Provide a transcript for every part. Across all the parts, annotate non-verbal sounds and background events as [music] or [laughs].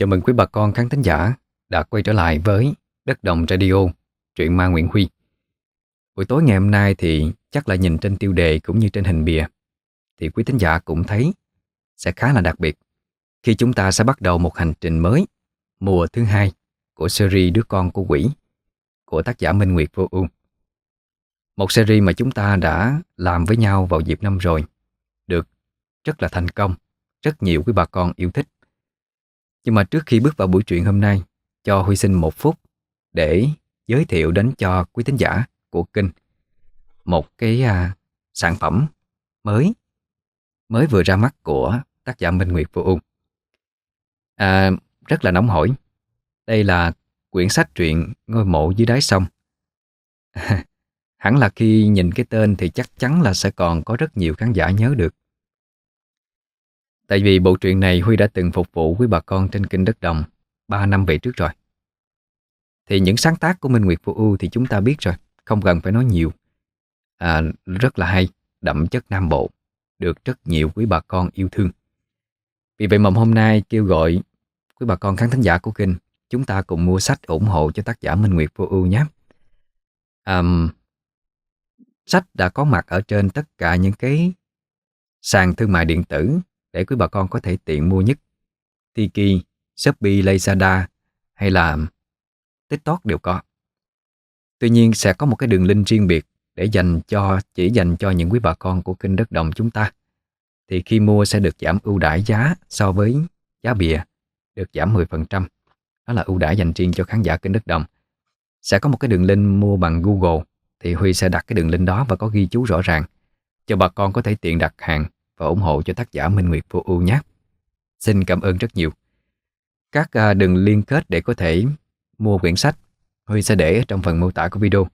Chào mừng quý bà con khán thính giả đã quay trở lại với Đất Đồng Radio, truyện ma Nguyễn Huy. Buổi tối ngày hôm nay thì chắc là nhìn trên tiêu đề cũng như trên hình bìa thì quý thính giả cũng thấy sẽ khá là đặc biệt khi chúng ta sẽ bắt đầu một hành trình mới mùa thứ hai của series Đứa con của quỷ của tác giả Minh Nguyệt Vô Ưu. Một series mà chúng ta đã làm với nhau vào dịp năm rồi, được rất là thành công, rất nhiều quý bà con yêu thích. Nhưng mà trước khi bước vào buổi truyện hôm nay, cho Huy xin một phút để giới thiệu đến cho quý thính giả của kênh một cái à, sản phẩm mới mới vừa ra mắt của tác giả Minh Nguyệt Vô Ung. À, rất là nóng hổi. Đây là quyển sách truyện Ngôi mộ dưới đáy sông. [laughs] hẳn là khi nhìn cái tên thì chắc chắn là sẽ còn có rất nhiều khán giả nhớ được. Tại vì bộ truyện này Huy đã từng phục vụ với bà con trên kênh Đất Đồng 3 năm về trước rồi. Thì những sáng tác của Minh Nguyệt Vô Ưu thì chúng ta biết rồi, không cần phải nói nhiều. À, rất là hay, đậm chất Nam Bộ, được rất nhiều quý bà con yêu thương. Vì vậy mầm hôm nay kêu gọi quý bà con khán thính giả của kênh chúng ta cùng mua sách ủng hộ cho tác giả Minh Nguyệt Vô Ưu nhé. à, sách đã có mặt ở trên tất cả những cái sàn thương mại điện tử để quý bà con có thể tiện mua nhất. Tiki, Shopee, Lazada hay là TikTok đều có. Tuy nhiên sẽ có một cái đường link riêng biệt để dành cho chỉ dành cho những quý bà con của kênh Đất Đồng chúng ta. Thì khi mua sẽ được giảm ưu đãi giá so với giá bìa, được giảm 10%. Đó là ưu đãi dành riêng cho khán giả kênh Đất Đồng. Sẽ có một cái đường link mua bằng Google thì Huy sẽ đặt cái đường link đó và có ghi chú rõ ràng cho bà con có thể tiện đặt hàng và ủng hộ cho tác giả Minh Nguyệt Vô U nhé. Xin cảm ơn rất nhiều. Các đừng đường liên kết để có thể mua quyển sách Huy sẽ để trong phần mô tả của video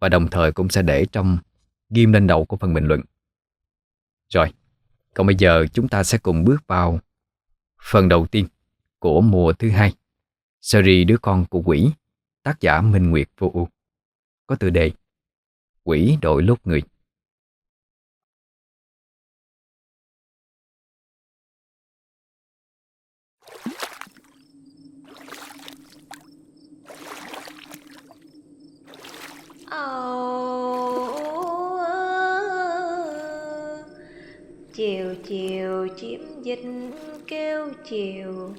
và đồng thời cũng sẽ để trong ghim lên đầu của phần bình luận. Rồi, còn bây giờ chúng ta sẽ cùng bước vào phần đầu tiên của mùa thứ hai series Đứa con của quỷ tác giả Minh Nguyệt Vô U có tựa đề Quỷ đội lốt người. Chiều chiều chim dịch kêu chiều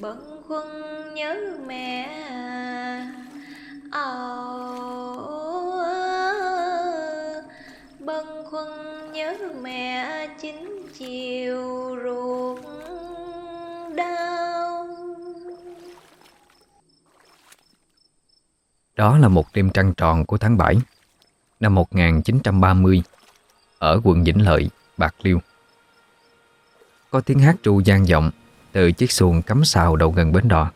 bận khuân nhớ mẹ ồ bận khuân nhớ mẹ chính chiều ruột đau Đó là một đêm trăng tròn của tháng 7 năm 1930 ở quận Vĩnh Lợi, Bạc Liêu. Có tiếng hát ru gian vọng từ chiếc xuồng cắm sào đầu gần bến đò.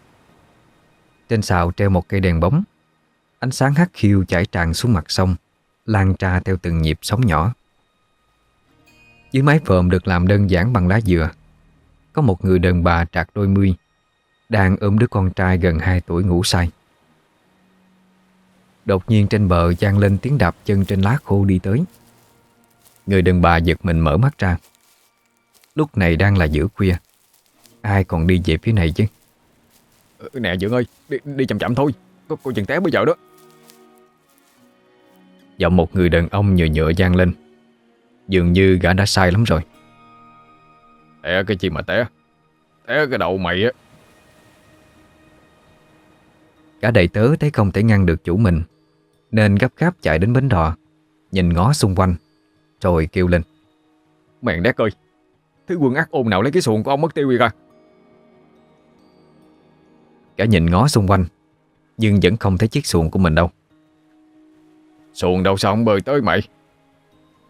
Trên sào treo một cây đèn bóng, ánh sáng hắt khiêu chảy tràn xuống mặt sông, lan tra theo từng nhịp sóng nhỏ. Dưới mái phòm được làm đơn giản bằng lá dừa, có một người đàn bà trạc đôi mươi, đang ôm đứa con trai gần 2 tuổi ngủ say. Đột nhiên trên bờ vang lên tiếng đạp chân trên lá khô đi tới. Người đàn bà giật mình mở mắt ra. Lúc này đang là giữa khuya. Ai còn đi về phía này chứ? Ừ, Nè Dượng ơi, đi, đi chậm chậm thôi, có cô chừng té bây giờ đó. Giọng một người đàn ông nhựa nhựa vang lên. Dường như gã đã sai lắm rồi. Té cái chi mà té, té cái đầu mày á. Cả đầy tớ thấy không thể ngăn được chủ mình Nên gấp gáp chạy đến bến đò Nhìn ngó xung quanh Rồi kêu lên Mẹn đét ơi, thứ quân ác ôn nào lấy cái xuồng của ông mất tiêu vậy coi Cả nhìn ngó xung quanh Nhưng vẫn không thấy chiếc xuồng của mình đâu Xuồng đâu sao không bơi tới mày?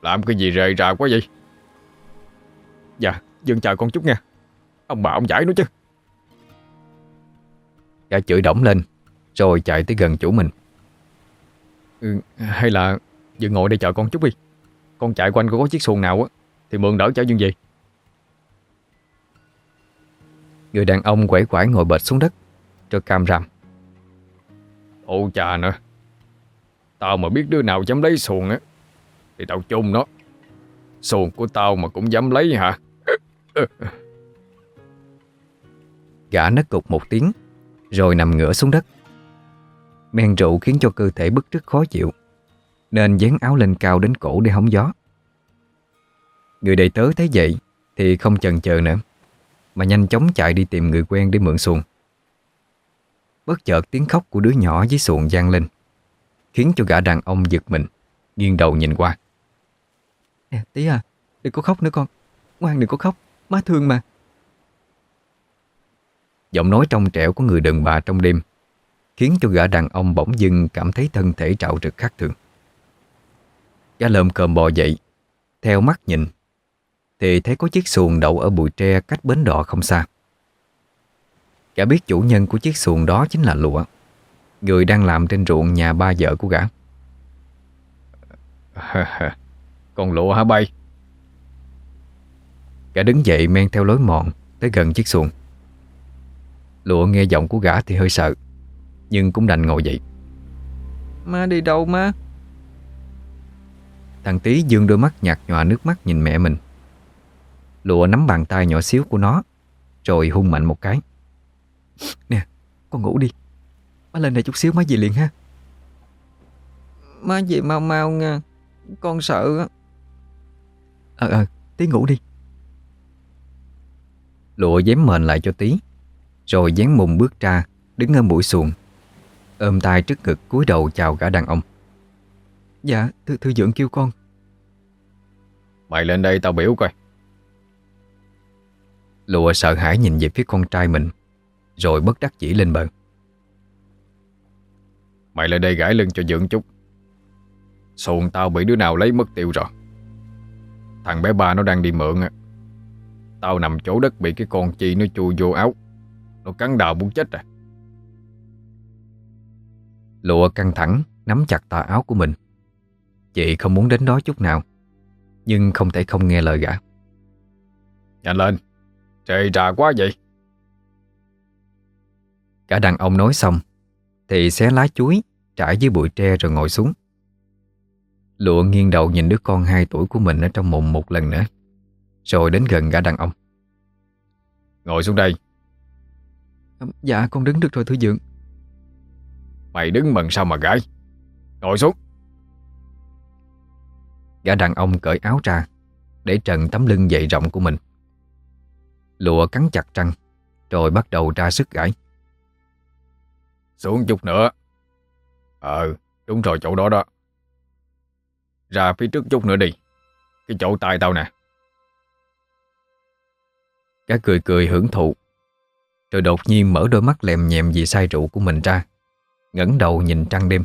Làm cái gì rời rà quá vậy? Dạ, Dương chờ con chút nha. Ông bà ông giải nó chứ. Cả chửi đổng lên Rồi chạy tới gần chủ mình Ừ, hay là dừng ngồi đây chờ con chút đi. Con chạy quanh có chiếc xuồng nào á thì mượn đỡ chở Dương gì Người đàn ông quẩy quải ngồi bệt xuống đất Rồi cam rằm Ô chà nữa. Tao mà biết đứa nào dám lấy xuồng á thì tao chung nó. Xuồng của tao mà cũng dám lấy hả? [laughs] Gã nấc cục một tiếng Rồi nằm ngửa xuống đất Men rượu khiến cho cơ thể bức rất khó chịu Nên dán áo lên cao đến cổ để hóng gió Người đầy tớ thấy vậy Thì không chần chờ nữa Mà nhanh chóng chạy đi tìm người quen để mượn xuồng. Bất chợt tiếng khóc của đứa nhỏ dưới xuồng vang lên Khiến cho gã đàn ông giật mình Nghiêng đầu nhìn qua. Nè tí à Đừng có khóc nữa con. Ngoan đừng có khóc Má thương mà. Giọng nói trong trẻo của người đàn bà trong đêm Khiến cho gã đàn ông bỗng dưng Cảm thấy thân thể trạo trực khác thường. Gã lợm cơm bò dậy Theo mắt nhìn Thì thấy có chiếc xuồng đậu ở bụi tre Cách bến đò không xa. Gã biết chủ nhân của chiếc xuồng đó chính là Lụa Người đang làm trên ruộng nhà ba vợ của gã. [laughs] Con lụa hả bay? Gã đứng dậy men theo lối mòn Tới gần chiếc xuồng. Lụa nghe giọng của gã thì hơi sợ Nhưng cũng đành ngồi dậy. Má đi đâu má Thằng tí dương đôi mắt nhạt nhòa nước mắt nhìn mẹ mình Lụa nắm bàn tay nhỏ xíu của nó Rồi hung mạnh một cái. Nè con ngủ đi. Má lên đây chút xíu má về liền ha. Má về mau mau nha. Con sợ Ờ ờ tí ngủ đi. Lụa dám mền lại cho tí Rồi dán mùng bước ra Đứng ở mũi xuồng Ôm tay trước ngực cúi đầu chào gã đàn ông. Dạ thư, thư dưỡng kêu con. Mày lên đây tao biểu coi Lụa sợ hãi nhìn về phía con trai mình Rồi bất đắc chỉ lên bờ. Mày lên đây gãi lưng cho dưỡng chút. Xuồng tao bị đứa nào lấy mất tiêu rồi. Thằng bé ba nó đang đi mượn á. Tao nằm chỗ đất bị cái con chi nó chui vô áo. Nó cắn đào muốn chết à. Lụa căng thẳng Nắm chặt tà áo của mình. Chị không muốn đến đó chút nào Nhưng không thể không nghe lời gã. Nhanh lên Trời trà quá vậy. Cả đàn ông nói xong Thì xé lá chuối Trải dưới bụi tre rồi ngồi xuống. Lụa nghiêng đầu nhìn đứa con 2 tuổi của mình Ở trong mồm một lần nữa Rồi đến gần gã đàn ông. Ngồi xuống đây. Dạ con đứng được rồi thư dưỡng Mày đứng mần sao mà gãi? Ngồi xuống. Gã đàn ông cởi áo ra Để trần tấm lưng dày rộng của mình Lụa cắn chặt răng Rồi bắt đầu ra sức gãi. Xuống chút nữa. Ờ đúng rồi chỗ đó đó. Ra phía trước chút nữa đi. Cái chỗ tay tao nè. Gã cười cười hưởng thụ Rồi đột nhiên mở đôi mắt lèm nhèm vì say rượu của mình ra ngẩng đầu nhìn trăng đêm.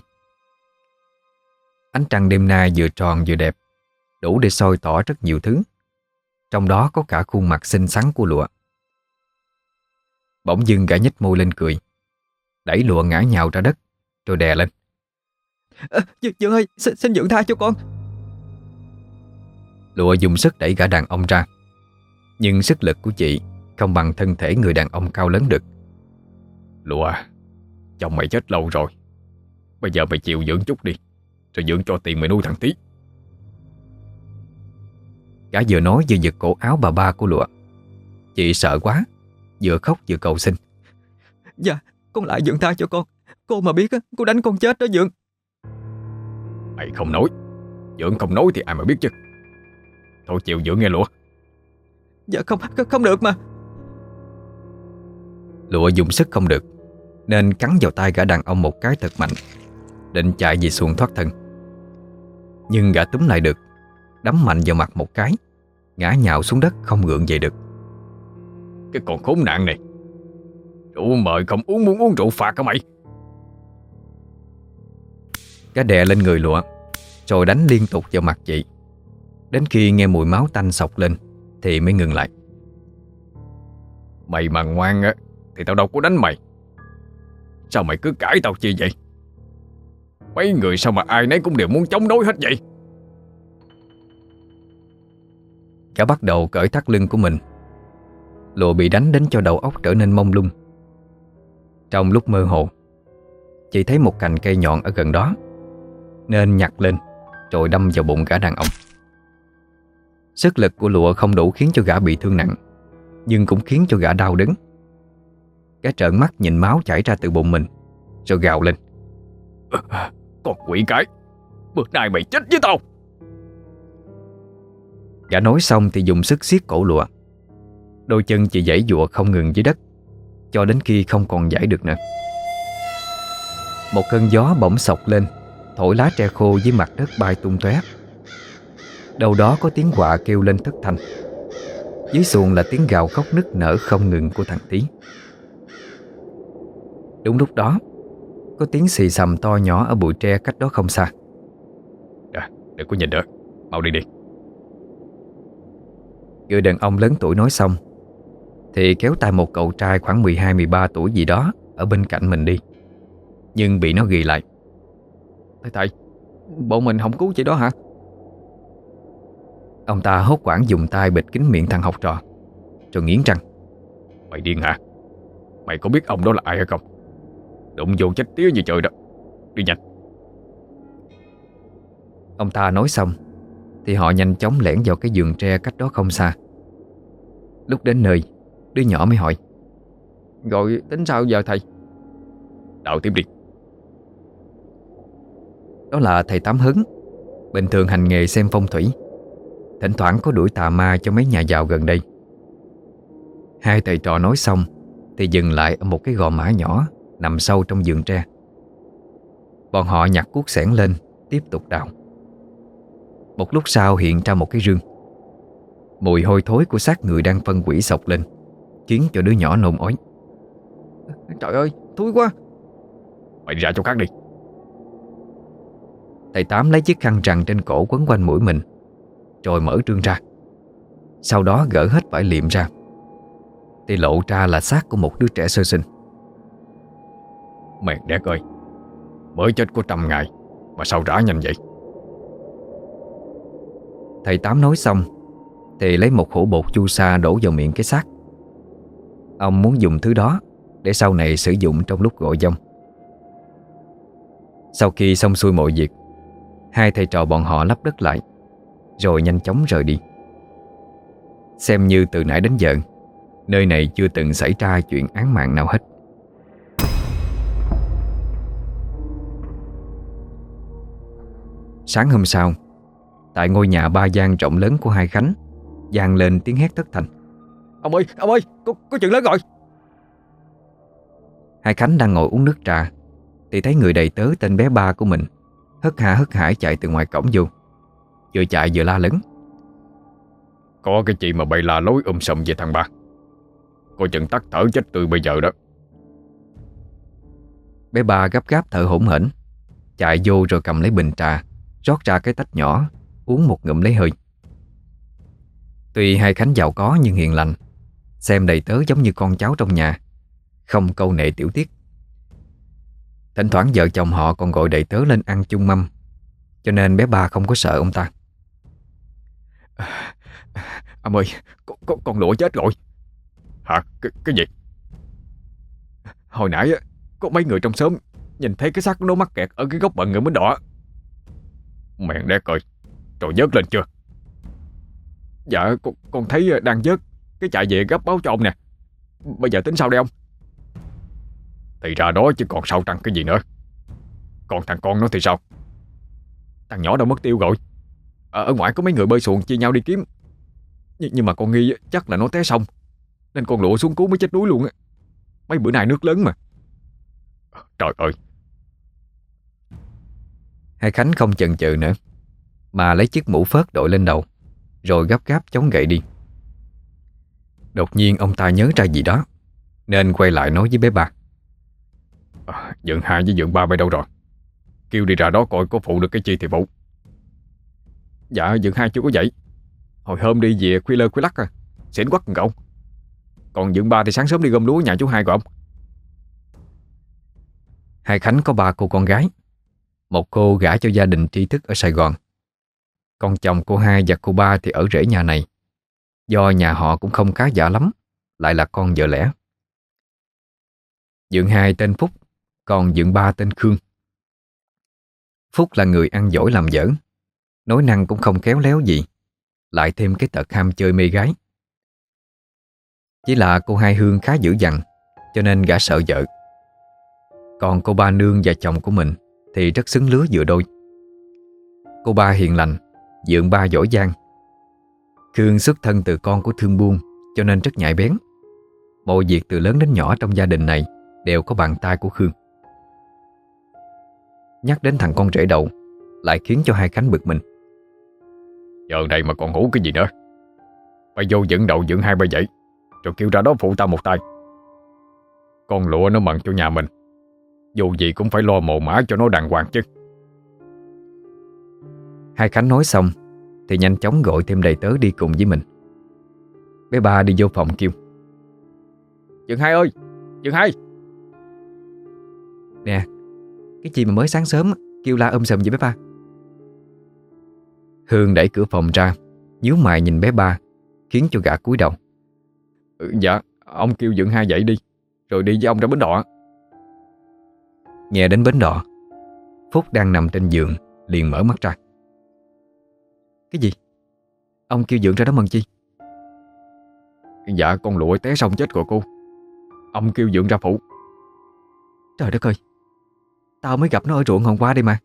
Ánh trăng đêm nay vừa tròn vừa đẹp Đủ để soi tỏ rất nhiều thứ Trong đó có cả khuôn mặt xinh xắn của lụa. Bỗng dưng gã nhếch môi lên cười. Đẩy lụa ngã nhào ra đất Rồi đè lên. À, Dượng ơi xin, xin Dượng tha cho con. Lụa dùng sức đẩy gã đàn ông ra. Nhưng sức lực của chị Không bằng thân thể người đàn ông cao lớn được. Lụa Chồng mày chết lâu rồi. Bây giờ mày chịu dưỡng chút đi Rồi dưỡng cho tiền mày nuôi thằng tí Gã vừa nói vừa giật cổ áo bà ba của lụa. Chị sợ quá Vừa khóc vừa cầu xin. Dạ con lại dưỡng tha cho con. Cô mà biết cô đánh con chết đó dưỡng Mày không nói. Dưỡng không nói thì ai mà biết chứ? Thôi chịu dưỡng nghe lụa. Dạ không không được mà. Lụa dùng sức không được Nên cắn vào tay gã đàn ông một cái thật mạnh Định chạy về xuồng thoát thân. Nhưng gã túm lại được Đấm mạnh vào mặt một cái Ngã nhào xuống đất không gượng dậy được. Cái con khốn nạn này. Rượu mời không uống muốn uống rượu phạt hả mày? Gã đè lên người lụa Rồi đánh liên tục vào mặt chị. Đến khi nghe mùi máu tanh sọc lên Thì mới ngừng lại. Mày mà ngoan á Thì tao đâu có đánh mày. Sao mày cứ cãi tao chi vậy? Mấy người sao mà ai nấy cũng đều muốn chống đối hết vậy Gã bắt đầu cởi thắt lưng của mình. Lụa bị đánh đến cho đầu óc trở nên mông lung. Trong lúc mơ hồ Chị thấy một cành cây nhọn ở gần đó, Nên nhặt lên, Rồi đâm vào bụng gã đàn ông. Sức lực của lụa không đủ khiến cho gã bị thương nặng, Nhưng cũng khiến cho gã đau đớn. Gã trợn mắt nhìn máu chảy ra từ bụng mình, Rồi gào lên. [laughs] Con quỷ cái, Bữa nay mày chết với tao. Gã nói xong thì dùng sức siết cổ lụa. Đôi chân chỉ giãy dụa không ngừng dưới đất Cho đến khi không còn giải được nữa. Một cơn gió bỗng sọc lên Thổi lá tre khô dưới mặt đất bay tung tóe. Đâu đó có tiếng quạ kêu lên thất thanh. Dưới xuồng là tiếng gào khóc nức nở không ngừng của thằng Tí Đúng lúc đó Có tiếng xì xầm to nhỏ ở bụi tre cách đó không xa. À, Đừng có nhìn nữa. Mau đi đi. Người đàn ông lớn tuổi nói xong Thì kéo tay một cậu trai khoảng 12-13 tuổi gì đó Ở bên cạnh mình đi. Nhưng bị nó ghi lại. Thầy thầy Bộ mình không cứu chị đó hả? Ông ta hốt quảng dùng tay bịt kín miệng thằng học trò Rồi nghiến răng. Mày điên hả? Mày có biết ông đó là ai hay không? Đụng vô chết tía như trời đó. Đi nhanh. Ông ta nói xong Thì họ nhanh chóng lẻn vào cái giường tre cách đó không xa. Lúc đến nơi Đứa nhỏ mới hỏi Rồi tính sao giờ thầy? Đạo tiếp đi. Đó là thầy Tám Hứng Bình thường hành nghề xem phong thủy. Thỉnh thoảng có đuổi tà ma cho mấy nhà giàu gần đây. Hai thầy trò nói xong Thì dừng lại ở một cái gò mã nhỏ Nằm sâu trong giường tre. Bọn họ nhặt cuốc sẻn lên Tiếp tục đào một lúc sau hiện ra một cái rương. Mùi hôi thối của xác người đang phân quỷ sộc lên Khiến cho đứa nhỏ nôn ói. Trời ơi, thúi quá. Mày đi ra chỗ khác đi. Thầy Tám lấy chiếc khăn rằn trên cổ quấn quanh mũi mình Rồi mở trương ra. Sau đó gỡ hết vải liệm ra. Thì lộ ra là xác của một đứa trẻ sơ sinh. Mẹ đẻ ơi Mới chết có trăm ngày Mà sao rã nhanh vậy? Thầy Tám nói xong, Thì lấy một hũ bột chu sa đổ vào miệng cái xác. Ông muốn dùng thứ đó Để sau này sử dụng trong lúc gọi dông. Sau khi xong xuôi mọi việc, Hai thầy trò bọn họ lắp đất lại, Rồi nhanh chóng rời đi. Xem như từ nãy đến giờ, Nơi này chưa từng xảy ra chuyện án mạng nào hết. Sáng hôm sau Tại ngôi nhà ba gian rộng lớn của hai Khánh vang lên tiếng hét thất thành. Ông ơi, ông ơi, có, có chuyện lớn rồi. Hai Khánh đang ngồi uống nước trà Thì thấy người đầy tớ tên bé ba của mình Hất hả hất hải chạy từ ngoài cổng vô Vừa chạy vừa la lớn. Có cái chị mà bày la lối um sùm về thằng ba. Coi chừng tắt thở chết từ bây giờ đó. Bé ba gấp gáp thở hổn hển Chạy vô rồi cầm lấy bình trà Rót ra cái tách nhỏ Uống một ngụm lấy hơi. Tuy hai Khánh giàu có nhưng hiền lành Xem đầy tớ giống như con cháu trong nhà Không câu nệ tiểu tiết. Thỉnh thoảng vợ chồng họ còn gọi đầy tớ lên ăn chung mâm Cho nên bé ba không có sợ ông ta. À, Ông ơi Con, con, con lụa chết rồi. Hả cái, cái gì? Hồi nãy Có mấy người trong xóm Nhìn thấy cái xác nó mắc kẹt ở cái góc bận người mới đỏ Mẹ đe cười rồi vớt lên chưa? Dạ con, con thấy ờ, đang vớt. Cái chạy về gấp báo cho ông nè. Bây giờ tính sao đây ông. Thì ra đó chứ còn sao trăng cái gì nữa. Còn thằng con nó thì sao? Thằng nhỏ đâu mất tiêu rồi. À, Ở ngoài có mấy người bơi xuồng chia nhau đi kiếm. Nh Nhưng mà con nghi chắc là nó té xong Nên con lụa xuống cứu mới chết đuối luôn á. Mấy bữa nay nước lớn mà. Ờ, trời ơi. Hai Khánh không chần chừ nữa. Mà lấy chiếc mũ phớt đội lên đầu Rồi gấp gáp chống gậy đi. Đột nhiên ông ta nhớ ra gì đó Nên quay lại nói với bé ba. À, Dượng hai với dượng ba bay đâu rồi? Kêu đi ra đó coi có phụ được cái chi thì phụ. Dạ dượng hai chưa có dậy. Hồi hôm đi về khuya lơ khuya lắc à Xỉn quắc cậu. Còn dượng ba thì sáng sớm đi gom lúa nhà chú hai của ông. Hai Khánh có ba cô con gái. Một cô gả cho gia đình tri thức ở Sài Gòn con chồng cô hai và cô ba thì ở rễ nhà này. Do nhà họ cũng không khá giả lắm, Lại là con vợ lẽ. Dượng hai tên Phúc, Còn dượng ba tên Khương. Phúc là người ăn giỏi làm dở, Nói năng cũng không khéo léo gì, Lại thêm cái tật ham chơi mê gái. Chỉ là cô hai Hương khá dữ dằn, Cho nên gã sợ vợ. Còn cô ba nương và chồng của mình Thì rất xứng lứa vừa đôi. Cô ba hiền lành Dượng ba giỏi giang. Khương xuất thân từ con của thương buôn, Cho nên rất nhạy bén. Mọi việc từ lớn đến nhỏ trong gia đình này Đều có bàn tay của Khương. Nhắc đến thằng con rể đầu Lại khiến cho hai Khánh bực mình. Giờ đây mà còn ngủ cái gì nữa? Phải vô dựng đầu dựng hai ba dãy, Rồi kêu ra đó phụ ta một tay. Con lụa nó mận cho nhà mình, Dù gì cũng phải lo mồ mã cho nó đàng hoàng chứ. Hai Khánh nói xong Thì nhanh chóng gọi thêm đầy tớ đi cùng với mình. Bé ba đi vô phòng kêu Dượng hai ơi Dượng hai. Nè Cái gì mà mới sáng sớm Kêu la um ôm sầm với bé ba. Hương đẩy cửa phòng ra nhíu mày nhìn bé ba Khiến cho gã cúi đầu. Ừ, Dạ Ông kêu Dượng hai dậy đi Rồi đi với ông ra bến đỏ. Nghe đến bến đỏ Phúc đang nằm trên giường Liền mở mắt ra. Cái gì? Ông kêu Dượng ra đó mừng chi? Dạ con lụi té xong chết rồi cô. Ông kêu Dượng ra phụ Trời đất ơi Tao mới gặp nó ở ruộng hôm qua đây mà.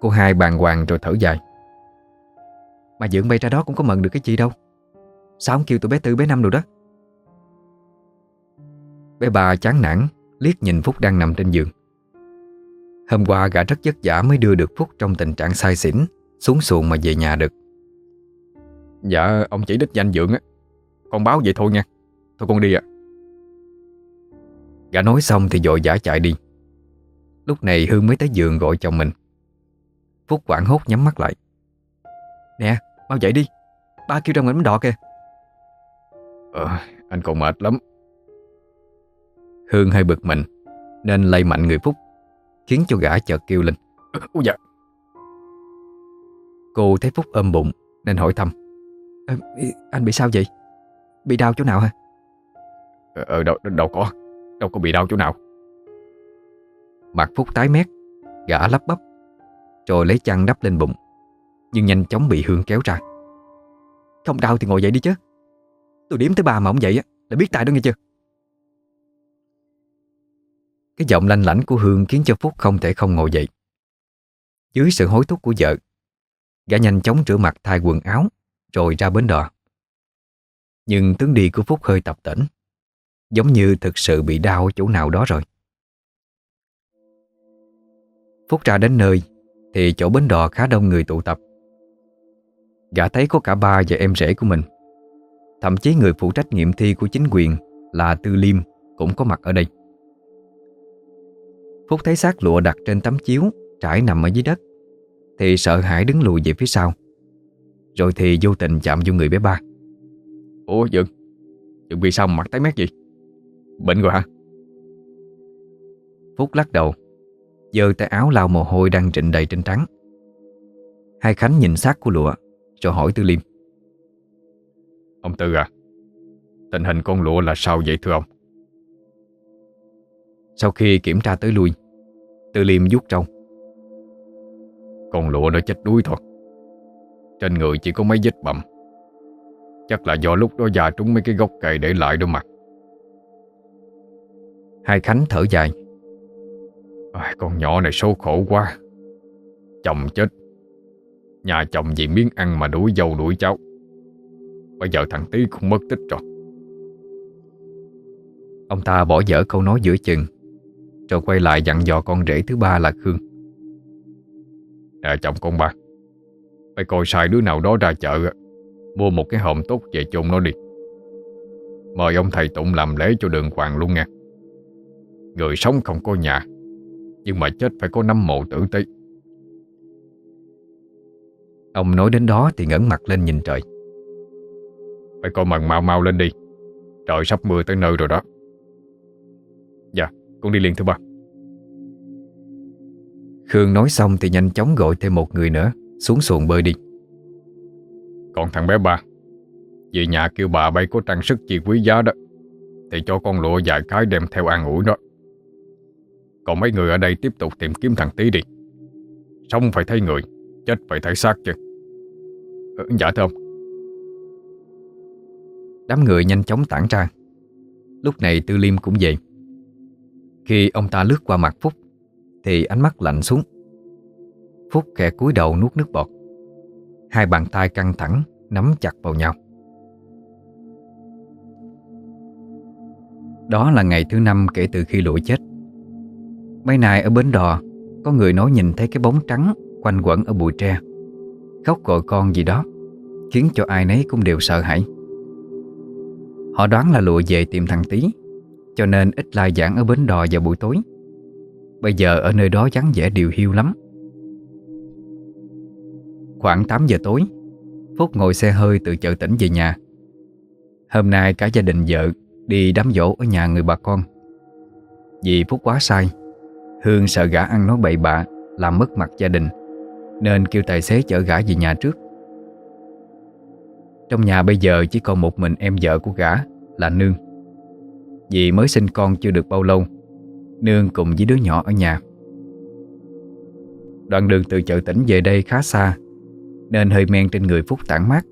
Cô hai bàng hoàng rồi thở dài. Mà Dượng bay ra đó cũng có mận được cái gì đâu. Sao không kêu tụi bé tư bé năm rồi đó? Bé ba chán nản Liếc nhìn Phúc đang nằm trên giường. Hôm qua gã rất vất vả mới đưa được Phúc trong tình trạng say xỉn Xuống xuồng mà về nhà được. Dạ ông chỉ đích danh Dượng á. Con báo vậy thôi nha. Thôi con đi ạ. Gã nói xong thì dội vã chạy đi. Lúc này Hương mới tới giường gọi chồng mình. Phúc quảng hốt nhắm mắt lại. Nè mau dậy đi. Ba kêu ra ngoài bánh đỏ kìa. Ờ anh còn mệt lắm. Hương hơi bực mình Nên lay mạnh người Phúc Khiến cho gã chợt kêu lên. Ôi dạ Cô thấy Phúc ôm bụng Nên hỏi thăm. "Ờ, Anh bị sao vậy? Bị đau chỗ nào hả? Ờ, ờ đâu, đâu có Đâu có bị đau chỗ nào. Mặt Phúc tái mét Gã lắp bắp Rồi lấy chăn đắp lên bụng Nhưng nhanh chóng bị Hương kéo ra. Không đau thì ngồi dậy đi chứ. Tôi điểm tới bà mà ông dậy á Là biết tại đó nghe chưa? Cái giọng lanh lảnh của Hương Khiến cho Phúc không thể không ngồi dậy. Dưới sự hối thúc của vợ Gã nhanh chóng rửa mặt, thay quần áo, Rồi ra bến đò. Nhưng tướng đi của Phúc hơi tập tỉnh, Giống như thực sự bị đau chỗ nào đó rồi. Phúc ra đến nơi Thì chỗ bến đò khá đông người tụ tập. Gã thấy có cả ba và em rể của mình. Thậm chí người phụ trách nghiệm thi của chính quyền Là Tư Liêm Cũng có mặt ở đây. Phúc thấy xác lụa đặt trên tấm chiếu Trải nằm ở dưới đất. Thì sợ hãi đứng lùi về phía sau. Rồi thì vô tình chạm vô người bé ba. Ủa Dượng Dượng bị sao mặt tái mét gì Bệnh rồi hả? Phúc lắc đầu giơ tay áo lau mồ hôi đang trịnh đầy trên trắng Hai Khánh nhìn xác của lụa Rồi hỏi Tư Liêm. Ông Tư à Tình hình con lụa là sao vậy thưa ông? Sau khi kiểm tra tới lui Tư Liêm vuốt trông Con lụa nó chết đuối thôi Trên người chỉ có mấy vết bầm. Chắc là do lúc đó già trúng mấy cái gốc cây để lại đó mà. Hai Khánh thở dài. À, Con nhỏ này số khổ quá. Chồng chết. Nhà chồng vì miếng ăn mà đuổi dâu đuổi cháu. Bây giờ thằng Tí cũng mất tích rồi. Ông ta bỏ dở câu nói giữa chừng Rồi quay lại dặn dò con rể thứ ba là Khương à, chồng con ba. Phải coi sai đứa nào đó ra chợ Mua một cái hòm tốt về chôn nó đi. Mời ông thầy Tụng làm lễ cho đường hoàng luôn nha. Người sống không có nhà Nhưng mà chết phải có năm mộ tử tế. Ông nói đến đó thì ngẩng mặt lên nhìn trời. Phải coi mần mau mau lên đi. Trời sắp mưa tới nơi rồi đó. Dạ con đi liền thưa ba. Khương nói xong thì nhanh chóng gọi thêm một người nữa Xuống xuồng bơi đi. Còn thằng bé ba Vì nhà kêu bà bay có trang sức chi quý giá đó Thì cho con lụa vài cái đem theo ăn ủi đó Còn mấy người ở đây tiếp tục tìm kiếm thằng tí đi. Sống phải thấy người Chết phải thấy xác chứ. Ừ, Dạ thưa ông. Đám người nhanh chóng tản ra. Lúc này Tư Liêm cũng vậy Khi ông ta lướt qua mặt Phúc thì ánh mắt lạnh xuống. Phúc khẽ cúi đầu nuốt nước bọt. Hai bàn tay căng thẳng, Nắm chặt vào nhau. Đó là ngày thứ năm kể từ khi lũi chết. Mấy nay ở bến đò, Có người nói nhìn thấy cái bóng trắng Quanh quẩn ở bụi tre. Khóc gọi con gì đó, Khiến cho ai nấy cũng đều sợ hãi. Họ đoán là lụa về tìm thằng Tý, Cho nên ít lai giảng ở bến đò vào buổi tối. Bây giờ ở nơi đó vắng vẻ điều hiu lắm. Khoảng 8 giờ tối, Phúc ngồi xe hơi từ chợ tỉnh về nhà. Hôm nay cả gia đình vợ Đi đám dỗ ở nhà người bà con. Vì Phúc quá sai, Hương sợ gã ăn nói bậy bạ, Làm mất mặt gia đình, Nên kêu tài xế chở gã về nhà trước. Trong nhà bây giờ chỉ còn một mình em vợ của gã Là Nương. Vì mới sinh con chưa được bao lâu Nương cùng với đứa nhỏ ở nhà. Đoạn đường từ chợ tỉnh về đây khá xa Nên hơi men trên người Phúc tản mát.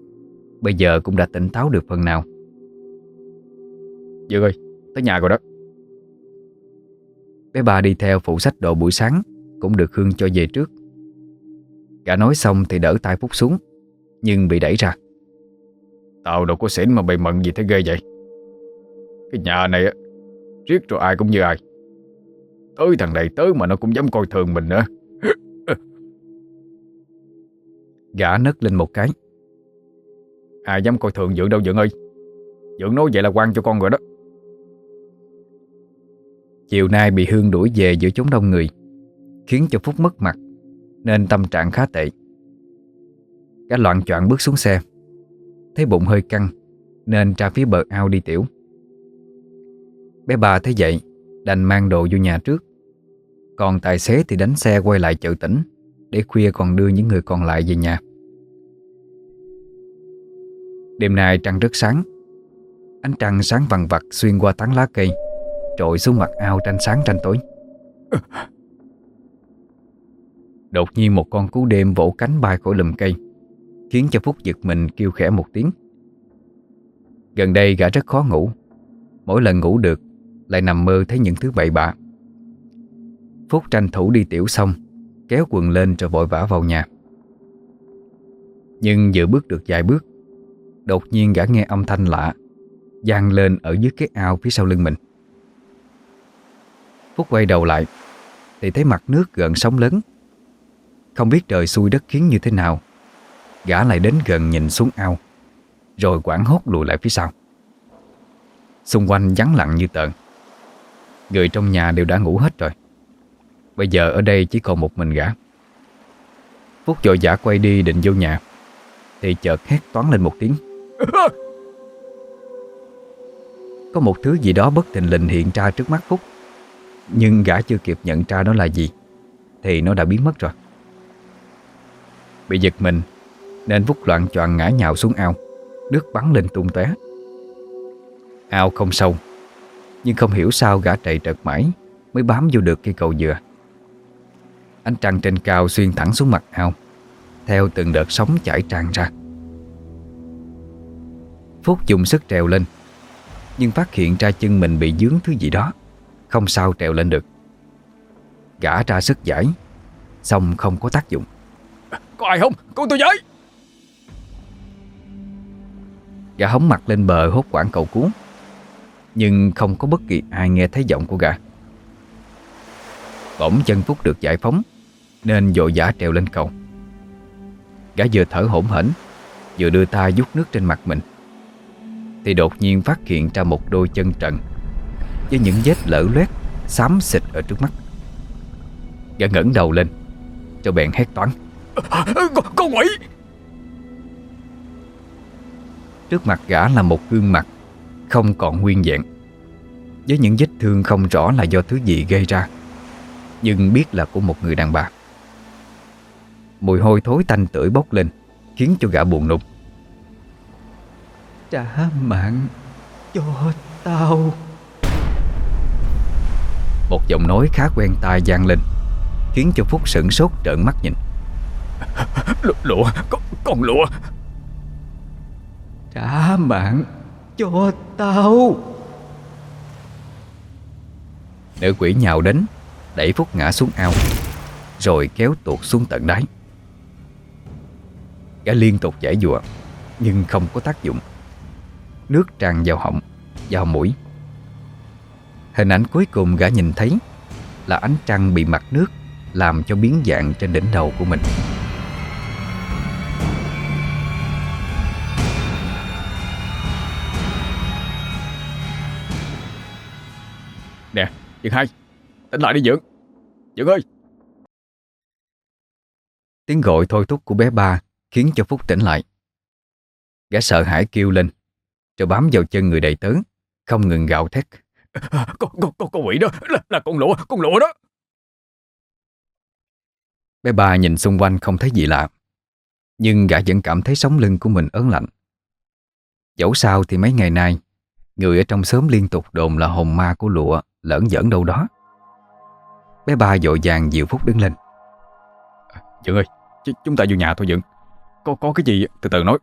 Bây giờ cũng đã tỉnh táo được phần nào. Dương ơi, tới nhà rồi đó. Bé ba đi theo phụ sách đồ buổi sáng Cũng được Hương cho về trước. Cả nói xong thì đỡ tay Phúc xuống Nhưng bị đẩy ra. Tao đâu có xỉn mà bày mận gì thế ghê vậy? Cái nhà này á Riết rồi ai cũng như ai Tới thằng này tới mà nó cũng dám coi thường mình nữa [laughs] Gã nấc lên một cái. Ai dám coi thường Dượng đâu Dượng ơi. Dượng nói vậy là quan cho con rồi đó. Chiều nay bị Hương đuổi về giữa chốn đông người, Khiến cho Phúc mất mặt, Nên tâm trạng khá tệ. Cả loạn choạng bước xuống xe, Thấy bụng hơi căng, Nên ra phía bờ ao đi tiểu. Bé bà thấy vậy, Đành mang đồ vô nhà trước. Còn tài xế thì đánh xe quay lại chợ tỉnh, Để khuya còn đưa những người còn lại về nhà. Đêm nay trăng rất sáng. Ánh trăng sáng vằn vặt xuyên qua tán lá cây, Trội xuống mặt ao tranh sáng tranh tối. Đột nhiên một con cú đêm vỗ cánh bay khỏi lùm cây, Khiến cho Phúc giật mình kêu khẽ một tiếng. Gần đây gã rất khó ngủ. Mỗi lần ngủ được, Lại nằm mơ thấy những thứ bậy bạ. Phúc tranh thủ đi tiểu xong Kéo quần lên rồi vội vã vào nhà. Nhưng vừa bước được vài bước, Đột nhiên gã nghe âm thanh lạ, vang lên ở dưới cái ao phía sau lưng mình. Phúc quay đầu lại, Thì thấy mặt nước gần sóng lớn. Không biết trời xui đất khiến như thế nào, Gã lại đến gần nhìn xuống ao, Rồi quảng hốt lùi lại phía sau. Xung quanh vắng lặng như tợn Người trong nhà đều đã ngủ hết rồi. Bây giờ ở đây chỉ còn một mình gã. Phúc vội vã quay đi định vô nhà. Thì chợt hét toán lên một tiếng. Có một thứ gì đó bất thình lình hiện ra trước mắt Phúc. Nhưng gã chưa kịp nhận ra nó là gì, Thì nó đã biến mất rồi. Bị giật mình, Nên Phúc loạn choạng ngã nhào xuống ao. Nước bắn lên tung tóe. Ao không sâu, Nhưng không hiểu sao gã chạy trật mãi Mới bám vô được cây cầu dừa. Ánh trăng trên cao xuyên thẳng xuống mặt ao Theo từng đợt sóng chảy tràn ra. Phúc dùng sức trèo lên Nhưng phát hiện ra chân mình bị dướng thứ gì đó Không sao trèo lên được. Gã ra sức giải Xong không có tác dụng. Có ai không? Cứu tôi với! Gã hóng mặt lên bờ hốt quảng cầu cứu Nhưng không có bất kỳ ai nghe thấy giọng của gã. Bỗng chân Phúc được giải phóng Nên vội vã trèo lên cầu. Gã vừa thở hổn hển Vừa đưa tay dút nước trên mặt mình Thì đột nhiên phát hiện ra một đôi chân trần Với những vết lở loét Xám xịt ở trước mắt. Gã ngẩng đầu lên Cho bèn hét toán Con, con quỷ! Trước mặt gã là một gương mặt Không còn nguyên vẹn Với những vết thương không rõ là do thứ gì gây ra Nhưng biết là của một người đàn bà Mùi hôi thối tanh tưởi bốc lên Khiến cho gã buồn nôn. Trả mạng cho tao. Một giọng nói khá quen tai vang lên Khiến cho Phúc sửng sốt trợn mắt nhìn. [laughs] Lụa, lụa con, con lụa. Trả mạng cho tao. Nữ quỷ nhào đến Đẩy Phúc ngã xuống ao Rồi kéo tuột xuống tận đáy Gã liên tục giải dụa Nhưng không có tác dụng. Nước tràn vào họng Vào mũi. Hình ảnh cuối cùng gã nhìn thấy Là ánh trăng bị mặt nước Làm cho biến dạng trên đỉnh đầu của mình. Nè Dượng hai Tỉnh lại đi Dượng Dượng ơi. Tiếng gọi thôi thúc của bé ba Khiến cho Phúc tỉnh lại. Gã sợ hãi kêu lên Rồi bám vào chân người đầy tớ Không ngừng gạo thét. [laughs] Con, con, con, con quỷ đó là, là con lụa Con lụa đó. Bé ba nhìn xung quanh không thấy gì lạ Nhưng gã vẫn cảm thấy sống lưng của mình ớn lạnh. Dẫu sao thì mấy ngày nay Người ở trong xóm liên tục đồn là hồn ma của lụa Lỡn giỡn đâu đó. Bé ba dội vàng dịu Phúc đứng lên. À, Dượng ơi ch Chúng ta vô nhà thôi Dượng có, có cái gì từ từ nói.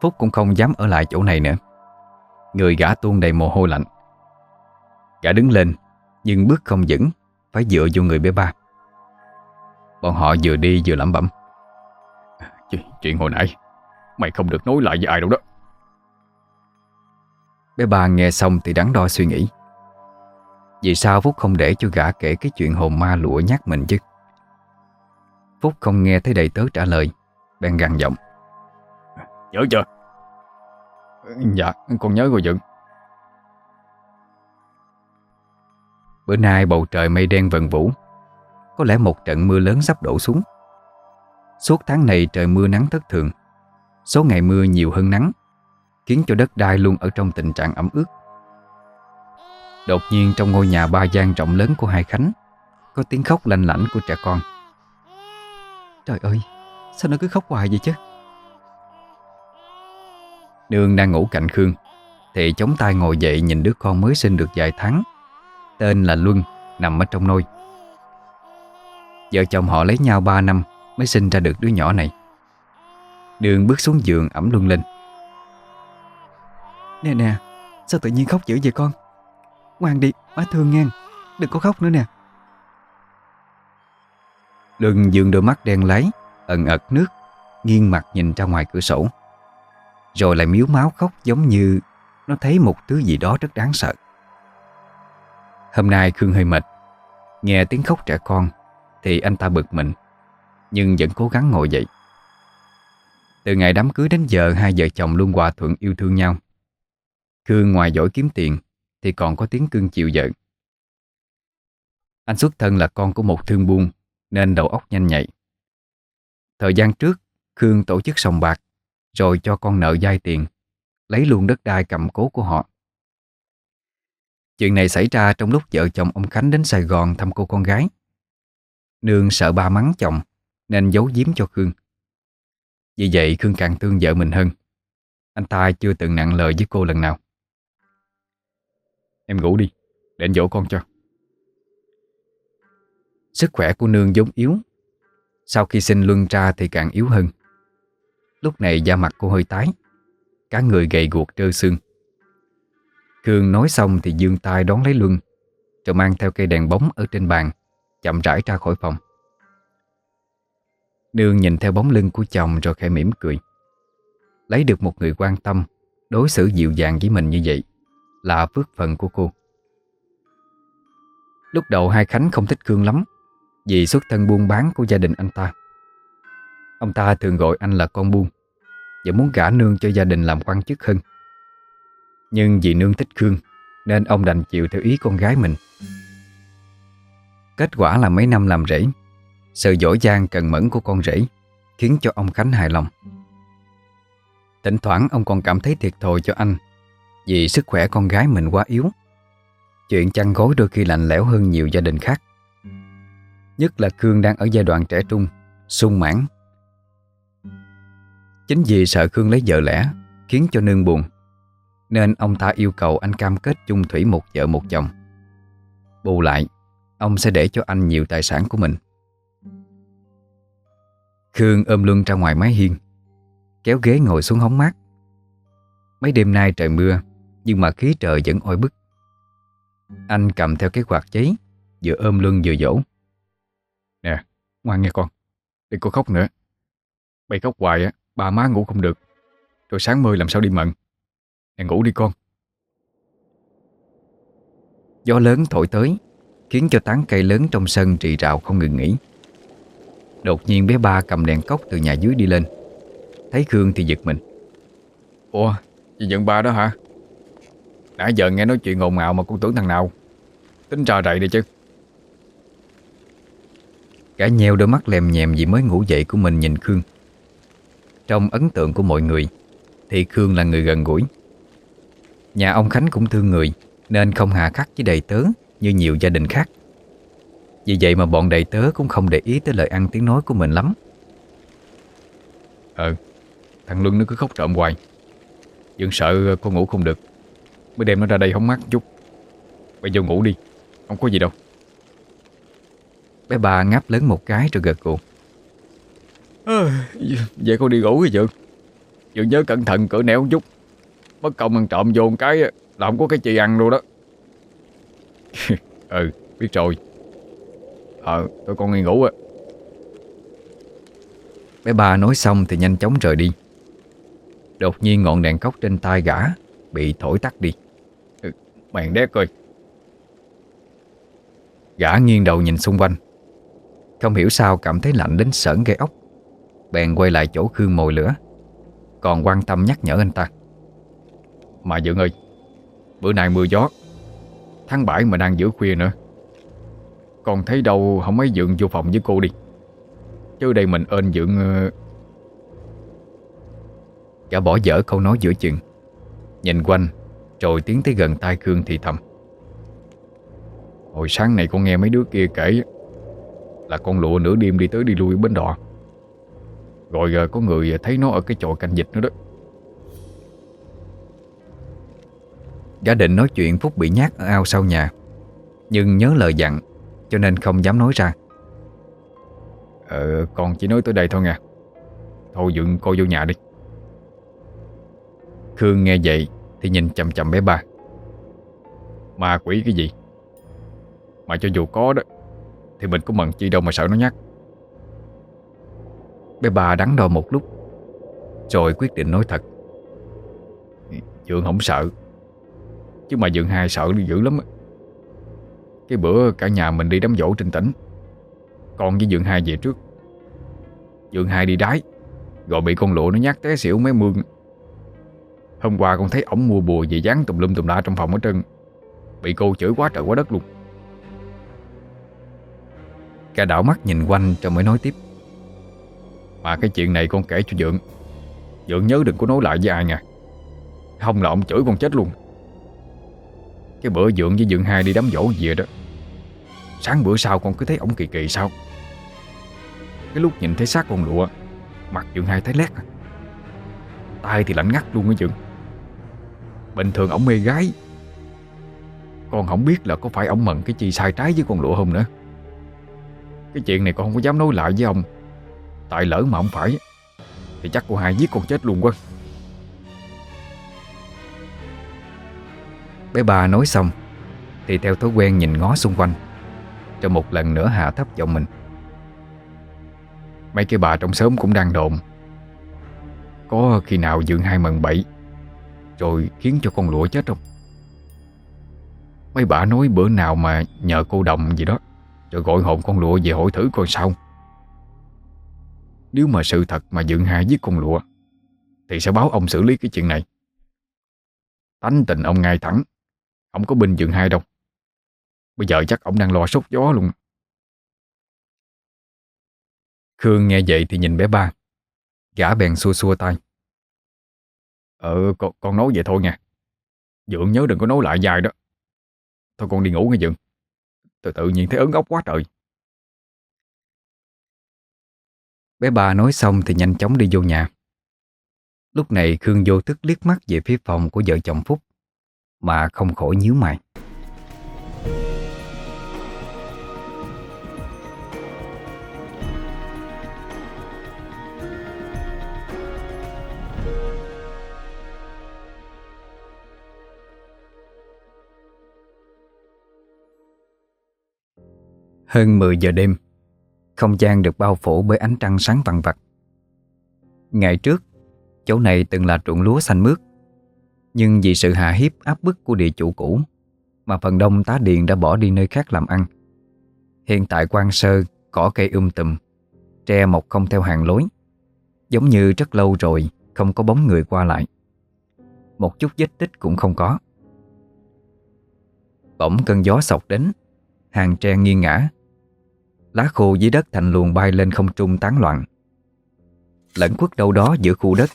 Phúc cũng không dám ở lại chỗ này nữa. Người gã tuôn đầy mồ hôi lạnh. Gã đứng lên Nhưng bước không vững Phải dựa vô người bé ba. Bọn họ vừa đi vừa lẩm bẩm. Ch Chuyện hồi nãy Mày không được nói lại với ai đâu đó. Bé ba nghe xong thì đắn đo suy nghĩ. Vì sao Phúc không để cho gã kể cái chuyện hồn ma lụa nhắc mình chứ? Phúc không nghe thấy đầy tớ trả lời. Bèn gằn giọng. Nhớ chưa? Dạ con nhớ rồi dựng Bữa nay bầu trời mây đen vần vũ. Có lẽ một trận mưa lớn sắp đổ xuống. Suốt tháng này trời mưa nắng thất thường. Số ngày mưa nhiều hơn nắng Khiến cho đất đai luôn ở trong tình trạng ẩm ướt. Đột nhiên trong ngôi nhà ba gian rộng lớn của hai Khánh Có tiếng khóc lanh lảnh của trẻ con Trời ơi Sao nó cứ khóc hoài vậy chứ? Nương đang ngủ cạnh Khương Thì chống tay ngồi dậy nhìn đứa con mới sinh được vài tháng. Tên là Luân Nằm ở trong nôi. Vợ chồng họ lấy nhau 3 năm Mới sinh ra được đứa nhỏ này. Đường bước xuống giường ẩm Luân lên. Nè nè Sao tự nhiên khóc dữ vậy con? Ngoan đi má thương nghe Đừng có khóc nữa nè đừng dường đôi mắt đen láy, Ẩn ật nước, Nghiêng mặt nhìn ra ngoài cửa sổ. Rồi lại miếu máu khóc giống như Nó thấy một thứ gì đó rất đáng sợ. Hôm nay Khương hơi mệt. Nghe tiếng khóc trẻ con, Thì anh ta bực mình, Nhưng vẫn cố gắng ngồi dậy. Từ ngày đám cưới đến giờ, Hai vợ chồng luôn hòa thuận yêu thương nhau. Khương ngoài giỏi kiếm tiền, Thì còn có tiếng cưng chịu vợ Anh xuất thân là con của một thương buôn nên đầu óc nhanh nhạy Thời gian trước Khương tổ chức sòng bạc Rồi cho con nợ vay tiền Lấy luôn đất đai cầm cố của họ Chuyện này xảy ra trong lúc vợ chồng ông Khánh đến Sài Gòn thăm cô con gái. Nương sợ ba mắng chồng nên giấu giếm cho Khương. Vì vậy Khương càng thương vợ mình hơn. Anh ta chưa từng nặng lời với cô lần nào. Em ngủ đi, để anh dỗ con cho. Sức khỏe của Nương vốn yếu. Sau khi sinh luân ra thì càng yếu hơn. Lúc này da mặt cô hơi tái, cả người gầy guộc trơ xương. Khương nói xong thì dương tay đón lấy Luân Rồi mang theo cây đèn bóng ở trên bàn Chậm rãi ra khỏi phòng Nương nhìn theo bóng lưng của chồng rồi khẽ mỉm cười Lấy được một người quan tâm Đối xử dịu dàng với mình như vậy Là phước phần của cô Lúc đầu hai Khánh không thích Khương lắm vì xuất thân buôn bán của gia đình anh ta. Ông ta thường gọi anh là con buôn Và muốn gả nương cho gia đình làm quan chức hơn. Nhưng vì nương thích Khương Nên ông đành chịu theo ý con gái mình. Kết quả là mấy năm làm rể Sự giỏi giang cần mẫn của con rể Khiến cho ông Khánh hài lòng. Thỉnh thoảng ông còn cảm thấy thiệt thòi cho anh Vì sức khỏe con gái mình quá yếu. Chuyện chăn gối đôi khi lạnh lẽo hơn nhiều gia đình khác. Nhất là Khương đang ở giai đoạn trẻ trung, sung mãn. Chính vì sợ Khương lấy vợ lẽ, Khiến cho nương buồn, nên ông ta yêu cầu anh cam kết chung thủy một vợ một chồng. Bù lại, Ông sẽ để cho anh nhiều tài sản của mình. Khương ôm Luân ra ngoài mái hiên, Kéo ghế ngồi xuống hóng mát. Mấy đêm nay trời mưa, Nhưng mà khí trời vẫn oi bức. Anh cầm theo cái quạt giấy, Vừa ôm lưng vừa dỗ ngoan nghe con, Đừng có khóc nữa. Bày khóc hoài á, Ba má ngủ không được. Rồi sáng mơ làm sao đi mận? Nè ngủ đi con. Gió lớn thổi tới, Khiến cho tán cây lớn trong sân trì rào không ngừng nghỉ. Đột nhiên bé ba cầm đèn cốc từ nhà dưới đi lên. Thấy Khương thì giật mình. Ủa, chị giận ba đó hả? Nãy giờ nghe nói chuyện ồn ào mà con tưởng thằng nào. Tính trà rậy đi chứ. Cả nheo đôi mắt lèm nhèm vì mới ngủ dậy của mình nhìn Khương. Trong ấn tượng của mọi người, Thì Khương là người gần gũi. Nhà ông Khánh cũng thương người, Nên không hà khắc với đầy tớ Như nhiều gia đình khác. Vì vậy mà bọn đầy tớ cũng không để ý Tới lời ăn tiếng nói của mình lắm. Ờ Thằng Luân nó cứ khóc trộm hoài. Dường sợ con ngủ không được. Mới đem nó ra đây hóng mát chút. Bây giờ ngủ đi, Không có gì đâu. Bé ba ngáp lớn một cái rồi gật gù. Vậy con đi ngủ cái Dượng. Dượng nhớ cẩn thận cỡ nẻo chút. Mất công ăn trộm vô một cái Là không có cái gì ăn luôn đó. [laughs] Ừ biết rồi. Ờ tôi con đi ngủ á. Bé ba nói xong thì nhanh chóng rời đi. Đột nhiên ngọn đèn cốc trên tay gã Bị thổi tắt đi. Màn đét coi. Gã nghiêng đầu nhìn xung quanh không hiểu sao cảm thấy lạnh đến sởn gây ốc. Bèn quay lại chỗ Khương mồi lửa. Còn quan tâm nhắc nhở anh ta. Mà Dượng ơi, Bữa nay mưa gió. Tháng 7 mà đang giữa khuya nữa. Còn thấy đâu không mấy Dượng vô phòng với cô đi. Chứ đây mình ơn Dượng ờ, cả bỏ dở câu nói giữa chừng. Nhìn quanh, Rồi tiến tới gần tai Khương thì thầm. Hồi sáng này con nghe mấy đứa kia kể là con lụa nửa đêm đi tới đi lui bên đò Rồi ờ, có người thấy nó ở cái chòi canh dịch nữa đó. Gã định nói chuyện, Phúc bị nhát ở ao sau nhà, Nhưng nhớ lời dặn, Cho nên không dám nói ra. Ờ con chỉ nói tới đây thôi nha. Thôi dựng cô vô nhà đi. Khương nghe vậy Thì nhìn chầm chầm bé ba. Ma quỷ cái gì? Mà cho dù có đó thì mình có mận chi đâu mà sợ nó nhắc. Bé bà đắn đo một lúc Rồi quyết định nói thật. Dượng không sợ Chứ mà Dượng hai sợ dữ lắm. Cái bữa cả nhà mình đi đám dỗ trên tỉnh Con với Dượng hai về trước. Dượng hai đi đái Rồi bị con lụa nó nhát té xỉu mấy mương. Hôm qua con thấy ổng mua bùa về dán tùm lum tùm la trong phòng ở Trân, Bị cô chửi quá trời quá đất luôn. Cả đảo mắt nhìn quanh rồi mới nói tiếp. Mà cái chuyện này con kể cho Dượng. Dượng nhớ đừng có nói lại với ai nha. Không là ông chửi con chết luôn. Cái bữa Dượng với Dượng hai đi đám dỗ về đó. Sáng bữa sau con cứ thấy ổng kỳ kỳ sao? Cái lúc nhìn thấy xác con lụa, Mặt Dượng hai thấy lét. Tay thì lạnh ngắt luôn á Dượng. Bình thường ổng mê gái. Con không biết là có phải ổng mận cái chi sai trái với con lụa không nữa. Cái chuyện này con không có dám nói lại với ông. Tại lỡ mà không phải, Thì chắc cô hai giết con chết luôn quá. Bé ba nói xong, Thì theo thói quen nhìn ngó xung quanh, Cho một lần nữa hạ thấp giọng mình. Mấy cái bà trong xóm cũng đang đồn, Có khi nào dựng hai mần bậy Rồi khiến cho con lụa chết không? Mấy bà nói bữa nào mà nhờ cô đồng gì đó rồi gọi hồn con lụa về hỏi thử coi sao. Nếu mà sự thật mà dựng hai giết con lụa Thì sẽ báo ông xử lý cái chuyện này. Tánh tình ông ngay thẳng Không có binh dựng hai đâu. Bây giờ chắc ông đang lo sốt gió luôn. Khương nghe vậy thì nhìn bé ba Gã bèn xua xua tay. Ờ con, con nói vậy thôi nha. Dượng nhớ đừng có nói lại dài đó. Thôi con đi ngủ nghe Dượng tôi tự nhiên thấy ớn ốc quá trời. Bé ba nói xong thì nhanh chóng đi vô nhà. Lúc này Khương vô thức liếc mắt về phía phòng của vợ chồng Phúc, Mà không khỏi nhíu mày. Hơn 10 giờ đêm. Không gian được bao phủ bởi ánh trăng sáng vằn vặt. Ngày trước, Chỗ này từng là ruộng lúa xanh mướt. Nhưng vì sự hạ hiếp áp bức của địa chủ cũ, Mà phần đông tá điền đã bỏ đi nơi khác làm ăn. Hiện tại quan sơ, Cỏ cây um tùm, Tre mọc không theo hàng lối. Giống như rất lâu rồi Không có bóng người qua lại. Một chút vết tích cũng không có. Bỗng cơn gió sọc đến, Hàng tre nghiêng ngã Lá khô dưới đất thành luồng bay lên không trung tán loạn. Lẫn quất đâu đó giữa khu đất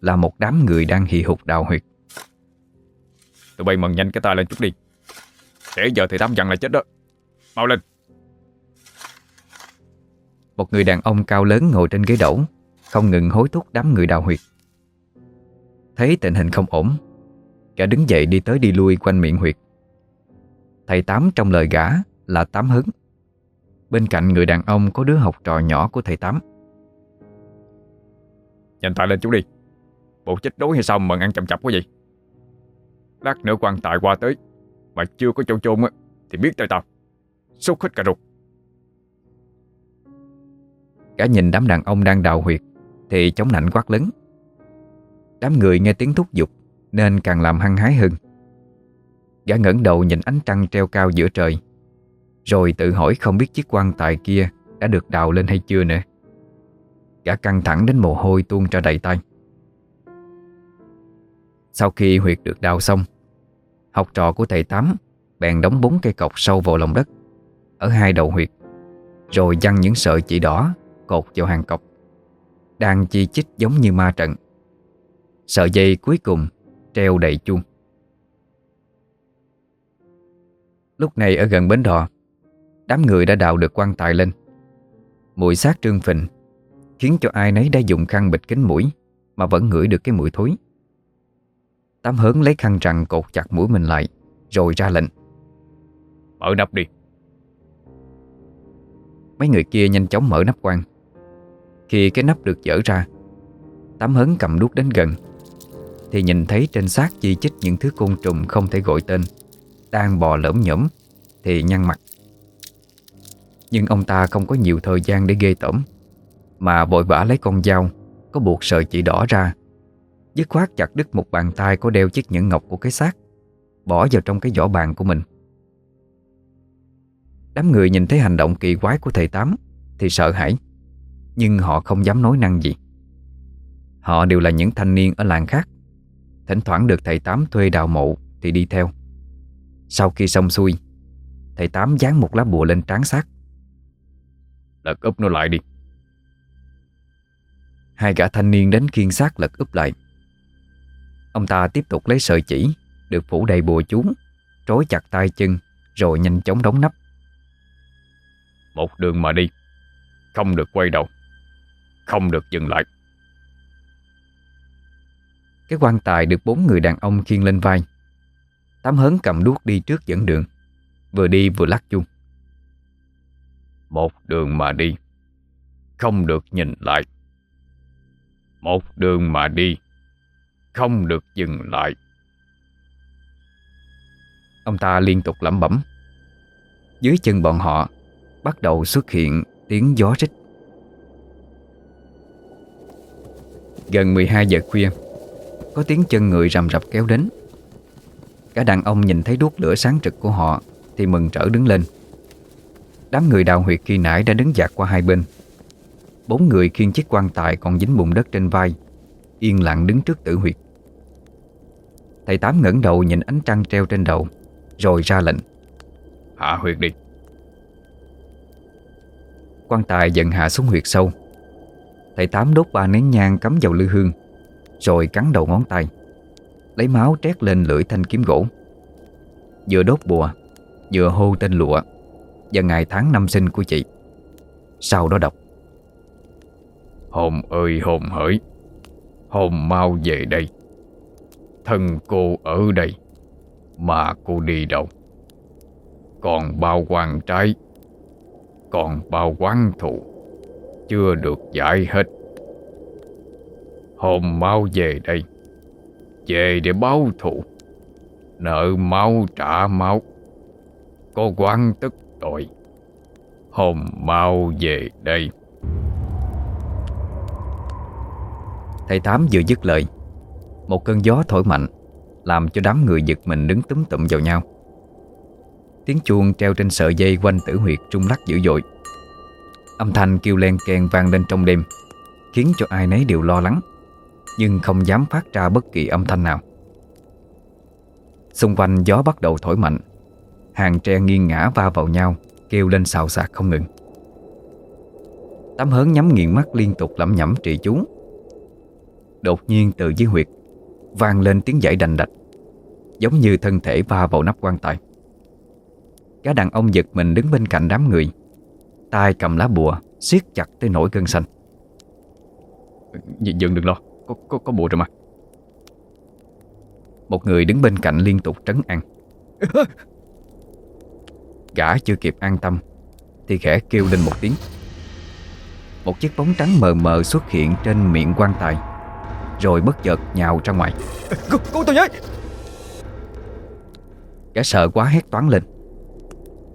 Là một đám người đang hì hục đào huyệt. Tụi bay mần nhanh cái tay lên chút đi. Để giờ thì Tám dặn là chết đó. Mau lên. Một người đàn ông cao lớn ngồi trên ghế đẩu Không ngừng hối thúc đám người đào huyệt. Thấy tình hình không ổn Cả đứng dậy đi tới đi lui quanh miệng huyệt. Thầy Tám trong lời gã là Tám Hứng Bên cạnh người đàn ông có đứa học trò nhỏ của thầy Tám. Nhanh tay lên chú đi. Bộ chết đối hay sao mà ăn chậm chậm quá vậy? Lát nữa quan tài qua tới Mà chưa có chỗ chôn á Thì biết tay tao. Xúc hết cả ruột. Cả nhìn đám đàn ông đang đào huyệt Thì chống nạnh quát lớn. Đám người nghe tiếng thúc giục Nên càng làm hăng hái hơn. Gã ngẩng đầu nhìn ánh trăng treo cao giữa trời rồi tự hỏi không biết chiếc quan tài kia Đã được đào lên hay chưa nữa. Gã căng thẳng đến mồ hôi tuôn ra đầy tay. Sau khi huyệt được đào xong, Học trò của thầy Tám Bèn đóng bốn cây cọc sâu vào lòng đất, Ở hai đầu huyệt, Rồi dăng những sợi chỉ đỏ Cột vào hàng cọc, Đang chi chích giống như ma trận. Sợi dây cuối cùng Treo đầy chuông. Lúc này ở gần bến đò Đám người đã đào được quan tài lên. Mùi xác trương phình Khiến cho ai nấy đã dùng khăn bịt kính mũi Mà vẫn ngửi được cái mùi thối. Tám hớn lấy khăn rằn cột chặt mũi mình lại, Rồi ra lệnh. Mở nắp đi. Mấy người kia nhanh chóng mở nắp quan. Khi cái nắp được dỡ ra, Tám hớn cầm đuốc đến gần, Thì nhìn thấy trên xác chi chích những thứ côn trùng không thể gọi tên, Đang bò lởm nhởm Thì nhăn mặt. Nhưng ông ta không có nhiều thời gian để ghê tởm. Mà vội vã lấy con dao, Có buộc sợi chỉ đỏ ra. Dứt khoát chặt đứt một bàn tay Có đeo chiếc nhẫn ngọc của cái xác, Bỏ vào trong cái vỏ bàn của mình. Đám người nhìn thấy hành động kỳ quái của thầy Tám Thì sợ hãi, Nhưng họ không dám nói năng gì. Họ đều là những thanh niên ở làng khác. Thỉnh thoảng được thầy Tám thuê đào mộ Thì đi theo. Sau khi xong xuôi, Thầy Tám dán một lá bùa lên trán xác. Lật úp nó lại đi. Hai gã thanh niên đến khiên xác lật úp lại. Ông ta tiếp tục lấy sợi chỉ Được phủ đầy bùa chú Trói chặt tay chân Rồi nhanh chóng đóng nắp. Một đường mà đi Không được quay đầu Không được dừng lại. Cái quan tài được bốn người đàn ông khiêng lên vai. Tám hớn cầm đuốc đi trước dẫn đường Vừa đi vừa lắc chuông một đường mà đi. Không được nhìn lại. Một đường mà đi. Không được dừng lại. Ông ta liên tục lẩm bẩm. Dưới chân bọn họ, Bắt đầu xuất hiện tiếng gió rít. Gần 12 giờ khuya, Có tiếng chân người rầm rập kéo đến. Cả đàn ông nhìn thấy đuốc lửa sáng trực của họ Thì mừng trở đứng lên. Đám người đào huyệt khi nãy đã đứng dạt qua hai bên. Bốn người khiêng chiếc quan tài còn dính bùn đất trên vai Yên lặng đứng trước tử huyệt. Thầy Tám ngẩng đầu nhìn ánh trăng treo trên đầu Rồi ra lệnh. Hạ huyệt đi. Quan tài dần hạ xuống huyệt sâu. Thầy Tám đốt ba nén nhang cắm vào lư hương Rồi cắn đầu ngón tay Lấy máu trét lên lưỡi thanh kiếm gỗ. Vừa đốt bùa Vừa hô tên lụa và ngày tháng năm sinh của chị. Sau đó đọc. Hồn ơi, hồn hỡi Hồn mau về đây. Thân cô ở đây. Mà cô đi đâu? Còn bao quan trái. Còn bao quán thù. Chưa được giải hết. Hồn mau về đây. Về để báo thù. Nợ máu trả máu. Có quan tức tội. Hồn mau về đây. Thầy Tám vừa dứt lời, Một cơn gió thổi mạnh, Làm cho đám người giật mình đứng túm tụm vào nhau. Tiếng chuông treo trên sợi dây quanh tử huyệt trung lắc dữ dội. Âm thanh kêu len keng vang lên trong đêm, Khiến cho ai nấy đều lo lắng, Nhưng không dám phát ra bất kỳ âm thanh nào. Xung quanh gió bắt đầu thổi mạnh Hàng tre nghiêng ngã va vào nhau Kêu lên xào xạc không ngừng. Tám hớn nhắm nghiền mắt liên tục lẩm nhẩm trì chú. Đột nhiên từ dưới huyệt Vang lên tiếng dãy đành đạch Giống như thân thể va vào nắp quan tài. Cả đàn ông giật mình đứng bên cạnh đám người tay cầm lá bùa siết chặt tới nổi gân xanh. Dừng đừng lo Có, có, có bùa rồi mà. Một người đứng bên cạnh liên tục trấn an. Gã chưa kịp an tâm Thì khẽ kêu lên một tiếng. Một chiếc bóng trắng mờ mờ xuất hiện trên miệng quan tài Rồi bất chợt nhào ra ngoài. Cứu, cứu tôi với Gã sợ quá hét toán lên.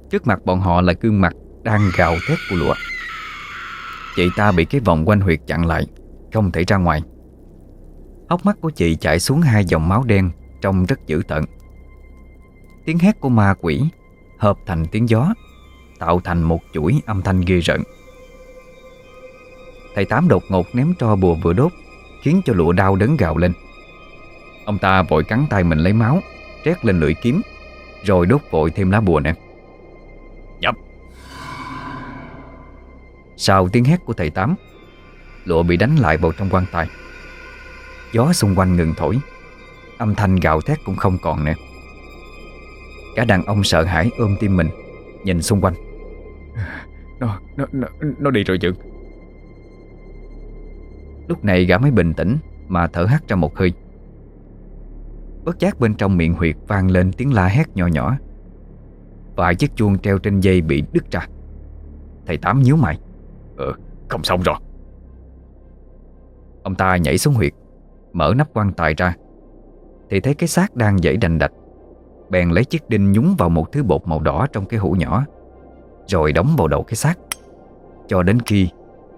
Trước mặt bọn họ là gương mặt đang gào thét của lụa. Chị ta bị cái vòng quanh huyệt chặn lại Không thể ra ngoài. Hốc mắt của chị chảy xuống hai dòng máu đen Trông rất dữ tợn. Tiếng hét của ma quỷ Hợp thành tiếng gió, Tạo thành một chuỗi âm thanh ghê rợn. Thầy Tám đột ngột ném tro bùa vừa đốt, Khiến cho lụa đau đớn gào lên. Ông ta vội cắn tay mình lấy máu, Trét lên lưỡi kiếm, Rồi đốt vội thêm lá bùa nè. Nhập Sau tiếng hét của thầy Tám, Lụa bị đánh lại vào trong quan tài. Gió xung quanh ngừng thổi, Âm thanh gào thét cũng không còn nữa Cả đàn ông sợ hãi ôm tim mình Nhìn xung quanh. Nó, nó, nó, nó đi rồi Dượng Lúc này gã mới bình tĩnh Mà thở hắt ra một hơi. Bất giác bên trong miệng huyệt vang lên tiếng la hét nhỏ nhỏ. Vài chiếc chuông treo trên dây bị đứt ra. Thầy Tám nhíu mày. Ờ, không xong rồi. Ông ta nhảy xuống huyệt Mở nắp quan tài ra. Thì thấy cái xác đang dãy đành đạch Bèn lấy chiếc đinh nhúng vào một thứ bột màu đỏ Trong cái hũ nhỏ Rồi đóng vào đầu cái xác. Cho đến khi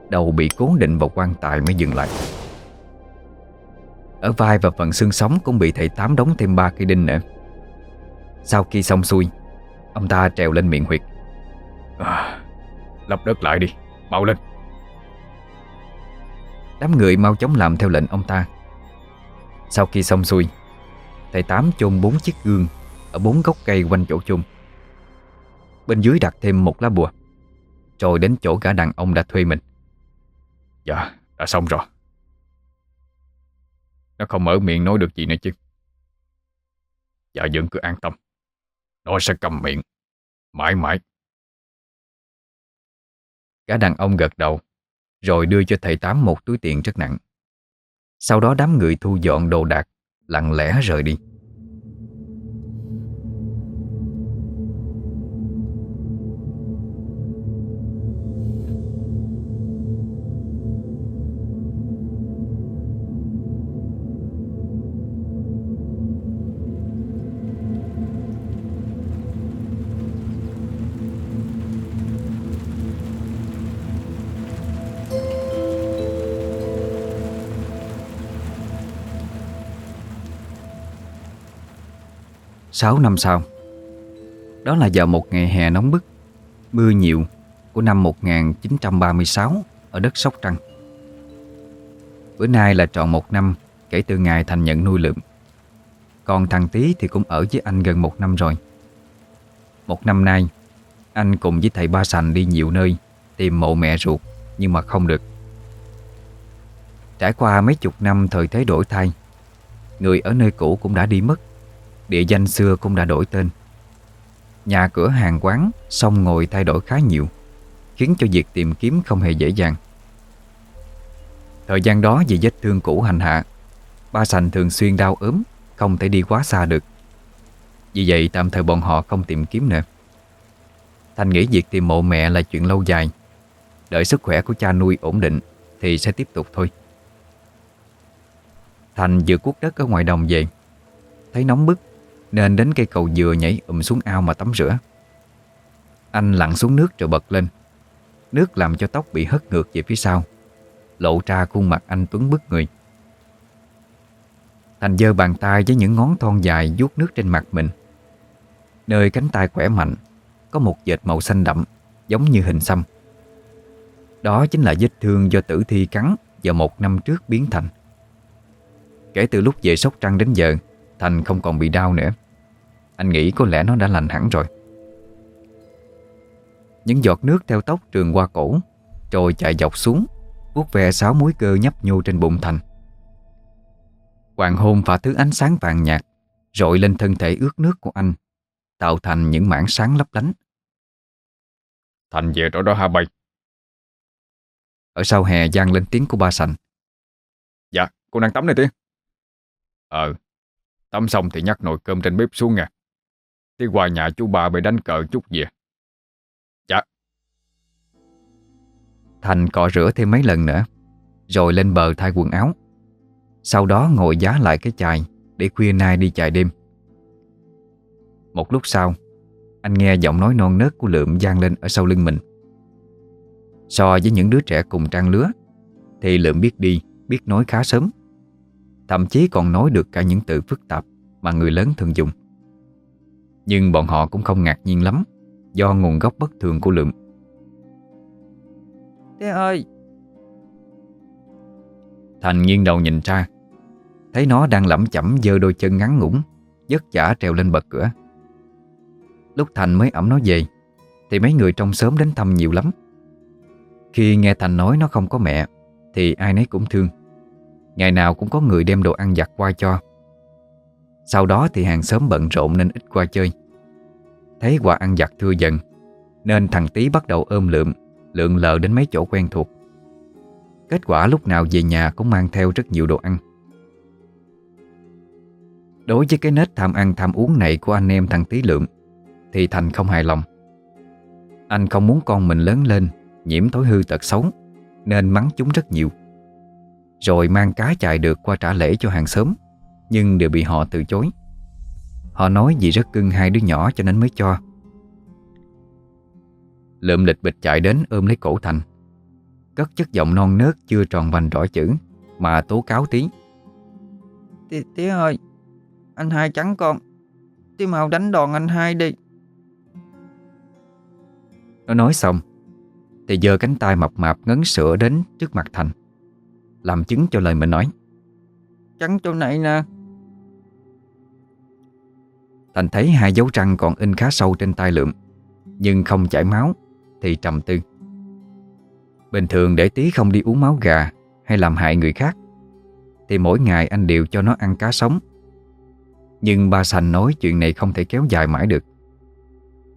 đầu bị cố định vào quan tài mới dừng lại. Ở vai và phần xương sống Cũng bị thầy Tám đóng thêm ba cây đinh nữa. Sau khi xong xuôi Ông ta trèo lên miệng huyệt. À, Lấp đất lại đi Mau lên. Đám người mau chóng làm theo lệnh ông ta. Sau khi xong xuôi Thầy Tám chôn bốn chiếc gương Ở bốn gốc cây quanh chỗ chôn Bên dưới đặt thêm một lá bùa. Rồi đến chỗ cả đàn ông đã thuê mình. Dạ, đã xong rồi. Nó không mở miệng nói được gì nữa chứ. Dạ vẫn cứ an tâm. Nó sẽ cầm miệng. Mãi mãi. Cả đàn ông gật đầu Rồi đưa cho thầy Tám một túi tiền rất nặng. Sau đó đám người thu dọn đồ đạc Lặng lẽ rời đi Sáu năm sau. Đó là vào một ngày hè nóng bức, Mưa nhiều Của năm 1936 Ở đất Sóc Trăng. Bữa nay là tròn một năm Kể từ ngày Thành nhận nuôi lượm Còn thằng Tý thì cũng ở với anh gần một năm rồi. Một năm nay, Anh cùng với thầy Ba Sành đi nhiều nơi, Tìm mộ mẹ ruột, Nhưng mà không được. Trải qua mấy chục năm thời thế đổi thay, Người ở nơi cũ cũng đã đi mất. Địa danh xưa cũng đã đổi tên. Nhà cửa hàng quán Xong ngồi thay đổi khá nhiều, Khiến cho việc tìm kiếm không hề dễ dàng. Thời gian đó vì vết thương cũ hành hạ, Ba Sành thường xuyên đau ốm, Không thể đi quá xa được. Vì vậy tạm thời bọn họ không tìm kiếm nữa. Thành nghĩ việc tìm mộ mẹ là chuyện lâu dài. Đợi sức khỏe của cha nuôi ổn định Thì sẽ tiếp tục thôi. Thành vừa cuốc đất ở ngoài đồng về, Thấy nóng bức nên đến cây cầu dừa nhảy ụm xuống ao mà tắm rửa. Anh lặn xuống nước rồi bật lên. Nước làm cho tóc bị hất ngược về phía sau, Lộ ra khuôn mặt anh Tuấn bức người. Thành dơ bàn tay với những ngón thon dài vuốt nước trên mặt mình. Nơi cánh tay khỏe mạnh, Có một vệt màu xanh đậm, Giống như hình xăm. Đó chính là vết thương do tử thi cắn Vào một năm trước biến thành. Kể từ lúc về Sóc Trăng đến giờ Thành không còn bị đau nữa. Anh nghĩ có lẽ nó đã lành hẳn rồi. Những giọt nước theo tóc trường qua cổ Rồi chạy dọc xuống vuốt ve sáu múi cơ nhấp nhô trên bụng Thành Hoàng hôn phả thứ ánh sáng vàng nhạt Rội lên thân thể ướt nước của anh Tạo thành những mảng sáng lấp lánh. Thành về chỗ đó hả bay. Ở sau hè gian lên tiếng của ba sành. Dạ cô đang tắm này tiếng Ờ Tắm xong thì nhắc nồi cơm trên bếp xuống nha Đi qua nhà chú bà bị đánh cờ chút về Dạ. Thành cọ rửa thêm mấy lần nữa Rồi lên bờ thay quần áo. Sau đó ngồi giá lại cái chài Để khuya nay đi chạy đêm. Một lúc sau Anh nghe giọng nói non nớt của Lượm gian lên ở sau lưng mình. So với những đứa trẻ cùng trang lứa Thì Lượm biết đi, biết nói khá sớm. Thậm chí còn nói được cả những từ phức tạp Mà người lớn thường dùng. Nhưng bọn họ cũng không ngạc nhiên lắm Do nguồn gốc bất thường của Lượm. Thế ơi! Thành nghiêng đầu nhìn ra Thấy nó đang lẩm chẩm giơ đôi chân ngắn ngủn vất vả trèo lên bậc cửa. Lúc Thành mới ẩm nó về Thì mấy người trong xóm đến thăm nhiều lắm. Khi nghe Thành nói nó không có mẹ Thì ai nấy cũng thương Ngày nào cũng có người đem đồ ăn giặt qua cho. Sau đó thì hàng xóm bận rộn nên ít qua chơi. Thấy quà ăn giặt thưa dần, Nên thằng Tý bắt đầu ôm lượm, Lượn lờ đến mấy chỗ quen thuộc. Kết quả lúc nào về nhà cũng mang theo rất nhiều đồ ăn. Đối với cái nết tham ăn tham uống này của anh em thằng Tý Lượm, Thì Thành không hài lòng. Anh không muốn con mình lớn lên, Nhiễm thói hư tật xấu, Nên mắng chúng rất nhiều. Rồi mang cá chạy được qua trả lễ cho hàng xóm Nhưng đều bị họ từ chối. Họ nói vì rất cưng hai đứa nhỏ cho nên mới cho. Lượm lịch bịch chạy đến ôm lấy cổ Thành. Cất chất giọng non nớt chưa tròn vành rõ chữ Mà tố cáo tí tía ơi Anh hai trắng con. Tía mau đánh đòn anh hai đi. Nó nói xong Thì giơ cánh tay mập mạp ngấn sữa đến trước mặt Thành Làm chứng cho lời mình nói. Trắng chỗ này nè. Thành thấy hai dấu răng còn in khá sâu trên tay lượm Nhưng không chảy máu Thì trầm tư. Bình thường để tí không đi uống máu gà Hay làm hại người khác Thì mỗi ngày anh đều cho nó ăn cá sống. Nhưng ba Sành nói chuyện này không thể kéo dài mãi được.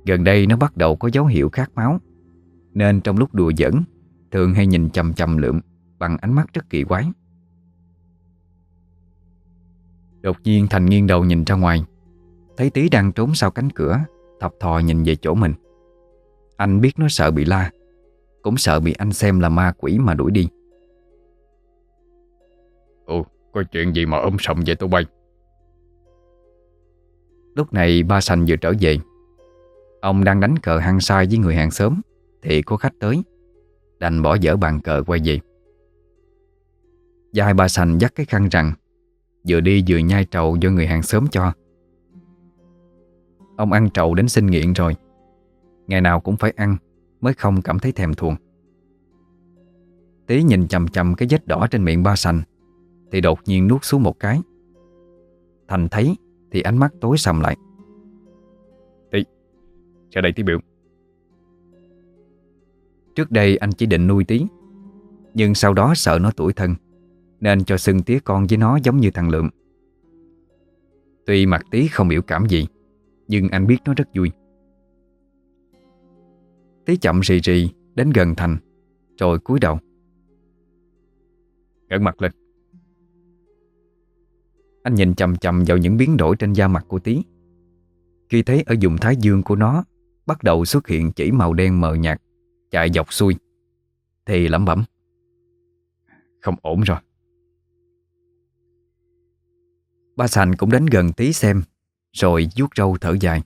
Gần đây nó bắt đầu có dấu hiệu khát máu Nên trong lúc đùa giỡn Thường hay nhìn chầm chầm lượm Bằng ánh mắt rất kỳ quái. Đột nhiên Thành nghiêng đầu nhìn ra ngoài Thấy tí đang trốn sau cánh cửa Thập thò nhìn về chỗ mình. Anh biết nó sợ bị la Cũng sợ bị anh xem là ma quỷ mà đuổi đi. Ồ, có chuyện gì mà ôm sầm vậy tụi bay? Lúc này ba sành vừa trở về. Ông đang đánh cờ hăng sai với người hàng xóm Thì có khách tới Đành bỏ dở bàn cờ quay về Dài bà sành dắt cái khăn rằng Vừa đi vừa nhai trầu do người hàng xóm cho. Ông ăn trầu đến sinh nghiện rồi. Ngày nào cũng phải ăn Mới không cảm thấy thèm thuồng. Tí nhìn chầm chầm cái vết đỏ trên miệng ba sành Thì đột nhiên nuốt xuống một cái. Thành thấy Thì ánh mắt tối sầm lại. Tí, ra đây tí biểu. Trước đây anh chỉ định nuôi tí Nhưng sau đó sợ nó tuổi thân. Nên cho xưng tía con với nó giống như thằng Lượm. Tuy mặt tí không biểu cảm gì, Nhưng anh biết nó rất vui. Tí chậm rì rì Đến gần Thành, Rồi cúi đầu. Ngẩng mặt lên. Anh nhìn chầm chầm vào những biến đổi trên da mặt của tí Khi thấy ở vùng thái dương của nó Bắt đầu xuất hiện chỉ màu đen mờ nhạt, Chạy dọc xuôi, Thì lẩm bẩm, Không ổn rồi. Ba Sành cũng đến gần tí xem Rồi vuốt râu thở dài.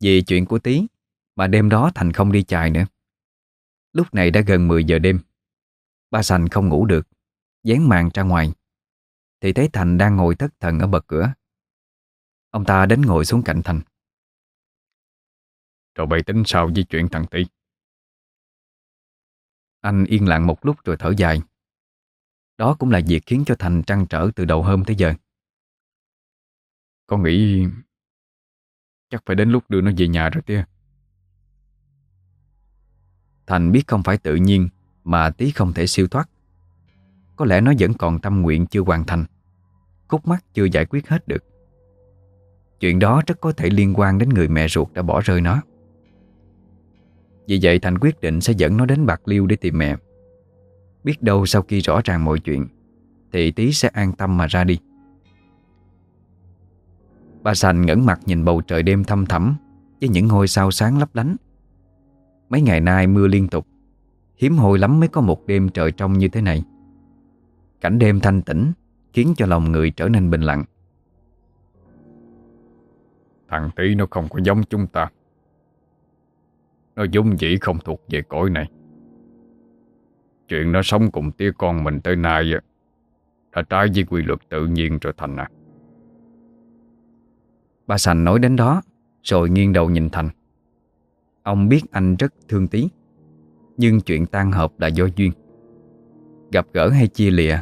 Vì chuyện của tí Mà đêm đó Thành không đi chài nữa. Lúc này đã gần 10 giờ đêm. Ba Sành không ngủ được Dán màn ra ngoài. Thì thấy Thành đang ngồi thất thần ở bậc cửa. Ông ta đến ngồi xuống cạnh Thành. Rồi bày tính sao với chuyện thằng Tí Anh yên lặng một lúc rồi thở dài Đó cũng là việc khiến cho Thành trăn trở từ đầu hôm tới giờ. Con nghĩ Chắc phải đến lúc đưa nó về nhà rồi tía Thành biết không phải tự nhiên Mà tí không thể siêu thoát. Có lẽ nó vẫn còn tâm nguyện chưa hoàn thành. Khúc mắc chưa giải quyết hết được. Chuyện đó rất có thể liên quan đến người mẹ ruột đã bỏ rơi nó. Vì vậy Thành quyết định sẽ dẫn nó đến Bạc Liêu để tìm mẹ Biết đâu sau khi rõ ràng mọi chuyện, Thì tí sẽ an tâm mà ra đi. Bà Sành ngẩng mặt nhìn bầu trời đêm thăm thẳm Với những ngôi sao sáng lấp lánh. Mấy ngày nay mưa liên tục, Hiếm hoi lắm mới có một đêm trời trong như thế này. Cảnh đêm thanh tĩnh Khiến cho lòng người trở nên bình lặng. Thằng Tí nó không có giống chúng ta. Nó dung dĩ không thuộc về cõi này. Chuyện nó sống cùng tía con mình tới nay Đã trái với quy luật tự nhiên rồi Thành à. Bà Sành nói đến đó Rồi nghiêng đầu nhìn Thành. Ông biết anh rất thương tí Nhưng chuyện tan hợp là do duyên. Gặp gỡ hay chia lìa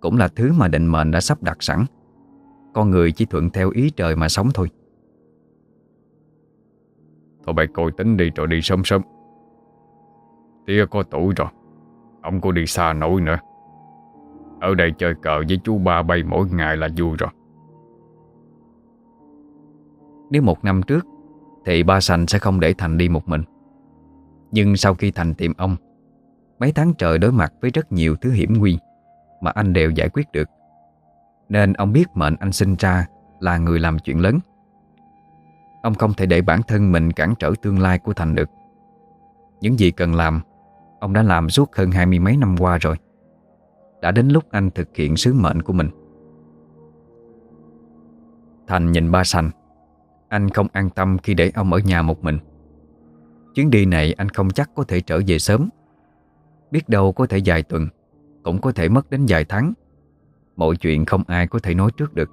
Cũng là thứ mà định mệnh đã sắp đặt sẵn. Con người chỉ thuận theo ý trời mà sống thôi. Thôi bày coi tính đi rồi đi sớm sớm. Tía có tuổi rồi Ông có đi xa nổi nữa. Ở đây chơi cờ với chú ba bay mỗi ngày là vui rồi. Nếu một năm trước, Thì ba Sành sẽ không để Thành đi một mình. Nhưng sau khi Thành tìm ông, Mấy tháng trời đối mặt với rất nhiều thứ hiểm nguy Mà anh đều giải quyết được. Nên ông biết mệnh anh sinh ra Là người làm chuyện lớn. Ông không thể để bản thân mình cản trở tương lai của Thành được. Những gì cần làm Ông đã làm suốt hơn hai mươi mấy năm qua rồi. Đã đến lúc anh thực hiện sứ mệnh của mình. Thành nhìn ba Sành. Anh không an tâm khi để ông ở nhà một mình. Chuyến đi này anh không chắc có thể trở về sớm. Biết đâu có thể dài tuần Cũng có thể mất đến vài tháng. Mọi chuyện không ai có thể nói trước được.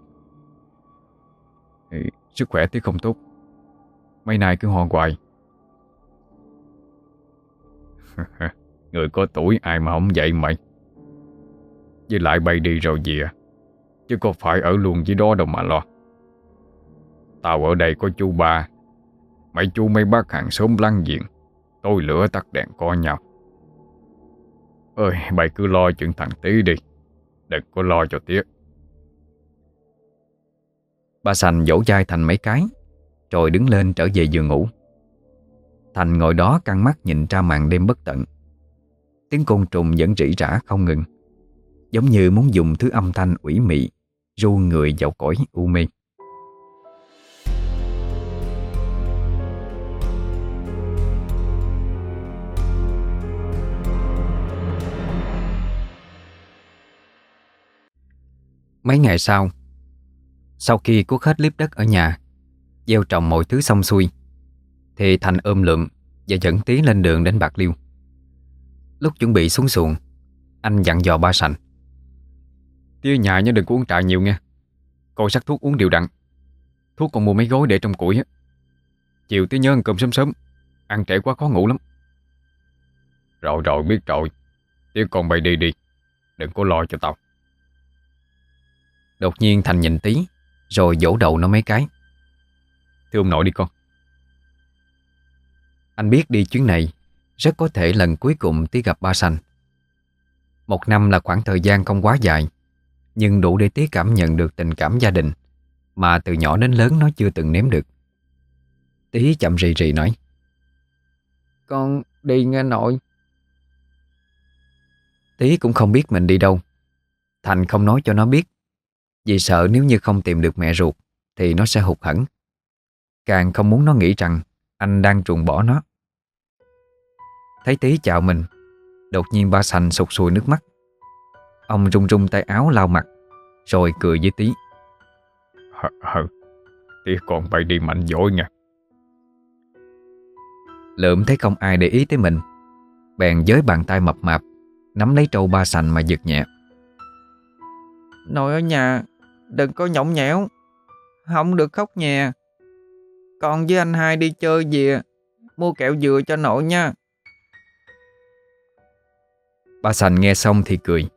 Ừ, Sức khỏe tí không tốt. Mấy nay cứ ho hoài [laughs] Người có tuổi ai mà không dậy mày? Với lại bay đi rồi gì à? Chứ có phải ở luôn với đó đâu mà lo. Tao ở đây có chú ba. Mấy chú mấy bác hàng xóm lăng diện Tôi lửa tắt đèn co nhau. Ơi mày cứ lo chuyện thằng tí đi. Đừng có lo cho tiếc Ba Sành dỗ chai Thành mấy cái, Rồi đứng lên trở về giường ngủ. Thành ngồi đó căng mắt nhìn ra màn đêm bất tận. Tiếng côn trùng vẫn rỉ rả không ngừng. Giống như muốn dùng thứ âm thanh ủy mị, Ru người vào cõi u mê. Mấy ngày sau Sau khi cuốc hết liếp đất ở nhà, Gieo trồng mọi thứ xong xuôi, Thì Thành ôm lượm Và dẫn tí lên đường đến Bạc Liêu. Lúc chuẩn bị xuống xuồng Anh dặn dò ba sành. Tía nhà nhớ đừng có uống trà nhiều nha Coi sắc thuốc uống đều đặn. Thuốc còn mua mấy gói để trong củi á. Chiều tía nhớ ăn cơm sớm sớm. Ăn trễ quá khó ngủ lắm. Rồi rồi biết rồi. Tía con bay đi đi. Đừng có lo cho tao. Đột nhiên Thành nhìn tí Rồi vỗ đầu nó mấy cái. Thưa ông nội đi con. Anh biết đi chuyến này Rất có thể lần cuối cùng tí gặp ba sành Một năm là khoảng thời gian không quá dài Nhưng đủ để tí cảm nhận được tình cảm gia đình Mà từ nhỏ đến lớn nó chưa từng nếm được. Tí chậm rì rì nói Con đi nghe nội. Tí cũng không biết mình đi đâu. Thành không nói cho nó biết Vì sợ nếu như không tìm được mẹ ruột Thì nó sẽ hụt hẫng. Càng không muốn nó nghĩ rằng Anh đang truồng bỏ nó Thấy tí chào mình Đột nhiên ba sành sụt sùi nước mắt. Ông rung rung tay áo lau mặt Rồi cười với tí Hờ, hờ. Tía con bay đi mạnh dỗi nha. Lượm thấy không ai để ý tới mình Bèn với bàn tay mập mạp Nắm lấy trâu ba sành mà giật nhẹ. Nội ở nhà Đừng có nhõng nhẽo Không được khóc nhè. Con với anh hai đi chơi về Mua kẹo dừa cho nội nha Ba sành nghe xong thì cười